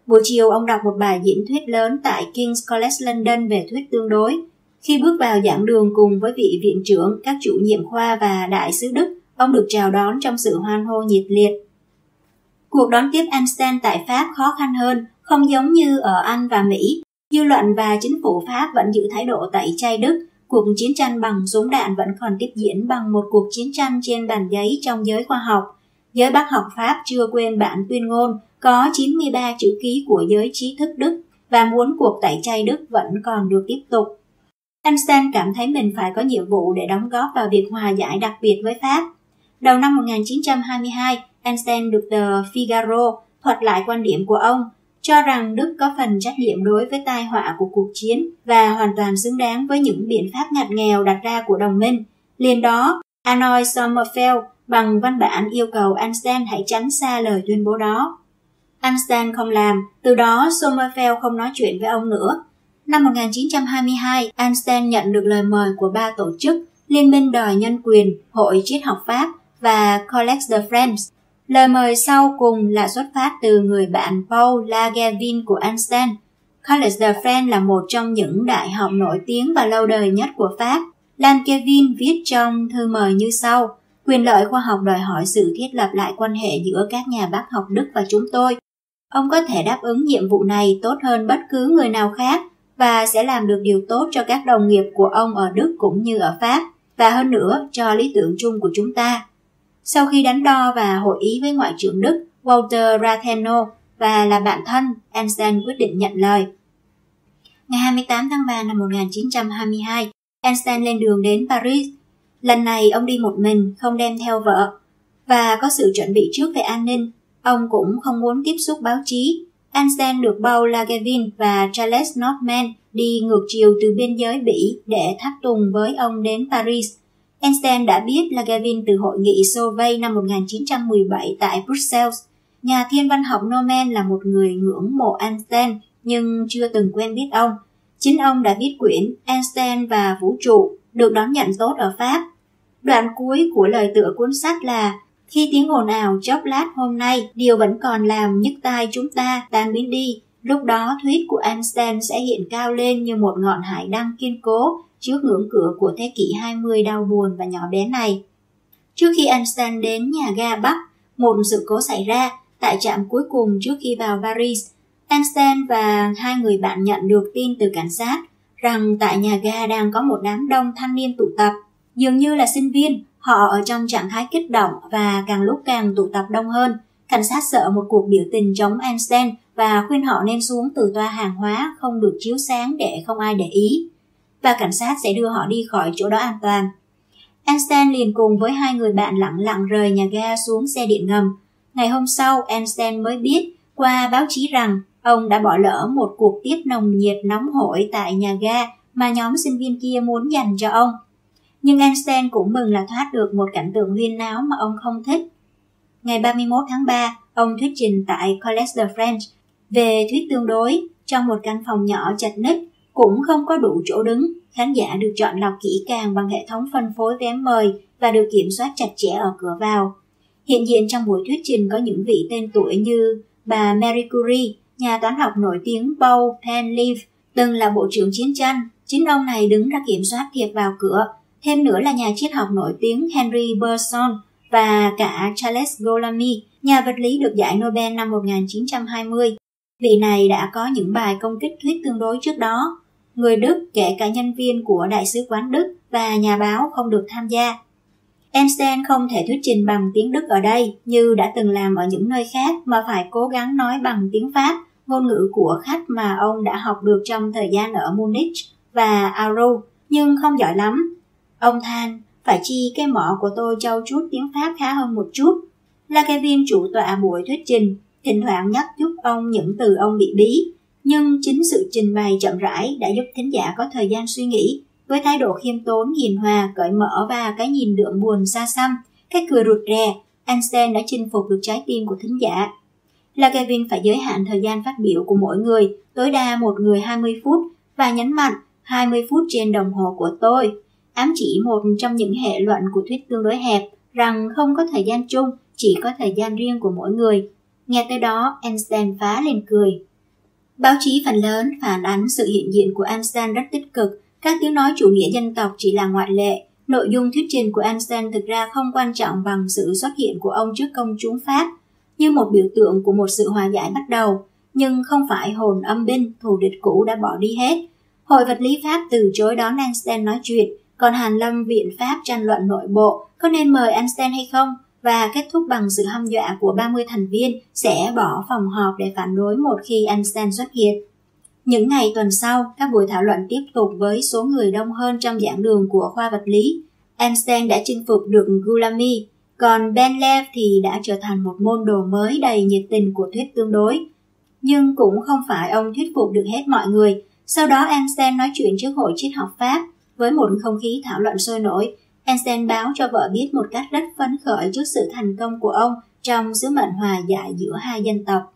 Speaker 2: Buổi chiều ông đọc một bài diễn thuyết lớn tại King's College London về thuyết tương đối. Khi bước vào giảng đường cùng với vị viện trưởng, các chủ nhiệm khoa và đại sứ Đức, ông được chào đón trong sự hoan hô nhiệt liệt. Cuộc đón tiếp Einstein tại Pháp khó khăn hơn, không giống như ở Anh và Mỹ. Dư luận và chính phủ Pháp vẫn giữ thái độ tẩy chay Đức. Cuộc chiến tranh bằng súng đạn vẫn còn tiếp diễn bằng một cuộc chiến tranh trên bàn giấy trong giới khoa học. Giới bác học Pháp chưa quên bản tuyên ngôn có 93 chữ ký của giới trí thức Đức và muốn cuộc tẩy chay Đức vẫn còn được tiếp tục. Einstein cảm thấy mình phải có nhiệm vụ để đóng góp vào việc hòa giải đặc biệt với Pháp. Đầu năm 1922, Einstein được tờ Figaro thuật lại quan điểm của ông, cho rằng Đức có phần trách nhiệm đối với tai họa của cuộc chiến và hoàn toàn xứng đáng với những biện pháp ngặt nghèo đặt ra của đồng minh. Liền đó, Arnold Sommerfeld bằng văn bản yêu cầu Einstein hãy tránh xa lời tuyên bố đó. Einstein không làm, từ đó Sommerfeld không nói chuyện với ông nữa. Năm 1922, Einstein nhận được lời mời của ba tổ chức Liên minh đòi nhân quyền, Hội triết học Pháp và Collège de France. Lời mời sau cùng là xuất phát từ người bạn Paul Lagavin của Einstein. College de France là một trong những đại học nổi tiếng và lâu đời nhất của Pháp. Lan Kevin viết trong thư mời như sau. Quyền lợi khoa học đòi hỏi sự thiết lập lại quan hệ giữa các nhà bác học Đức và chúng tôi. Ông có thể đáp ứng nhiệm vụ này tốt hơn bất cứ người nào khác và sẽ làm được điều tốt cho các đồng nghiệp của ông ở Đức cũng như ở Pháp, và hơn nữa cho lý tưởng chung của chúng ta. Sau khi đánh đo và hội ý với Ngoại trưởng Đức Walter Rathenow và là bạn thân, Einstein quyết định nhận lời. Ngày 28 tháng 3 năm 1922, Einstein lên đường đến Paris. Lần này ông đi một mình, không đem theo vợ, và có sự chuẩn bị trước về an ninh. Ông cũng không muốn tiếp xúc báo chí. Einstein được Paul Lagavin và Charles Norman đi ngược chiều từ biên giới Bỉ để tháp tùng với ông đến Paris. Einstein đã biết là Gavin từ hội nghị Solvay năm 1917 tại Brussels. Nhà thiên văn học Norman là một người ngưỡng mộ Einstein nhưng chưa từng quen biết ông. Chính ông đã viết quyển Einstein và vũ trụ được đón nhận tốt ở Pháp. Đoạn cuối của lời tựa cuốn sách là khi tiếng ồn ào chốc lát hôm nay, điều vẫn còn làm nhức tai chúng ta tan biến đi. Lúc đó thuyết của Einstein sẽ hiện cao lên như một ngọn hải đăng kiên cố trước ngưỡng cửa của thế kỷ 20 đau buồn và nhỏ bé này. Trước khi Einstein đến nhà ga Bắc, một sự cố xảy ra tại trạm cuối cùng trước khi vào Paris. Einstein và hai người bạn nhận được tin từ cảnh sát rằng tại nhà ga đang có một đám đông thanh niên tụ tập. Dường như là sinh viên, họ ở trong trạng thái kích động và càng lúc càng tụ tập đông hơn. Cảnh sát sợ một cuộc biểu tình chống Einstein và khuyên họ nên xuống từ toa hàng hóa không được chiếu sáng để không ai để ý. Và cảnh sát sẽ đưa họ đi khỏi chỗ đó an toàn. Einstein liền cùng với hai người bạn lặng lặng rời nhà ga xuống xe điện ngầm. Ngày hôm sau, Einstein mới biết qua báo chí rằng ông đã bỏ lỡ một cuộc tiếp nồng nhiệt nóng hổi tại nhà ga mà nhóm sinh viên kia muốn dành cho ông. Nhưng Einstein cũng mừng là thoát được một cảnh tượng huyên náo mà ông không thích. Ngày 31 tháng 3, ông thuyết trình tại Collège de France về thuyết tương đối trong một căn phòng nhỏ chật ních cũng không có đủ chỗ đứng. Khán giả được chọn lọc kỹ càng bằng hệ thống phân phối vé mời và được kiểm soát chặt chẽ ở cửa vào. Hiện diện trong buổi thuyết trình có những vị tên tuổi như bà Marie Curie, nhà toán học nổi tiếng Paul Penleaf, từng là bộ trưởng chiến tranh. Chính ông này đứng ra kiểm soát thiệp vào cửa. Thêm nữa là nhà triết học nổi tiếng Henry Bergson và cả Charles Golamy, nhà vật lý được giải Nobel năm 1920. Vị này đã có những bài công kích thuyết tương đối trước đó. Người Đức, kể cả nhân viên của Đại sứ quán Đức và nhà báo không được tham gia. Einstein không thể thuyết trình bằng tiếng Đức ở đây như đã từng làm ở những nơi khác mà phải cố gắng nói bằng tiếng Pháp, ngôn ngữ của khách mà ông đã học được trong thời gian ở Munich và Aarau, nhưng không giỏi lắm. Ông than, phải chi cái mỏ của tôi trau chút tiếng Pháp khá hơn một chút. Là cái viên chủ tọa buổi thuyết trình, thỉnh thoảng nhắc giúp ông những từ ông bị bí, nhưng chính sự trình bày chậm rãi đã giúp thính giả có thời gian suy nghĩ với thái độ khiêm tốn, hiền hòa, cởi mở và cái nhìn đượm buồn xa xăm, cái cười rụt rè, Einstein đã chinh phục được trái tim của thính giả. Là Kevin phải giới hạn thời gian phát biểu của mỗi người, tối đa một người 20 phút, và nhấn mạnh 20 phút trên đồng hồ của tôi, ám chỉ một trong những hệ luận của thuyết tương đối hẹp rằng không có thời gian chung, chỉ có thời gian riêng của mỗi người. Nghe tới đó, Einstein phá lên cười. Báo chí phần lớn phản ánh sự hiện diện của Einstein rất tích cực các tiếng nói chủ nghĩa dân tộc chỉ là ngoại lệ. Nội dung thuyết trình của Einstein thực ra không quan trọng bằng sự xuất hiện của ông trước công chúng Pháp, như một biểu tượng của một sự hòa giải bắt đầu, nhưng không phải hồn âm binh, thù địch cũ đã bỏ đi hết. Hội vật lý Pháp từ chối đón Einstein nói chuyện, còn Hàn Lâm Viện Pháp tranh luận nội bộ có nên mời Einstein hay không và kết thúc bằng sự hăm dọa của 30 thành viên sẽ bỏ phòng họp để phản đối một khi Einstein xuất hiện. Những ngày tuần sau, các buổi thảo luận tiếp tục với số người đông hơn trong giảng đường của khoa vật lý. Einstein đã chinh phục được Gulami, còn Benlev thì đã trở thành một môn đồ mới đầy nhiệt tình của thuyết tương đối. Nhưng cũng không phải ông thuyết phục được hết mọi người. Sau đó Einstein nói chuyện trước hội triết học Pháp với một không khí thảo luận sôi nổi. Einstein báo cho vợ biết một cách rất phấn khởi trước sự thành công của ông trong sứ mệnh hòa giải giữa hai dân tộc.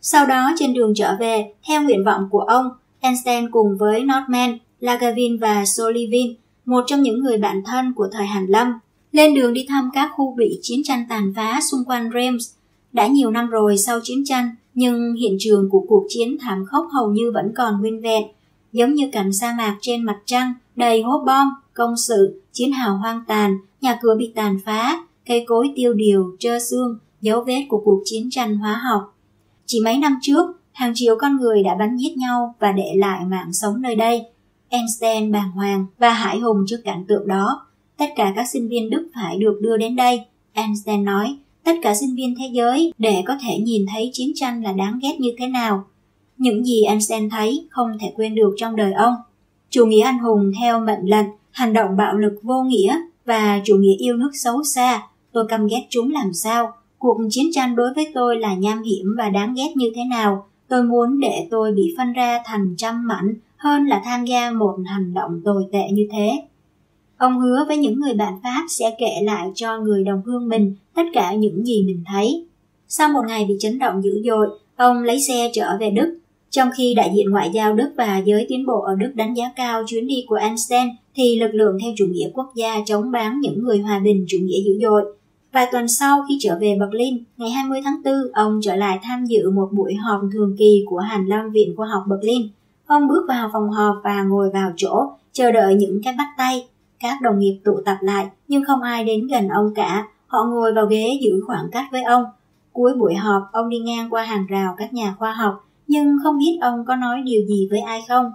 Speaker 2: Sau đó trên đường trở về, theo nguyện vọng của ông, Einstein cùng với Nordman, Lagavin và Solivin, một trong những người bạn thân của thời Hàn Lâm, lên đường đi thăm các khu bị chiến tranh tàn phá xung quanh Reims. Đã nhiều năm rồi sau chiến tranh, nhưng hiện trường của cuộc chiến thảm khốc hầu như vẫn còn nguyên vẹn, giống như cảnh sa mạc trên mặt trăng, đầy hố bom, công sự, chiến hào hoang tàn, nhà cửa bị tàn phá, cây cối tiêu điều, trơ xương, dấu vết của cuộc chiến tranh hóa học. Chỉ mấy năm trước, hàng triệu con người đã bắn giết nhau và để lại mạng sống nơi đây. Einstein bàng hoàng và hải hùng trước cảnh tượng đó. Tất cả các sinh viên Đức phải được đưa đến đây. Einstein nói, tất cả sinh viên thế giới để có thể nhìn thấy chiến tranh là đáng ghét như thế nào. Những gì Einstein thấy không thể quên được trong đời ông. Chủ nghĩa anh hùng theo mệnh lệnh, hành động bạo lực vô nghĩa và chủ nghĩa yêu nước xấu xa. Tôi căm ghét chúng làm sao? Cuộc chiến tranh đối với tôi là nham hiểm và đáng ghét như thế nào? Tôi muốn để tôi bị phân ra thành trăm mảnh hơn là tham gia một hành động tồi tệ như thế. Ông hứa với những người bạn Pháp sẽ kể lại cho người đồng hương mình tất cả những gì mình thấy. Sau một ngày bị chấn động dữ dội, ông lấy xe trở về Đức. Trong khi đại diện ngoại giao Đức và giới tiến bộ ở Đức đánh giá cao chuyến đi của Einstein, thì lực lượng theo chủ nghĩa quốc gia chống bán những người hòa bình chủ nghĩa dữ dội. Vài tuần sau khi trở về Berlin, ngày 20 tháng 4, ông trở lại tham dự một buổi họp thường kỳ của hàn lâm Viện Khoa học Berlin. Ông bước vào phòng họp và ngồi vào chỗ, chờ đợi những cái bắt tay. Các đồng nghiệp tụ tập lại, nhưng không ai đến gần ông cả. Họ ngồi vào ghế giữ khoảng cách với ông. Cuối buổi họp, ông đi ngang qua hàng rào các nhà khoa học, nhưng không biết ông có nói điều gì với ai không.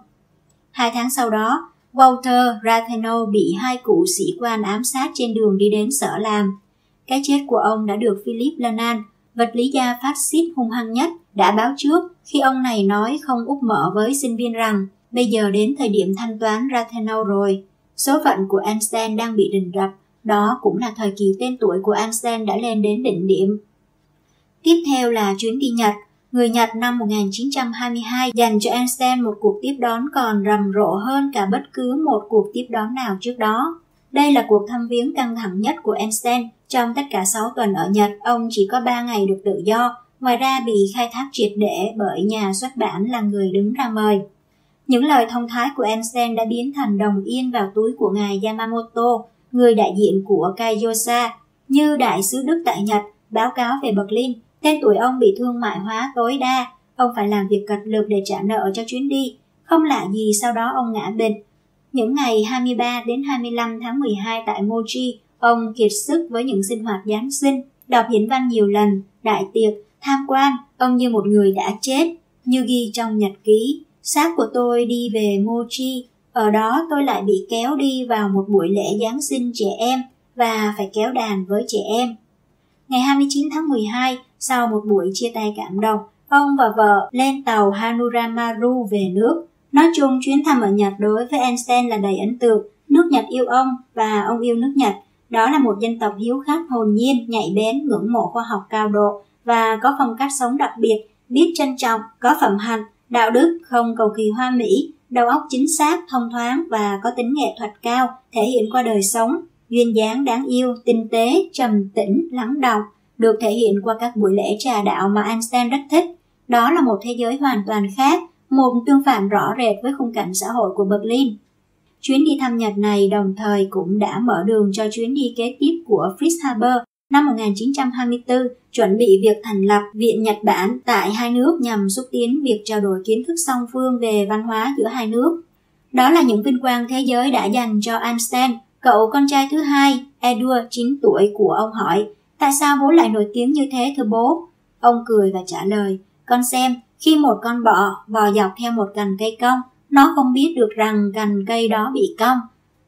Speaker 2: Hai tháng sau đó, Walter Ratheno bị hai cụ sĩ quan ám sát trên đường đi đến sở làm. Cái chết của ông đã được Philip Lenan, vật lý gia phát xít hung hăng nhất, đã báo trước khi ông này nói không úp mở với sinh viên rằng bây giờ đến thời điểm thanh toán Ratheno rồi. Số phận của Einstein đang bị đình rập, đó cũng là thời kỳ tên tuổi của Einstein đã lên đến đỉnh điểm. Tiếp theo là chuyến đi Nhật, người Nhật năm 1922 dành cho Einstein một cuộc tiếp đón còn rầm rộ hơn cả bất cứ một cuộc tiếp đón nào trước đó. Đây là cuộc thăm viếng căng thẳng nhất của Einstein. Trong tất cả 6 tuần ở Nhật, ông chỉ có 3 ngày được tự do, ngoài ra bị khai thác triệt để bởi nhà xuất bản là người đứng ra mời. Những lời thông thái của Einstein đã biến thành đồng yên vào túi của ngài Yamamoto, người đại diện của Kaiyosa, như đại sứ Đức tại Nhật, báo cáo về Berlin. Tên tuổi ông bị thương mại hóa tối đa, ông phải làm việc cật lực để trả nợ cho chuyến đi. Không lạ gì sau đó ông ngã bệnh. Những ngày 23 đến 25 tháng 12 tại Mochi, ông kiệt sức với những sinh hoạt Giáng sinh, đọc diễn văn nhiều lần, đại tiệc, tham quan, ông như một người đã chết, như ghi trong nhật ký. Xác của tôi đi về Mochi, ở đó tôi lại bị kéo đi vào một buổi lễ Giáng sinh trẻ em và phải kéo đàn với trẻ em. Ngày 29 tháng 12, sau một buổi chia tay cảm động, ông và vợ lên tàu Hanuramaru về nước. Nói chung, chuyến thăm ở Nhật đối với Einstein là đầy ấn tượng. Nước Nhật yêu ông và ông yêu nước Nhật. Đó là một dân tộc hiếu khách hồn nhiên, nhạy bén, ngưỡng mộ khoa học cao độ và có phong cách sống đặc biệt, biết trân trọng, có phẩm hạnh, đạo đức, không cầu kỳ hoa mỹ, đầu óc chính xác, thông thoáng và có tính nghệ thuật cao, thể hiện qua đời sống, duyên dáng đáng yêu, tinh tế, trầm tĩnh, lắng đọng, được thể hiện qua các buổi lễ trà đạo mà Einstein rất thích. Đó là một thế giới hoàn toàn khác, một tương phản rõ rệt với khung cảnh xã hội của Berlin. Chuyến đi thăm Nhật này đồng thời cũng đã mở đường cho chuyến đi kế tiếp của Fritz Haber năm 1924 chuẩn bị việc thành lập Viện Nhật Bản tại hai nước nhằm xúc tiến việc trao đổi kiến thức song phương về văn hóa giữa hai nước. Đó là những vinh quang thế giới đã dành cho Einstein, cậu con trai thứ hai, Edward 9 tuổi của ông hỏi, tại sao bố lại nổi tiếng như thế thưa bố? Ông cười và trả lời, con xem, khi một con bọ bò dọc theo một cành cây cong, nó không biết được rằng cành cây đó bị cong.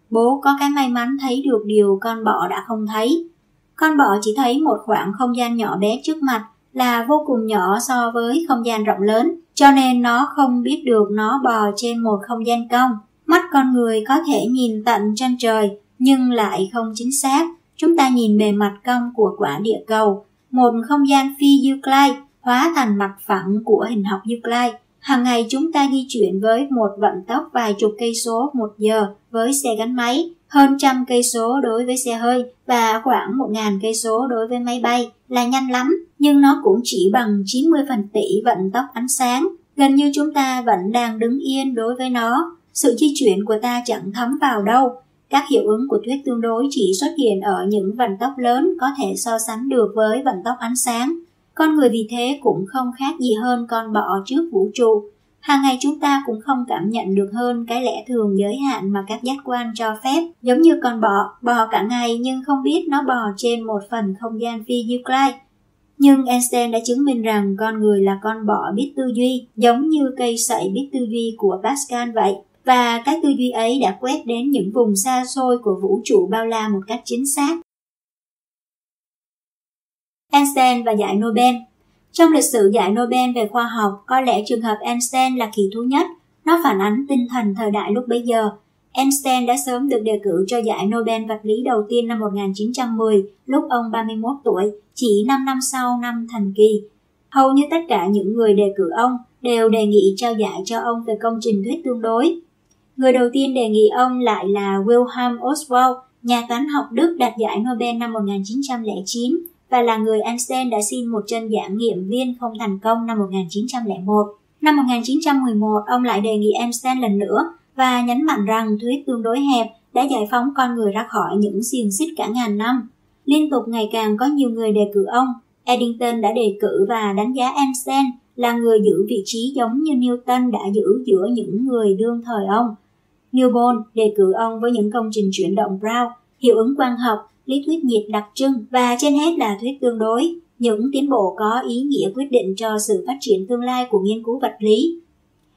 Speaker 2: Bố có cái may mắn thấy được điều con bọ đã không thấy. Con bọ chỉ thấy một khoảng không gian nhỏ bé trước mặt là vô cùng nhỏ so với không gian rộng lớn, cho nên nó không biết được nó bò trên một không gian cong. Mắt con người có thể nhìn tận chân trời, nhưng lại không chính xác. Chúng ta nhìn bề mặt cong của quả địa cầu, một không gian phi Euclid hóa thành mặt phẳng của hình học Euclid. Hàng ngày chúng ta di chuyển với một vận tốc vài chục cây số một giờ với xe gắn máy, hơn trăm cây số đối với xe hơi và khoảng một ngàn cây số đối với máy bay là nhanh lắm, nhưng nó cũng chỉ bằng 90 phần tỷ vận tốc ánh sáng. Gần như chúng ta vẫn đang đứng yên đối với nó. Sự di chuyển của ta chẳng thấm vào đâu. Các hiệu ứng của thuyết tương đối chỉ xuất hiện ở những vận tốc lớn có thể so sánh được với vận tốc ánh sáng. Con người vì thế cũng không khác gì hơn con bọ trước vũ trụ. Hàng ngày chúng ta cũng không cảm nhận được hơn cái lẽ thường giới hạn mà các giác quan cho phép. Giống như con bọ, bò cả ngày nhưng không biết nó bò trên một phần không gian phi Euclid. Nhưng Einstein đã chứng minh rằng con người là con bọ biết tư duy, giống như cây sậy biết tư duy của Pascal vậy. Và cái tư duy ấy đã quét đến những vùng xa xôi của vũ trụ bao la một cách chính xác. Einstein và giải Nobel Trong lịch sử giải Nobel về khoa học, có lẽ trường hợp Einstein là kỳ thú nhất. Nó phản ánh tinh thần thời đại lúc bấy giờ. Einstein đã sớm được đề cử cho giải Nobel vật lý đầu tiên năm 1910, lúc ông 31 tuổi, chỉ 5 năm sau năm thành kỳ. Hầu như tất cả những người đề cử ông đều đề nghị trao giải cho ông về công trình thuyết tương đối. Người đầu tiên đề nghị ông lại là Wilhelm Ostwald, nhà toán học Đức đạt giải Nobel năm 1909 và là người Einstein đã xin một chân giảng nghiệm viên không thành công năm 1901. Năm 1911, ông lại đề nghị Einstein lần nữa và nhấn mạnh rằng thuyết tương đối hẹp đã giải phóng con người ra khỏi những xiềng xích cả ngàn năm. Liên tục ngày càng có nhiều người đề cử ông. Eddington đã đề cử và đánh giá Einstein là người giữ vị trí giống như Newton đã giữ giữa những người đương thời ông. Newborn đề cử ông với những công trình chuyển động Brown, hiệu ứng quang học, lý thuyết nhiệt đặc trưng và trên hết là thuyết tương đối, những tiến bộ có ý nghĩa quyết định cho sự phát triển tương lai của nghiên cứu vật lý.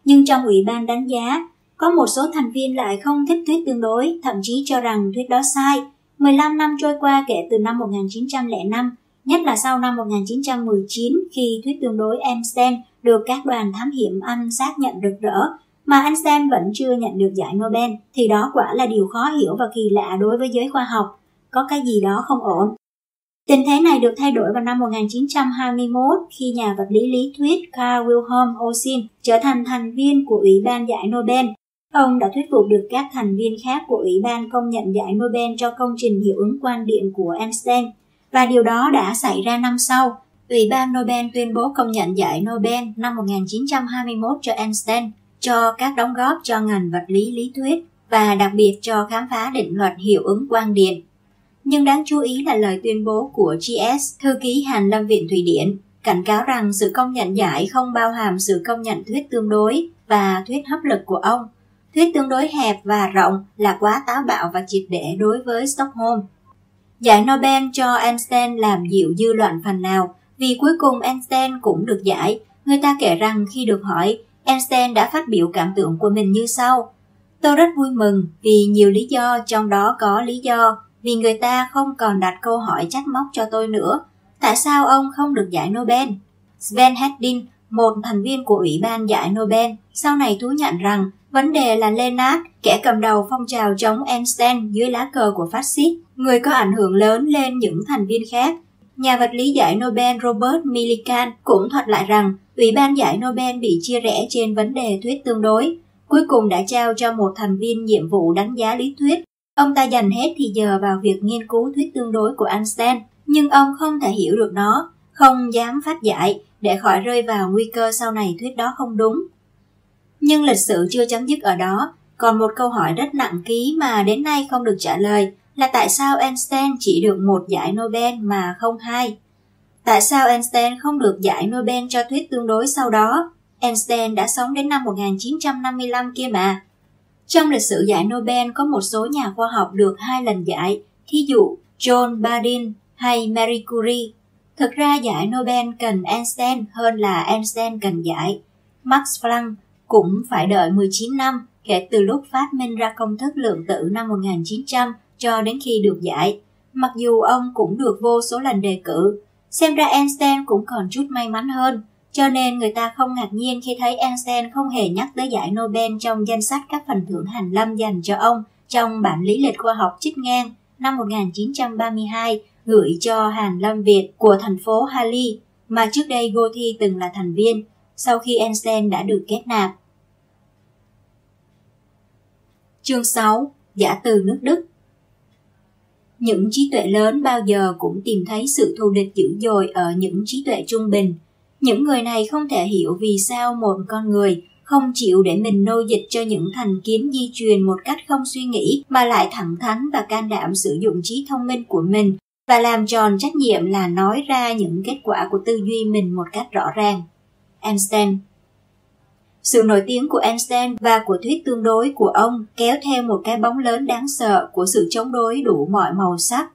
Speaker 2: Nhưng trong ủy ban đánh giá, có một số thành viên lại không thích thuyết tương đối, thậm chí cho rằng thuyết đó sai. 15 năm trôi qua kể từ năm 1905, nhất là sau năm 1919 khi thuyết tương đối Einstein được các đoàn thám hiểm Anh xác nhận rực rỡ, mà anh Sam vẫn chưa nhận được giải Nobel, thì đó quả là điều khó hiểu và kỳ lạ đối với giới khoa học. Có cái gì đó không ổn. Tình thế này được thay đổi vào năm 1921 khi nhà vật lý lý thuyết Carl Wilhelm Osin trở thành thành viên của Ủy ban giải Nobel Ông đã thuyết phục được các thành viên khác của Ủy ban công nhận giải Nobel cho công trình hiệu ứng quan điện của Einstein, và điều đó đã xảy ra năm sau. Ủy ban Nobel tuyên bố công nhận giải Nobel năm 1921 cho Einstein cho các đóng góp cho ngành vật lý lý thuyết và đặc biệt cho khám phá định luật hiệu ứng quang điện. Nhưng đáng chú ý là lời tuyên bố của GS, thư ký Hàn Lâm Viện Thụy Điển, cảnh cáo rằng sự công nhận giải không bao hàm sự công nhận thuyết tương đối và thuyết hấp lực của ông – Thuyết tương đối hẹp và rộng là quá táo bạo và triệt để đối với Stockholm. Giải Nobel cho Einstein làm dịu dư luận phần nào, vì cuối cùng Einstein cũng được giải. Người ta kể rằng khi được hỏi, Einstein đã phát biểu cảm tưởng của mình như sau. Tôi rất vui mừng vì nhiều lý do, trong đó có lý do vì người ta không còn đặt câu hỏi trách móc cho tôi nữa. Tại sao ông không được giải Nobel? Sven Hedin, một thành viên của Ủy ban giải Nobel, sau này thú nhận rằng Vấn đề là Lenard, kẻ cầm đầu phong trào chống Einstein dưới lá cờ của phát xít, người có ảnh hưởng lớn lên những thành viên khác. Nhà vật lý giải Nobel Robert Millikan cũng thuật lại rằng Ủy ban giải Nobel bị chia rẽ trên vấn đề thuyết tương đối, cuối cùng đã trao cho một thành viên nhiệm vụ đánh giá lý thuyết. Ông ta dành hết thì giờ vào việc nghiên cứu thuyết tương đối của Einstein, nhưng ông không thể hiểu được nó, không dám phát giải để khỏi rơi vào nguy cơ sau này thuyết đó không đúng. Nhưng lịch sử chưa chấm dứt ở đó, còn một câu hỏi rất nặng ký mà đến nay không được trả lời là tại sao Einstein chỉ được một giải Nobel mà không hai? Tại sao Einstein không được giải Nobel cho thuyết tương đối sau đó? Einstein đã sống đến năm 1955 kia mà. Trong lịch sử giải Nobel có một số nhà khoa học được hai lần giải, thí dụ John Bardeen hay Marie Curie. Thực ra giải Nobel cần Einstein hơn là Einstein cần giải. Max Planck cũng phải đợi 19 năm kể từ lúc phát minh ra công thức lượng tử năm 1900 cho đến khi được giải. Mặc dù ông cũng được vô số lần đề cử, xem ra Einstein cũng còn chút may mắn hơn, cho nên người ta không ngạc nhiên khi thấy Einstein không hề nhắc tới giải Nobel trong danh sách các phần thưởng Hàn Lâm dành cho ông trong bản lý lịch khoa học chích ngang năm 1932 gửi cho Hàn Lâm Việt của thành phố Hali mà trước đây Gothi từng là thành viên sau khi Einstein đã được kết nạp. Chương 6. Giả từ nước Đức những trí tuệ lớn bao giờ cũng tìm thấy sự thù địch dữ dội ở những trí tuệ trung bình. Những người này không thể hiểu vì sao một con người không chịu để mình nô dịch cho những thành kiến di truyền một cách không suy nghĩ, mà lại thẳng thắn và can đảm sử dụng trí thông minh của mình, và làm tròn trách nhiệm là nói ra những kết quả của tư duy mình một cách rõ ràng. Einstein sự nổi tiếng của Einstein và của thuyết tương đối của ông kéo theo một cái bóng lớn đáng sợ của sự chống đối đủ mọi màu sắc.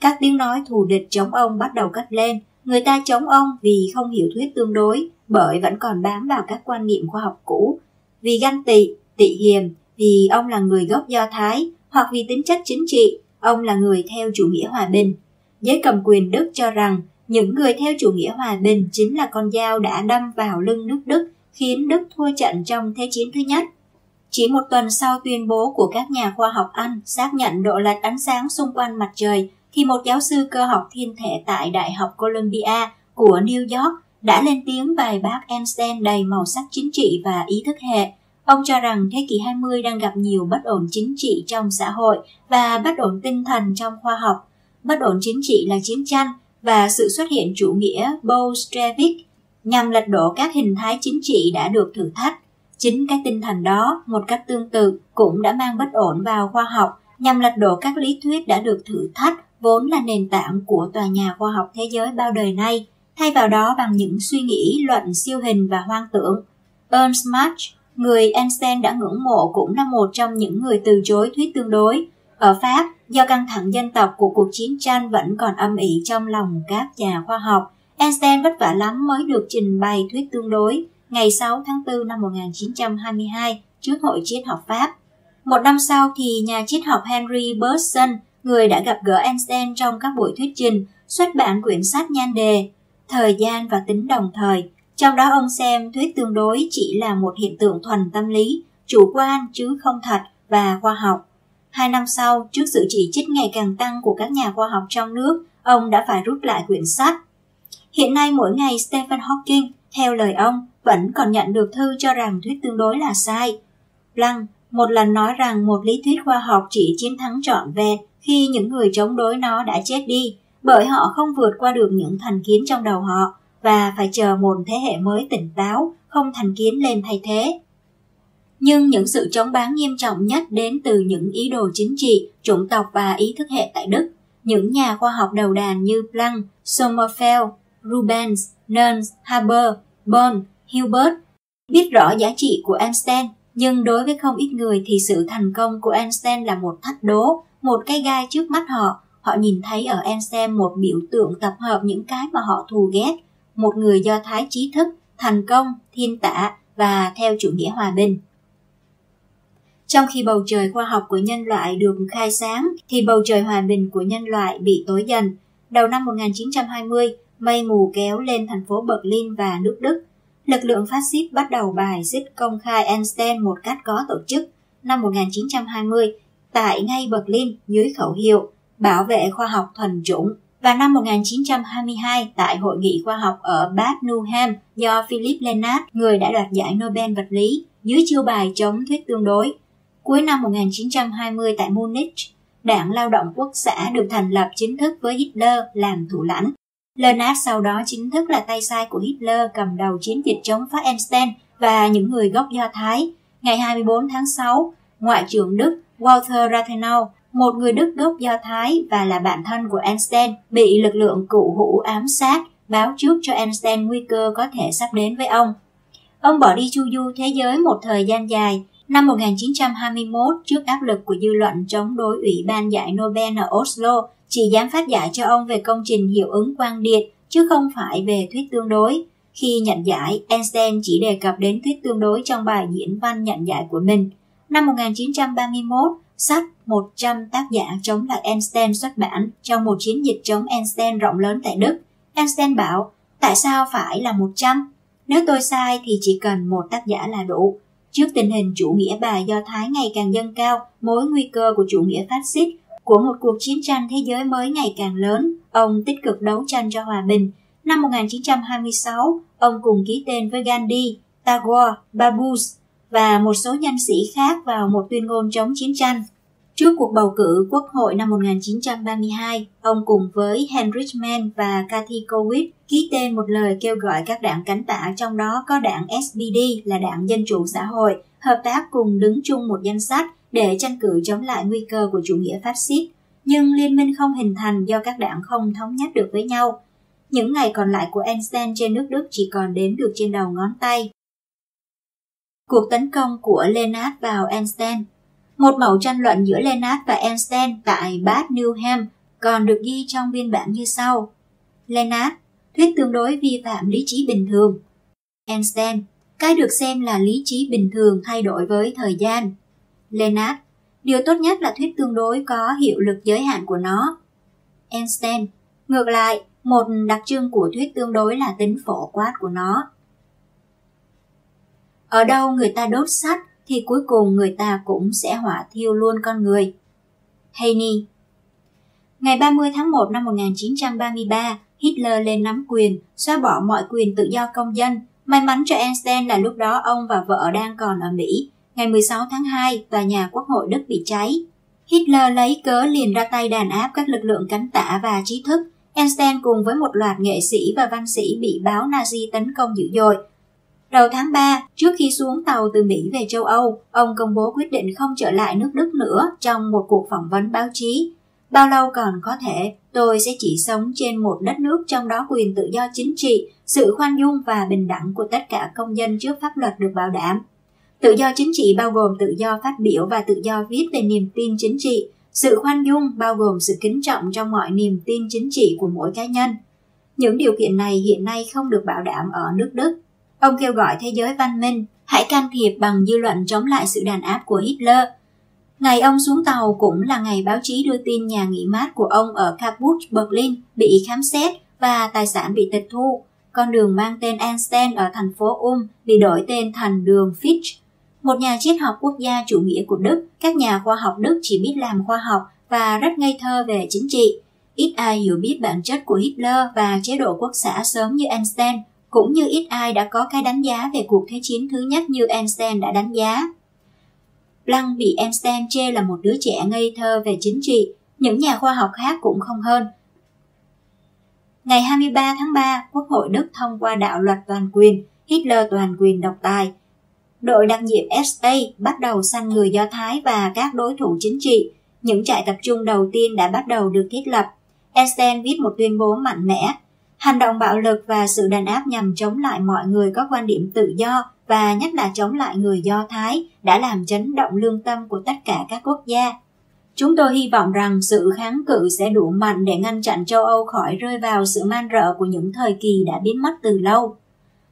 Speaker 2: Các tiếng nói thù địch chống ông bắt đầu cất lên. Người ta chống ông vì không hiểu thuyết tương đối, bởi vẫn còn bám vào các quan niệm khoa học cũ. Vì ganh tị, tị hiềm, vì ông là người gốc Do Thái, hoặc vì tính chất chính trị, ông là người theo chủ nghĩa hòa bình. Giới cầm quyền Đức cho rằng những người theo chủ nghĩa hòa bình chính là con dao đã đâm vào lưng nước Đức khiến Đức thua trận trong Thế chiến thứ nhất. Chỉ một tuần sau tuyên bố của các nhà khoa học Anh xác nhận độ lệch ánh sáng xung quanh mặt trời, thì một giáo sư cơ học thiên thể tại Đại học Columbia của New York đã lên tiếng bài bác Einstein đầy màu sắc chính trị và ý thức hệ. Ông cho rằng thế kỷ 20 đang gặp nhiều bất ổn chính trị trong xã hội và bất ổn tinh thần trong khoa học. Bất ổn chính trị là chiến tranh và sự xuất hiện chủ nghĩa Bolshevik nhằm lật đổ các hình thái chính trị đã được thử thách. Chính cái tinh thần đó, một cách tương tự, cũng đã mang bất ổn vào khoa học nhằm lật đổ các lý thuyết đã được thử thách vốn là nền tảng của tòa nhà khoa học thế giới bao đời nay, thay vào đó bằng những suy nghĩ luận siêu hình và hoang tưởng. Ernst Mach, người Einstein đã ngưỡng mộ cũng là một trong những người từ chối thuyết tương đối. Ở Pháp, do căng thẳng dân tộc của cuộc chiến tranh vẫn còn âm ỉ trong lòng các nhà khoa học, Einstein vất vả lắm mới được trình bày thuyết tương đối ngày 6 tháng 4 năm 1922 trước Hội triết học Pháp. Một năm sau thì nhà triết học Henry Bergson, người đã gặp gỡ Einstein trong các buổi thuyết trình, xuất bản quyển sách nhan đề Thời gian và tính đồng thời. Trong đó ông xem thuyết tương đối chỉ là một hiện tượng thuần tâm lý, chủ quan chứ không thật và khoa học. Hai năm sau, trước sự chỉ trích ngày càng tăng của các nhà khoa học trong nước, ông đã phải rút lại quyển sách Hiện nay mỗi ngày Stephen Hawking, theo lời ông, vẫn còn nhận được thư cho rằng thuyết tương đối là sai. Planck một lần nói rằng một lý thuyết khoa học chỉ chiến thắng trọn vẹn khi những người chống đối nó đã chết đi, bởi họ không vượt qua được những thành kiến trong đầu họ và phải chờ một thế hệ mới tỉnh táo, không thành kiến lên thay thế. Nhưng những sự chống bán nghiêm trọng nhất đến từ những ý đồ chính trị, chủng tộc và ý thức hệ tại Đức. Những nhà khoa học đầu đàn như Planck, Sommerfeld, Rubens, Nernst, Haber, Born, Hilbert biết rõ giá trị của Einstein, nhưng đối với không ít người thì sự thành công của Einstein là một thách đố, một cái gai trước mắt họ. Họ nhìn thấy ở Einstein một biểu tượng tập hợp những cái mà họ thù ghét, một người do thái trí thức, thành công, thiên tả và theo chủ nghĩa hòa bình. Trong khi bầu trời khoa học của nhân loại được khai sáng, thì bầu trời hòa bình của nhân loại bị tối dần. Đầu năm 1920, mây mù kéo lên thành phố Berlin và nước Đức. Lực lượng phát xít bắt đầu bài xích công khai Einstein một cách có tổ chức năm 1920 tại ngay Berlin dưới khẩu hiệu bảo vệ khoa học thuần chủng và năm 1922 tại hội nghị khoa học ở Bad Newham do Philip Lenard, người đã đoạt giải Nobel vật lý, dưới chiêu bài chống thuyết tương đối. Cuối năm 1920 tại Munich, Đảng Lao động Quốc xã được thành lập chính thức với Hitler làm thủ lãnh. Leonard sau đó chính thức là tay sai của Hitler cầm đầu chiến dịch chống phá Einstein và những người gốc Do Thái. Ngày 24 tháng 6, Ngoại trưởng Đức Walter Rathenau, một người Đức gốc Do Thái và là bạn thân của Einstein, bị lực lượng cụ hữu ám sát, báo trước cho Einstein nguy cơ có thể sắp đến với ông. Ông bỏ đi chu du thế giới một thời gian dài. Năm 1921, trước áp lực của dư luận chống đối Ủy ban giải Nobel ở Oslo, chỉ dám phát giải cho ông về công trình hiệu ứng quang điện chứ không phải về thuyết tương đối. Khi nhận giải, Einstein chỉ đề cập đến thuyết tương đối trong bài diễn văn nhận giải của mình. Năm 1931, sách 100 tác giả chống lại Einstein xuất bản trong một chiến dịch chống Einstein rộng lớn tại Đức. Einstein bảo, tại sao phải là 100? Nếu tôi sai thì chỉ cần một tác giả là đủ. Trước tình hình chủ nghĩa bài Do Thái ngày càng dâng cao, mối nguy cơ của chủ nghĩa phát xít của một cuộc chiến tranh thế giới mới ngày càng lớn, ông tích cực đấu tranh cho hòa bình. Năm 1926, ông cùng ký tên với Gandhi, Tagore, Babus và một số nhân sĩ khác vào một tuyên ngôn chống chiến tranh. Trước cuộc bầu cử quốc hội năm 1932, ông cùng với Heinrich Mann và Cathy Kowitt ký tên một lời kêu gọi các đảng cánh tả trong đó có đảng SPD là đảng Dân chủ xã hội hợp tác cùng đứng chung một danh sách để tranh cử chống lại nguy cơ của chủ nghĩa phát xít. nhưng liên minh không hình thành do các đảng không thống nhất được với nhau. Những ngày còn lại của Einstein trên nước Đức chỉ còn đếm được trên đầu ngón tay. Cuộc tấn công của Lenard vào Einstein Một mẫu tranh luận giữa Lenard và Einstein tại Bad Newham còn được ghi trong biên bản như sau. Lenard: thuyết tương đối vi phạm lý trí bình thường. Einstein, cái được xem là lý trí bình thường thay đổi với thời gian. Lenard, điều tốt nhất là thuyết tương đối có hiệu lực giới hạn của nó. Einstein, ngược lại, một đặc trưng của thuyết tương đối là tính phổ quát của nó. Ở đâu người ta đốt sắt thì cuối cùng người ta cũng sẽ hỏa thiêu luôn con người. Haney Ngày 30 tháng 1 năm 1933, Hitler lên nắm quyền, xóa bỏ mọi quyền tự do công dân. May mắn cho Einstein là lúc đó ông và vợ đang còn ở Mỹ. Ngày 16 tháng 2, tòa nhà quốc hội Đức bị cháy. Hitler lấy cớ liền ra tay đàn áp các lực lượng cánh tả và trí thức. Einstein cùng với một loạt nghệ sĩ và văn sĩ bị báo Nazi tấn công dữ dội. Đầu tháng 3, trước khi xuống tàu từ Mỹ về châu Âu, ông công bố quyết định không trở lại nước Đức nữa trong một cuộc phỏng vấn báo chí. Bao lâu còn có thể, tôi sẽ chỉ sống trên một đất nước trong đó quyền tự do chính trị, sự khoan dung và bình đẳng của tất cả công dân trước pháp luật được bảo đảm. Tự do chính trị bao gồm tự do phát biểu và tự do viết về niềm tin chính trị. Sự khoan dung bao gồm sự kính trọng trong mọi niềm tin chính trị của mỗi cá nhân. Những điều kiện này hiện nay không được bảo đảm ở nước Đức. Ông kêu gọi thế giới văn minh hãy can thiệp bằng dư luận chống lại sự đàn áp của Hitler – Ngày ông xuống tàu cũng là ngày báo chí đưa tin nhà nghỉ mát của ông ở Kaput, Berlin bị khám xét và tài sản bị tịch thu. Con đường mang tên Einstein ở thành phố Ulm bị đổi tên thành đường Fitch một nhà triết học quốc gia chủ nghĩa của Đức, các nhà khoa học Đức chỉ biết làm khoa học và rất ngây thơ về chính trị. Ít ai hiểu biết bản chất của Hitler và chế độ quốc xã sớm như Einstein, cũng như ít ai đã có cái đánh giá về cuộc thế chiến thứ nhất như Einstein đã đánh giá. Lăng bị Einstein chê là một đứa trẻ ngây thơ về chính trị, những nhà khoa học khác cũng không hơn. Ngày 23 tháng 3, Quốc hội Đức thông qua đạo luật toàn quyền, Hitler toàn quyền độc tài. Đội đặc nhiệm SA bắt đầu săn người Do Thái và các đối thủ chính trị. Những trại tập trung đầu tiên đã bắt đầu được thiết lập. Einstein viết một tuyên bố mạnh mẽ. Hành động bạo lực và sự đàn áp nhằm chống lại mọi người có quan điểm tự do và nhất là chống lại người Do Thái đã làm chấn động lương tâm của tất cả các quốc gia. Chúng tôi hy vọng rằng sự kháng cự sẽ đủ mạnh để ngăn chặn châu Âu khỏi rơi vào sự man rợ của những thời kỳ đã biến mất từ lâu.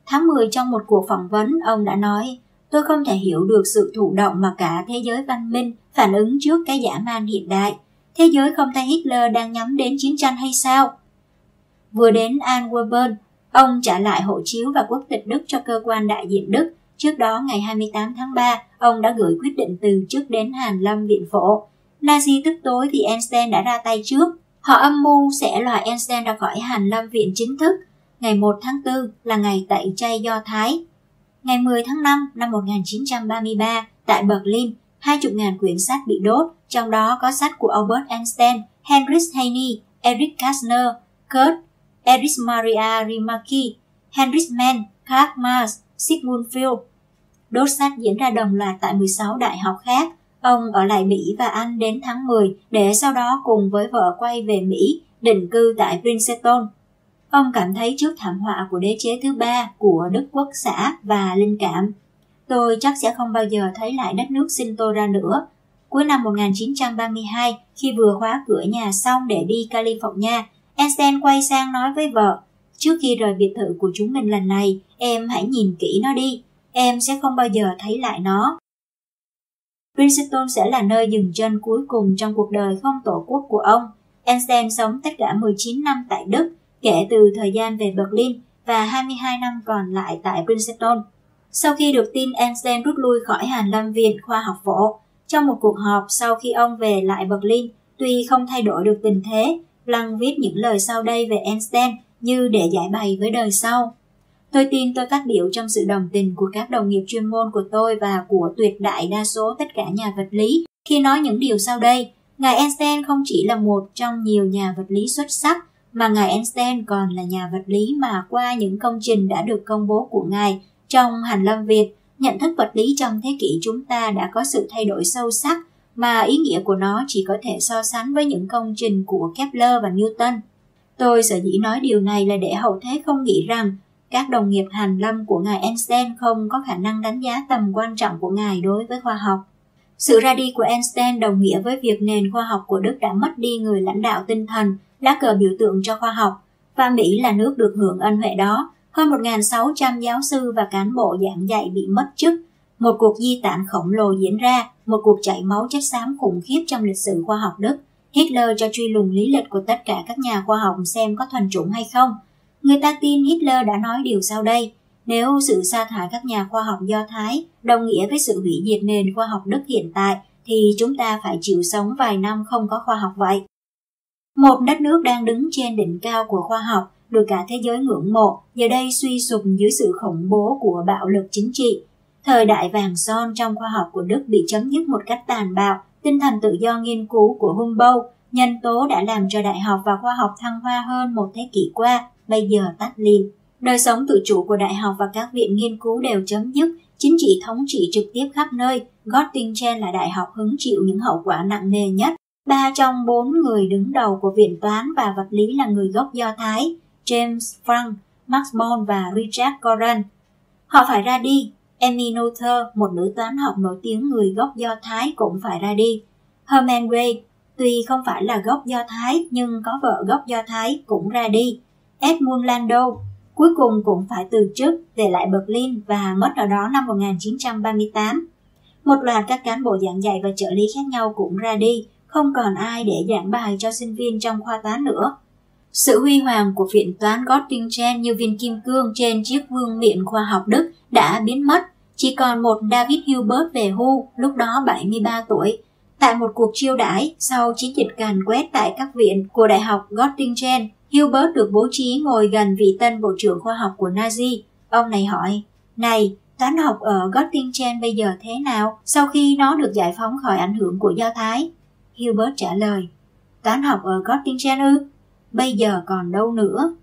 Speaker 2: Tháng 10 trong một cuộc phỏng vấn, ông đã nói, tôi không thể hiểu được sự thụ động mà cả thế giới văn minh phản ứng trước cái giả man hiện đại. Thế giới không thấy Hitler đang nhắm đến chiến tranh hay sao? Vừa đến Antwerpen, Ông trả lại hộ chiếu và quốc tịch Đức cho cơ quan đại diện Đức. Trước đó ngày 28 tháng 3, ông đã gửi quyết định từ chức đến Hàn Lâm Viện Phổ. Nazi tức tối vì Einstein đã ra tay trước. Họ âm mưu sẽ loại Einstein ra khỏi Hàn Lâm Viện chính thức. Ngày 1 tháng 4 là ngày tẩy chay Do Thái. Ngày 10 tháng 5 năm 1933, tại Berlin, 20.000 quyển sách bị đốt, trong đó có sách của Albert Einstein, Heinrich Heine, Erich Kästner, Kurt Erich Maria Rimaki, Heinrich Mann, Karl Marx, Sigmund Freud. Đốt sách diễn ra đồng loạt tại 16 đại học khác. Ông ở lại Mỹ và Anh đến tháng 10 để sau đó cùng với vợ quay về Mỹ, định cư tại Princeton. Ông cảm thấy trước thảm họa của đế chế thứ ba của Đức Quốc xã và linh cảm. Tôi chắc sẽ không bao giờ thấy lại đất nước sinh tôi ra nữa. Cuối năm 1932, khi vừa khóa cửa nhà xong để đi California, Einstein quay sang nói với vợ, trước khi rời biệt thự của chúng mình lần này, em hãy nhìn kỹ nó đi, em sẽ không bao giờ thấy lại nó. Princeton sẽ là nơi dừng chân cuối cùng trong cuộc đời không tổ quốc của ông. Einstein sống tất cả 19 năm tại Đức, kể từ thời gian về Berlin và 22 năm còn lại tại Princeton. Sau khi được tin Einstein rút lui khỏi Hàn Lâm Viện Khoa học Phổ, trong một cuộc họp sau khi ông về lại Berlin, tuy không thay đổi được tình thế, Lăng viết những lời sau đây về Einstein như để giải bày với đời sau. Tôi tin tôi phát biểu trong sự đồng tình của các đồng nghiệp chuyên môn của tôi và của tuyệt đại đa số tất cả nhà vật lý khi nói những điều sau đây. Ngài Einstein không chỉ là một trong nhiều nhà vật lý xuất sắc, mà ngài Einstein còn là nhà vật lý mà qua những công trình đã được công bố của ngài trong Hành Lâm Việt, nhận thức vật lý trong thế kỷ chúng ta đã có sự thay đổi sâu sắc mà ý nghĩa của nó chỉ có thể so sánh với những công trình của Kepler và Newton. Tôi sở dĩ nói điều này là để hậu thế không nghĩ rằng các đồng nghiệp hàn lâm của ngài Einstein không có khả năng đánh giá tầm quan trọng của ngài đối với khoa học. Sự ra đi của Einstein đồng nghĩa với việc nền khoa học của Đức đã mất đi người lãnh đạo tinh thần, lá cờ biểu tượng cho khoa học, và Mỹ là nước được hưởng ân huệ đó. Hơn 1.600 giáo sư và cán bộ giảng dạy bị mất chức. Một cuộc di tản khổng lồ diễn ra, một cuộc chảy máu chất xám khủng khiếp trong lịch sử khoa học Đức. Hitler cho truy lùng lý lịch của tất cả các nhà khoa học xem có thuần chủng hay không. Người ta tin Hitler đã nói điều sau đây. Nếu sự sa thải các nhà khoa học Do Thái đồng nghĩa với sự hủy diệt nền khoa học Đức hiện tại, thì chúng ta phải chịu sống vài năm không có khoa học vậy. Một đất nước đang đứng trên đỉnh cao của khoa học, được cả thế giới ngưỡng mộ, giờ đây suy sụp dưới sự khủng bố của bạo lực chính trị. Thời đại vàng son trong khoa học của Đức bị chấm dứt một cách tàn bạo, tinh thần tự do nghiên cứu của Humboldt, nhân tố đã làm cho đại học và khoa học thăng hoa hơn một thế kỷ qua, bây giờ tắt lìm. Đời sống tự chủ của đại học và các viện nghiên cứu đều chấm dứt, chính trị thống trị trực tiếp khắp nơi. Göttingen là đại học hứng chịu những hậu quả nặng nề nhất. Ba trong bốn người đứng đầu của viện toán và vật lý là người gốc Do Thái, James Frank, Max Born và Richard Coran. Họ phải ra đi. Emmy Noether, một nữ toán học nổi tiếng người gốc Do Thái cũng phải ra đi. Herman Wade, tuy không phải là gốc Do Thái nhưng có vợ gốc Do Thái cũng ra đi. Edmund Landau, cuối cùng cũng phải từ chức để lại Berlin và mất ở đó năm 1938. Một loạt các cán bộ giảng dạy và trợ lý khác nhau cũng ra đi, không còn ai để giảng bài cho sinh viên trong khoa toán nữa. Sự huy hoàng của viện toán Göttingen như viên kim cương trên chiếc vương miện khoa học Đức đã biến mất, chỉ còn một David Hilbert về hưu, lúc đó 73 tuổi. Tại một cuộc chiêu đãi sau chiến dịch càn quét tại các viện của Đại học Göttingen, Hilbert được bố trí ngồi gần vị tân bộ trưởng khoa học của Nazi. Ông này hỏi, Này, toán học ở Göttingen bây giờ thế nào sau khi nó được giải phóng khỏi ảnh hưởng của Do Thái? Hilbert trả lời, toán học ở Göttingen ư? Bây giờ còn đâu nữa?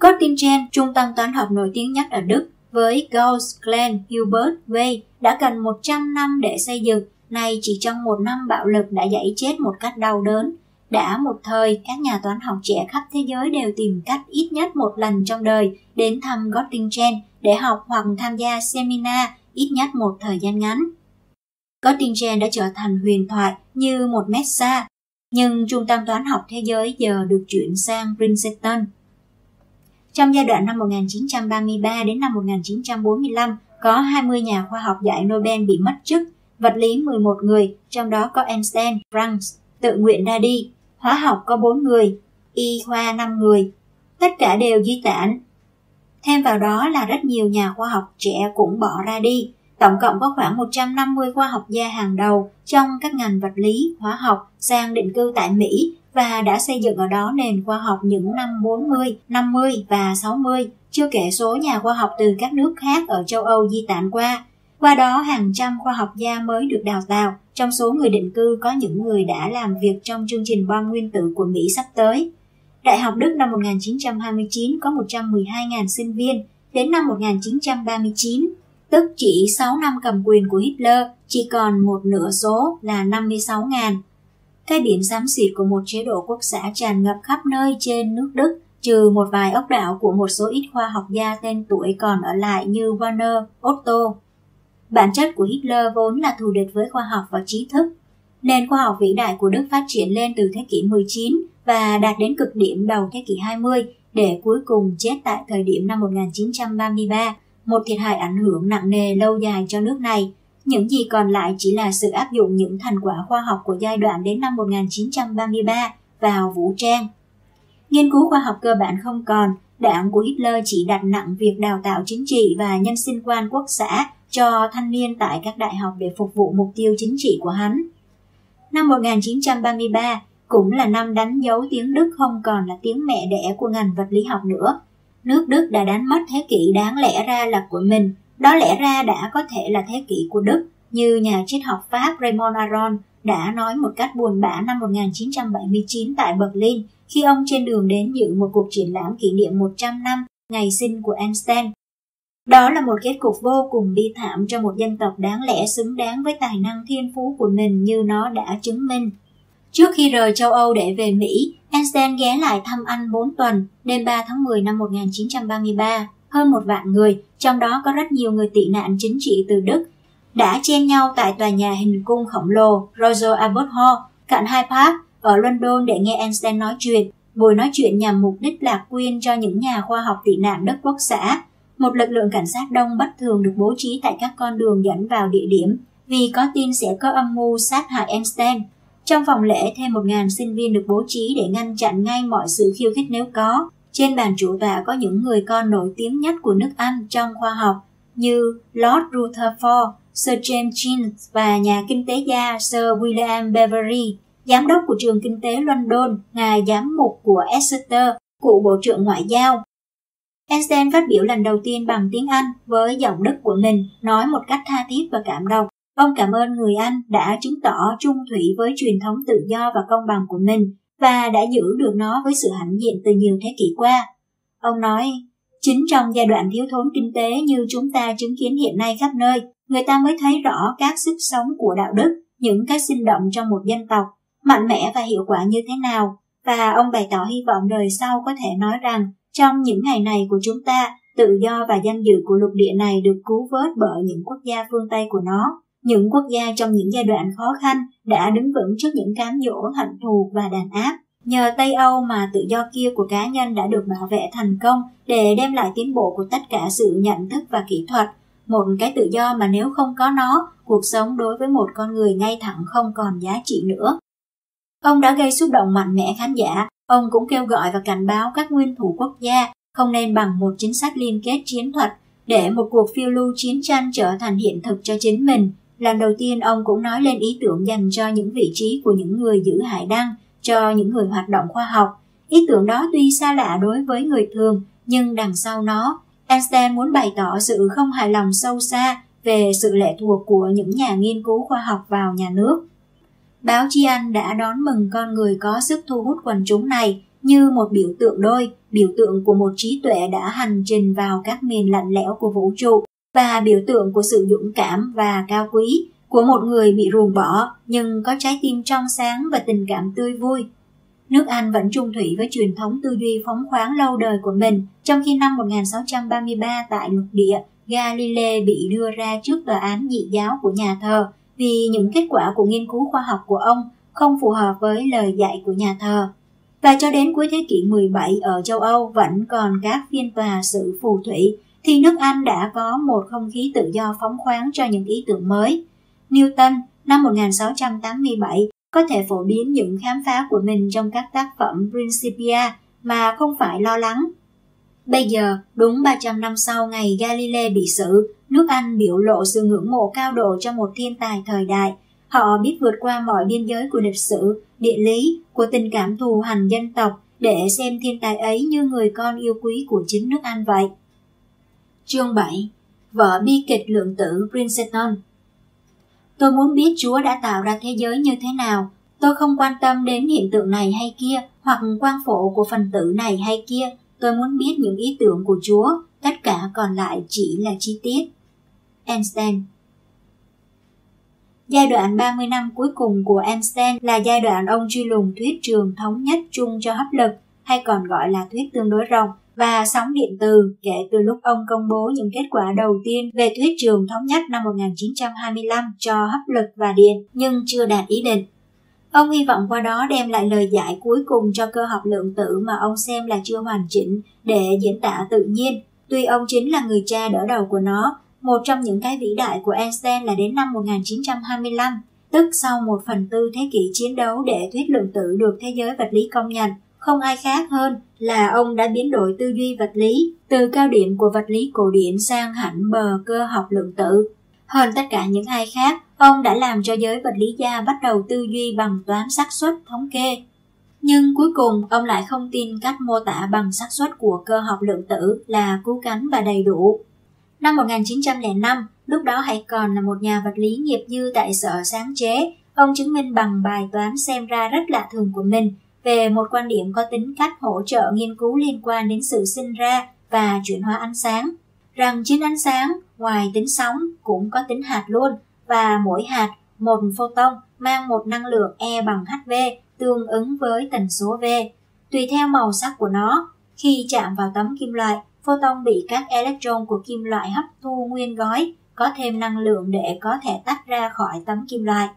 Speaker 2: Göttingen, trung tâm toán học nổi tiếng nhất ở Đức, với Gauss, Glenn, Hilbert, Way đã cần 100 năm để xây dựng, nay chỉ trong một năm bạo lực đã dãy chết một cách đau đớn. Đã một thời, các nhà toán học trẻ khắp thế giới đều tìm cách ít nhất một lần trong đời đến thăm Göttingen để học hoặc tham gia seminar ít nhất một thời gian ngắn. Göttingen đã trở thành huyền thoại như một mét xa, nhưng trung tâm toán học thế giới giờ được chuyển sang Princeton. Trong giai đoạn năm 1933 đến năm 1945, có 20 nhà khoa học giải Nobel bị mất chức, vật lý 11 người, trong đó có Einstein, Franks, tự nguyện ra đi, hóa học có 4 người, y khoa 5 người, tất cả đều di tản. Thêm vào đó là rất nhiều nhà khoa học trẻ cũng bỏ ra đi, tổng cộng có khoảng 150 khoa học gia hàng đầu trong các ngành vật lý, hóa học sang định cư tại Mỹ và đã xây dựng ở đó nền khoa học những năm 40, 50 và 60, chưa kể số nhà khoa học từ các nước khác ở châu Âu di tản qua. Qua đó hàng trăm khoa học gia mới được đào tạo, trong số người định cư có những người đã làm việc trong chương trình bom nguyên tử của Mỹ sắp tới. Đại học Đức năm 1929 có 112.000 sinh viên, đến năm 1939, tức chỉ 6 năm cầm quyền của Hitler, chỉ còn một nửa số là 56.000. Cái biển xám xịt của một chế độ quốc xã tràn ngập khắp nơi trên nước Đức, trừ một vài ốc đảo của một số ít khoa học gia tên tuổi còn ở lại như Warner Otto. Bản chất của Hitler vốn là thù địch với khoa học và trí thức. Nền khoa học vĩ đại của Đức phát triển lên từ thế kỷ 19 và đạt đến cực điểm đầu thế kỷ 20 để cuối cùng chết tại thời điểm năm 1933, một thiệt hại ảnh hưởng nặng nề lâu dài cho nước này. Những gì còn lại chỉ là sự áp dụng những thành quả khoa học của giai đoạn đến năm 1933 vào vũ trang. Nghiên cứu khoa học cơ bản không còn, đảng của Hitler chỉ đặt nặng việc đào tạo chính trị và nhân sinh quan quốc xã cho thanh niên tại các đại học để phục vụ mục tiêu chính trị của hắn. Năm 1933 cũng là năm đánh dấu tiếng Đức không còn là tiếng mẹ đẻ của ngành vật lý học nữa. Nước Đức đã đánh mất thế kỷ đáng lẽ ra là của mình, đó lẽ ra đã có thể là thế kỷ của Đức, như nhà triết học Pháp Raymond Aron đã nói một cách buồn bã năm 1979 tại Berlin khi ông trên đường đến dự một cuộc triển lãm kỷ niệm 100 năm ngày sinh của Einstein Đó là một kết cục vô cùng bi thảm cho một dân tộc đáng lẽ xứng đáng với tài năng thiên phú của mình như nó đã chứng minh. Trước khi rời châu Âu để về Mỹ, Einstein ghé lại thăm Anh 4 tuần, đêm 3 tháng 10 năm 1933. Hơn một vạn người, trong đó có rất nhiều người tị nạn chính trị từ Đức, đã chen nhau tại tòa nhà hình cung khổng lồ Royal Albert Hall cạnh Hyde Park ở London để nghe Einstein nói chuyện. Buổi nói chuyện nhằm mục đích lạc quyên cho những nhà khoa học tị nạn đất quốc xã. Một lực lượng cảnh sát đông bất thường được bố trí tại các con đường dẫn vào địa điểm vì có tin sẽ có âm mưu sát hại Einstein. Trong phòng lễ, thêm một ngàn sinh viên được bố trí để ngăn chặn ngay mọi sự khiêu khích nếu có. Trên bàn chủ tọa có những người con nổi tiếng nhất của nước Anh trong khoa học như Lord Rutherford, Sir James Jeans và nhà kinh tế gia Sir William beverly giám đốc của trường kinh tế London, ngài giám mục của Exeter, cụ bộ trưởng ngoại giao. Einstein phát biểu lần đầu tiên bằng tiếng Anh với giọng Đức của mình, nói một cách tha thiết và cảm động. Ông cảm ơn người Anh đã chứng tỏ trung thủy với truyền thống tự do và công bằng của mình và đã giữ được nó với sự hãnh diện từ nhiều thế kỷ qua. Ông nói, chính trong giai đoạn thiếu thốn kinh tế như chúng ta chứng kiến hiện nay khắp nơi, người ta mới thấy rõ các sức sống của đạo đức, những cái sinh động trong một dân tộc, mạnh mẽ và hiệu quả như thế nào. Và ông bày tỏ hy vọng đời sau có thể nói rằng trong những ngày này của chúng ta, tự do và danh dự của lục địa này được cứu vớt bởi những quốc gia phương Tây của nó. Những quốc gia trong những giai đoạn khó khăn đã đứng vững trước những cám dỗ hận thù và đàn áp. Nhờ Tây Âu mà tự do kia của cá nhân đã được bảo vệ thành công để đem lại tiến bộ của tất cả sự nhận thức và kỹ thuật. Một cái tự do mà nếu không có nó, cuộc sống đối với một con người ngay thẳng không còn giá trị nữa. Ông đã gây xúc động mạnh mẽ khán giả, ông cũng kêu gọi và cảnh báo các nguyên thủ quốc gia không nên bằng một chính sách liên kết chiến thuật để một cuộc phiêu lưu chiến tranh trở thành hiện thực cho chính mình. Lần đầu tiên ông cũng nói lên ý tưởng dành cho những vị trí của những người giữ hải đăng, cho những người hoạt động khoa học. Ý tưởng đó tuy xa lạ đối với người thường, nhưng đằng sau nó, Einstein muốn bày tỏ sự không hài lòng sâu xa về sự lệ thuộc của những nhà nghiên cứu khoa học vào nhà nước. Báo chí Anh đã đón mừng con người có sức thu hút quần chúng này như một biểu tượng đôi, biểu tượng của một trí tuệ đã hành trình vào các miền lạnh lẽo của vũ trụ và biểu tượng của sự dũng cảm và cao quý của một người bị ruồng bỏ nhưng có trái tim trong sáng và tình cảm tươi vui. Nước Anh vẫn trung thủy với truyền thống tư duy phóng khoáng lâu đời của mình, trong khi năm 1633 tại lục địa, Galilei bị đưa ra trước tòa án dị giáo của nhà thờ vì những kết quả của nghiên cứu khoa học của ông không phù hợp với lời dạy của nhà thờ. Và cho đến cuối thế kỷ 17 ở châu Âu vẫn còn các phiên tòa sự phù thủy, thì nước Anh đã có một không khí tự do phóng khoáng cho những ý tưởng mới. Newton năm 1687 có thể phổ biến những khám phá của mình trong các tác phẩm Principia mà không phải lo lắng. Bây giờ, đúng 300 năm sau ngày Galilei bị xử, nước Anh biểu lộ sự ngưỡng mộ cao độ cho một thiên tài thời đại. Họ biết vượt qua mọi biên giới của lịch sử, địa lý, của tình cảm thù hành dân tộc để xem thiên tài ấy như người con yêu quý của chính nước Anh vậy. Chương 7 Vở bi kịch lượng tử Princeton Tôi muốn biết Chúa đã tạo ra thế giới như thế nào. Tôi không quan tâm đến hiện tượng này hay kia, hoặc quan phổ của phần tử này hay kia. Tôi muốn biết những ý tưởng của Chúa, tất cả còn lại chỉ là chi tiết. Einstein Giai đoạn 30 năm cuối cùng của Einstein là giai đoạn ông truy lùng thuyết trường thống nhất chung cho hấp lực, hay còn gọi là thuyết tương đối rộng, và sóng điện từ kể từ lúc ông công bố những kết quả đầu tiên về thuyết trường thống nhất năm 1925 cho hấp lực và điện, nhưng chưa đạt ý định. Ông hy vọng qua đó đem lại lời giải cuối cùng cho cơ học lượng tử mà ông xem là chưa hoàn chỉnh để diễn tả tự nhiên. Tuy ông chính là người cha đỡ đầu của nó, một trong những cái vĩ đại của Einstein là đến năm 1925, tức sau một phần tư thế kỷ chiến đấu để thuyết lượng tử được thế giới vật lý công nhận, không ai khác hơn là ông đã biến đổi tư duy vật lý từ cao điểm của vật lý cổ điển sang hẳn bờ cơ học lượng tử. Hơn tất cả những ai khác, ông đã làm cho giới vật lý gia bắt đầu tư duy bằng toán xác suất thống kê. Nhưng cuối cùng ông lại không tin cách mô tả bằng xác suất của cơ học lượng tử là cứu cánh và đầy đủ. Năm 1905, lúc đó hãy còn là một nhà vật lý nghiệp dư tại sở sáng chế, ông chứng minh bằng bài toán xem ra rất lạ thường của mình về một quan điểm có tính cách hỗ trợ nghiên cứu liên quan đến sự sinh ra và chuyển hóa ánh sáng. rằng chính ánh sáng, ngoài tính sóng, cũng có tính hạt luôn, và mỗi hạt, một photon, mang một năng lượng E bằng HV tương ứng với tần số V. Tùy theo màu sắc của nó, khi chạm vào tấm kim loại, photon bị các electron của kim loại hấp thu nguyên gói, có thêm năng lượng để có thể tách ra khỏi tấm kim loại.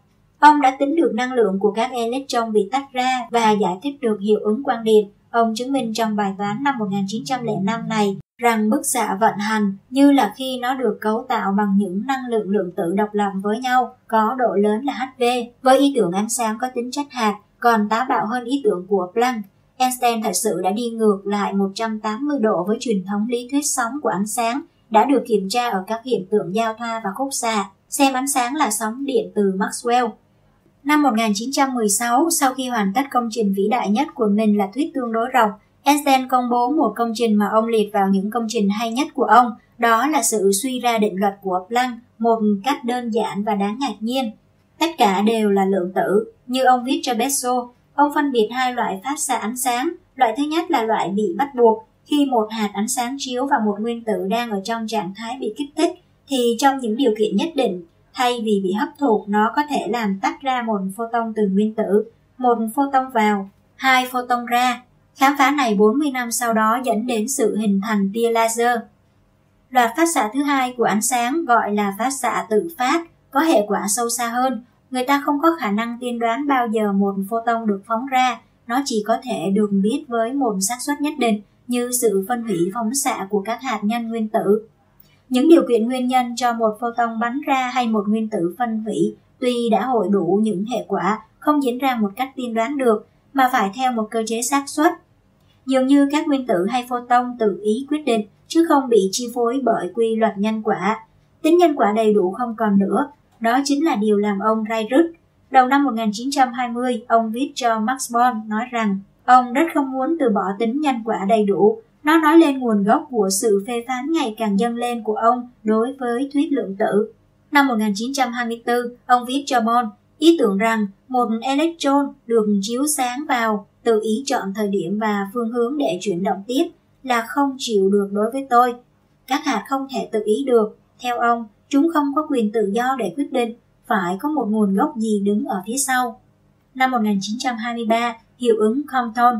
Speaker 2: Ông đã tính được năng lượng của các electron bị tách ra và giải thích được hiệu ứng quang điện. Ông chứng minh trong bài toán năm 1905 này rằng bức xạ vận hành như là khi nó được cấu tạo bằng những năng lượng lượng tử độc lập với nhau có độ lớn là HV với ý tưởng ánh sáng có tính chất hạt còn táo bạo hơn ý tưởng của Planck. Einstein thật sự đã đi ngược lại 180 độ với truyền thống lý thuyết sóng của ánh sáng đã được kiểm tra ở các hiện tượng giao thoa và khúc xạ, xem ánh sáng là sóng điện từ Maxwell. Năm 1916, sau khi hoàn tất công trình vĩ đại nhất của mình là thuyết tương đối rộng, Einstein công bố một công trình mà ông liệt vào những công trình hay nhất của ông, đó là sự suy ra định luật của Planck một cách đơn giản và đáng ngạc nhiên. Tất cả đều là lượng tử, như ông viết cho Bessel. Ông phân biệt hai loại phát xạ ánh sáng. Loại thứ nhất là loại bị bắt buộc, khi một hạt ánh sáng chiếu vào một nguyên tử đang ở trong trạng thái bị kích thích, thì trong những điều kiện nhất định, thay vì bị hấp thụ, nó có thể làm tách ra một photon từ nguyên tử, một photon vào, hai photon ra, Khám phá này 40 năm sau đó dẫn đến sự hình thành tia laser. Loạt phát xạ thứ hai của ánh sáng gọi là phát xạ tự phát, có hệ quả sâu xa hơn. Người ta không có khả năng tiên đoán bao giờ một photon được phóng ra, nó chỉ có thể được biết với một xác suất nhất định như sự phân hủy phóng xạ của các hạt nhân nguyên tử. Những điều kiện nguyên nhân cho một photon bắn ra hay một nguyên tử phân hủy tuy đã hội đủ những hệ quả không diễn ra một cách tiên đoán được mà phải theo một cơ chế xác suất. Dường như các nguyên tử hay photon tự ý quyết định chứ không bị chi phối bởi quy luật nhân quả. Tính nhân quả đầy đủ không còn nữa, đó chính là điều làm ông ray rứt. Đầu năm 1920, ông viết cho Max Born nói rằng ông rất không muốn từ bỏ tính nhân quả đầy đủ. Nó nói lên nguồn gốc của sự phê phán ngày càng dâng lên của ông đối với thuyết lượng tử. Năm 1924, ông viết cho Born ý tưởng rằng một electron được chiếu sáng vào tự ý chọn thời điểm và phương hướng để chuyển động tiếp là không chịu được đối với tôi. Các hạt không thể tự ý được. Theo ông, chúng không có quyền tự do để quyết định, phải có một nguồn gốc gì đứng ở phía sau. Năm 1923, hiệu ứng Compton.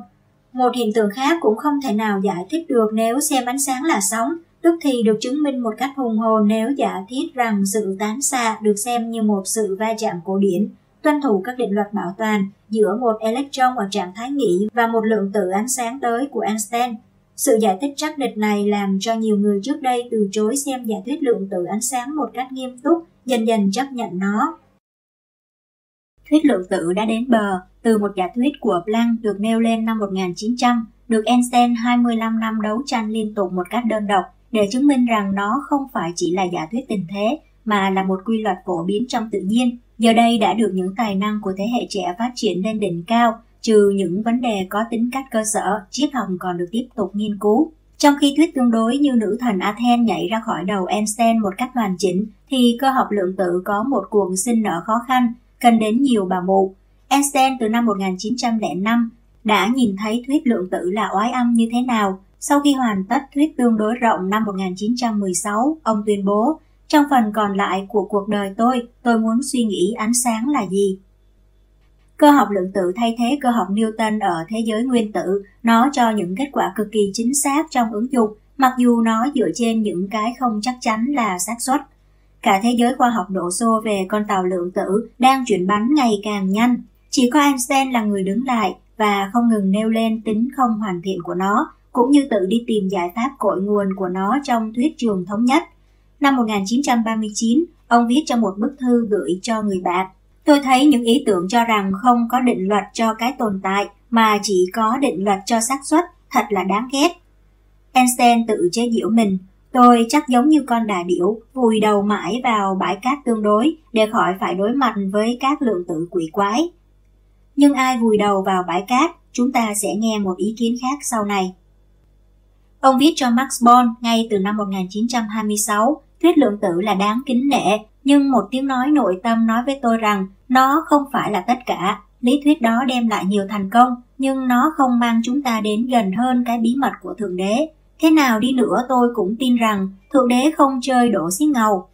Speaker 2: Một hiện tượng khác cũng không thể nào giải thích được nếu xem ánh sáng là sóng, tức thì được chứng minh một cách hùng hồn nếu giả thiết rằng sự tán xạ được xem như một sự va chạm cổ điển tuân thủ các định luật bảo toàn giữa một electron ở trạng thái nghỉ và một lượng tử ánh sáng tới của Einstein. Sự giải thích chắc địch này làm cho nhiều người trước đây từ chối xem giả thuyết lượng tử ánh sáng một cách nghiêm túc, dần dần chấp nhận nó. Thuyết lượng tử đã đến bờ từ một giả thuyết của Planck được nêu lên năm 1900, được Einstein 25 năm đấu tranh liên tục một cách đơn độc để chứng minh rằng nó không phải chỉ là giả thuyết tình thế mà là một quy luật phổ biến trong tự nhiên Giờ đây đã được những tài năng của thế hệ trẻ phát triển lên đỉnh cao, trừ những vấn đề có tính cách cơ sở, triết học còn được tiếp tục nghiên cứu. Trong khi thuyết tương đối như nữ thần Athen nhảy ra khỏi đầu Einstein một cách hoàn chỉnh, thì cơ học lượng tử có một cuồng sinh nở khó khăn, cần đến nhiều bà mụ. Einstein từ năm 1905 đã nhìn thấy thuyết lượng tử là oái âm như thế nào. Sau khi hoàn tất thuyết tương đối rộng năm 1916, ông tuyên bố trong phần còn lại của cuộc đời tôi, tôi muốn suy nghĩ ánh sáng là gì. Cơ học lượng tử thay thế cơ học Newton ở thế giới nguyên tử, nó cho những kết quả cực kỳ chính xác trong ứng dụng, mặc dù nó dựa trên những cái không chắc chắn là xác suất. Cả thế giới khoa học đổ xô về con tàu lượng tử đang chuyển bánh ngày càng nhanh. Chỉ có Einstein là người đứng lại và không ngừng nêu lên tính không hoàn thiện của nó, cũng như tự đi tìm giải pháp cội nguồn của nó trong thuyết trường thống nhất. Năm 1939, ông viết trong một bức thư gửi cho người bạn. Tôi thấy những ý tưởng cho rằng không có định luật cho cái tồn tại mà chỉ có định luật cho xác suất thật là đáng ghét. Einstein tự chế giễu mình, tôi chắc giống như con đà điểu vùi đầu mãi vào bãi cát tương đối để khỏi phải đối mặt với các lượng tử quỷ quái. Nhưng ai vùi đầu vào bãi cát, chúng ta sẽ nghe một ý kiến khác sau này. Ông viết cho Max Born ngay từ năm 1926 Thuyết lượng tử là đáng kính nể, nhưng một tiếng nói nội tâm nói với tôi rằng nó không phải là tất cả. Lý thuyết đó đem lại nhiều thành công, nhưng nó không mang chúng ta đến gần hơn cái bí mật của Thượng Đế.
Speaker 1: Thế nào đi nữa tôi cũng tin rằng Thượng Đế không chơi đổ xí ngầu.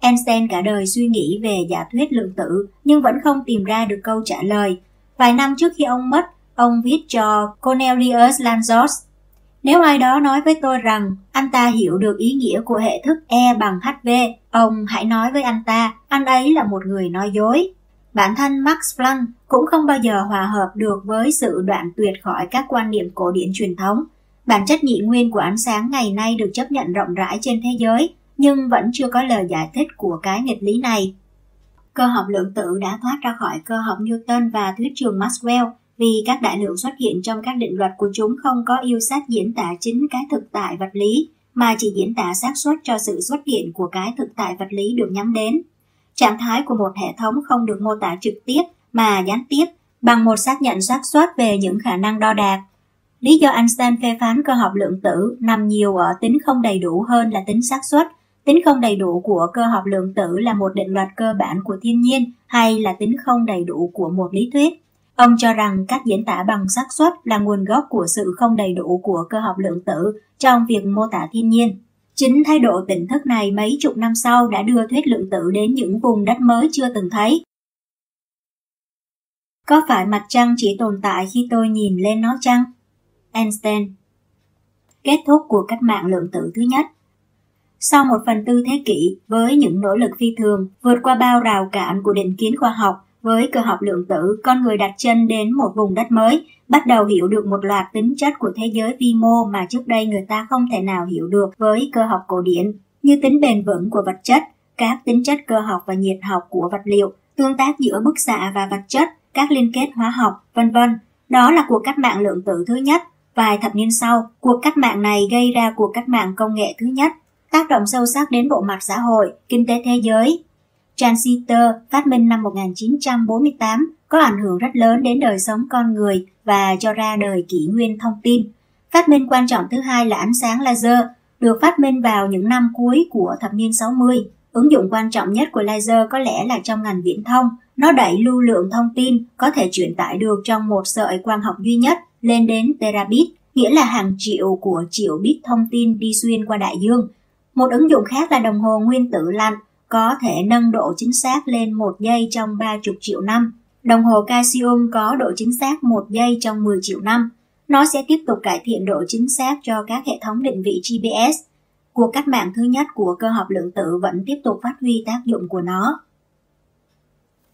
Speaker 1: Einstein cả đời suy nghĩ về giả thuyết lượng tử nhưng vẫn không tìm ra được câu trả lời. Vài năm trước khi ông mất, ông viết cho Cornelius Lanzos. Nếu ai đó nói với tôi rằng anh ta hiểu được ý nghĩa của hệ thức E bằng HV, ông hãy nói với anh ta, anh ấy là một người nói dối. Bản thân Max Planck cũng không bao giờ hòa hợp được với sự đoạn tuyệt khỏi các quan niệm cổ điển truyền thống. Bản chất nhị nguyên của ánh sáng ngày nay được chấp nhận rộng rãi trên thế giới, nhưng vẫn chưa có lời giải thích của cái nghịch lý này. Cơ học lượng tử đã thoát ra khỏi cơ học Newton và thuyết trường Maxwell vì các đại lượng xuất hiện trong các định luật của chúng không có yêu sách diễn tả chính cái thực tại vật lý, mà chỉ diễn tả xác suất cho sự xuất hiện của cái thực tại vật lý được nhắm đến. Trạng thái của một hệ thống không được mô tả trực tiếp mà gián tiếp bằng một xác nhận xác suất về những khả năng đo đạt. Lý do Einstein phê phán cơ học lượng tử nằm nhiều ở tính không đầy đủ hơn là tính xác suất. Tính không đầy đủ của cơ học lượng tử là một định luật cơ bản của thiên nhiên hay là tính không đầy đủ của một lý thuyết. Ông cho rằng cách diễn tả bằng xác suất là nguồn gốc của sự không đầy đủ của cơ học lượng tử trong việc mô tả thiên nhiên. Chính thái độ tỉnh thức này mấy chục năm sau đã đưa thuyết lượng tử đến những vùng đất mới chưa từng thấy. Có phải mặt trăng chỉ tồn tại khi tôi nhìn lên nó chăng? Einstein Kết thúc của cách mạng lượng tử thứ nhất sau một phần tư thế kỷ, với những nỗ lực phi thường vượt qua bao rào cản của định kiến khoa học, với cơ học lượng tử, con người đặt chân đến một vùng đất mới, bắt đầu hiểu được một loạt tính chất của thế giới vi mô mà trước đây người ta không thể nào hiểu được với cơ học cổ điển, như tính bền vững của vật chất, các tính chất cơ học và nhiệt học của vật liệu, tương tác giữa bức xạ và vật chất, các liên kết hóa học, vân vân. Đó là cuộc cách mạng lượng tử thứ nhất. Vài thập niên sau, cuộc cách mạng này gây ra cuộc cách mạng công nghệ thứ nhất, tác động sâu sắc đến bộ mặt xã hội, kinh tế thế giới, Transistor phát minh năm 1948 có ảnh hưởng rất lớn đến đời sống con người và cho ra đời kỷ nguyên thông tin. Phát minh quan trọng thứ hai là ánh sáng laser, được phát minh vào những năm cuối của thập niên 60. Ứng dụng quan trọng nhất của laser có lẽ là trong ngành viễn thông. Nó đẩy lưu lượng thông tin có thể truyền tải được trong một sợi quang học duy nhất lên đến terabit, nghĩa là hàng triệu của triệu bit thông tin đi xuyên qua đại dương. Một ứng dụng khác là đồng hồ nguyên tử lạnh có thể nâng độ chính xác lên một giây trong 30 triệu năm. Đồng hồ Casio có độ chính xác một giây trong 10 triệu năm. Nó sẽ tiếp tục cải thiện độ chính xác cho các hệ thống định vị GPS. Cuộc cách mạng thứ nhất của cơ học lượng tử vẫn tiếp tục phát huy tác dụng của nó.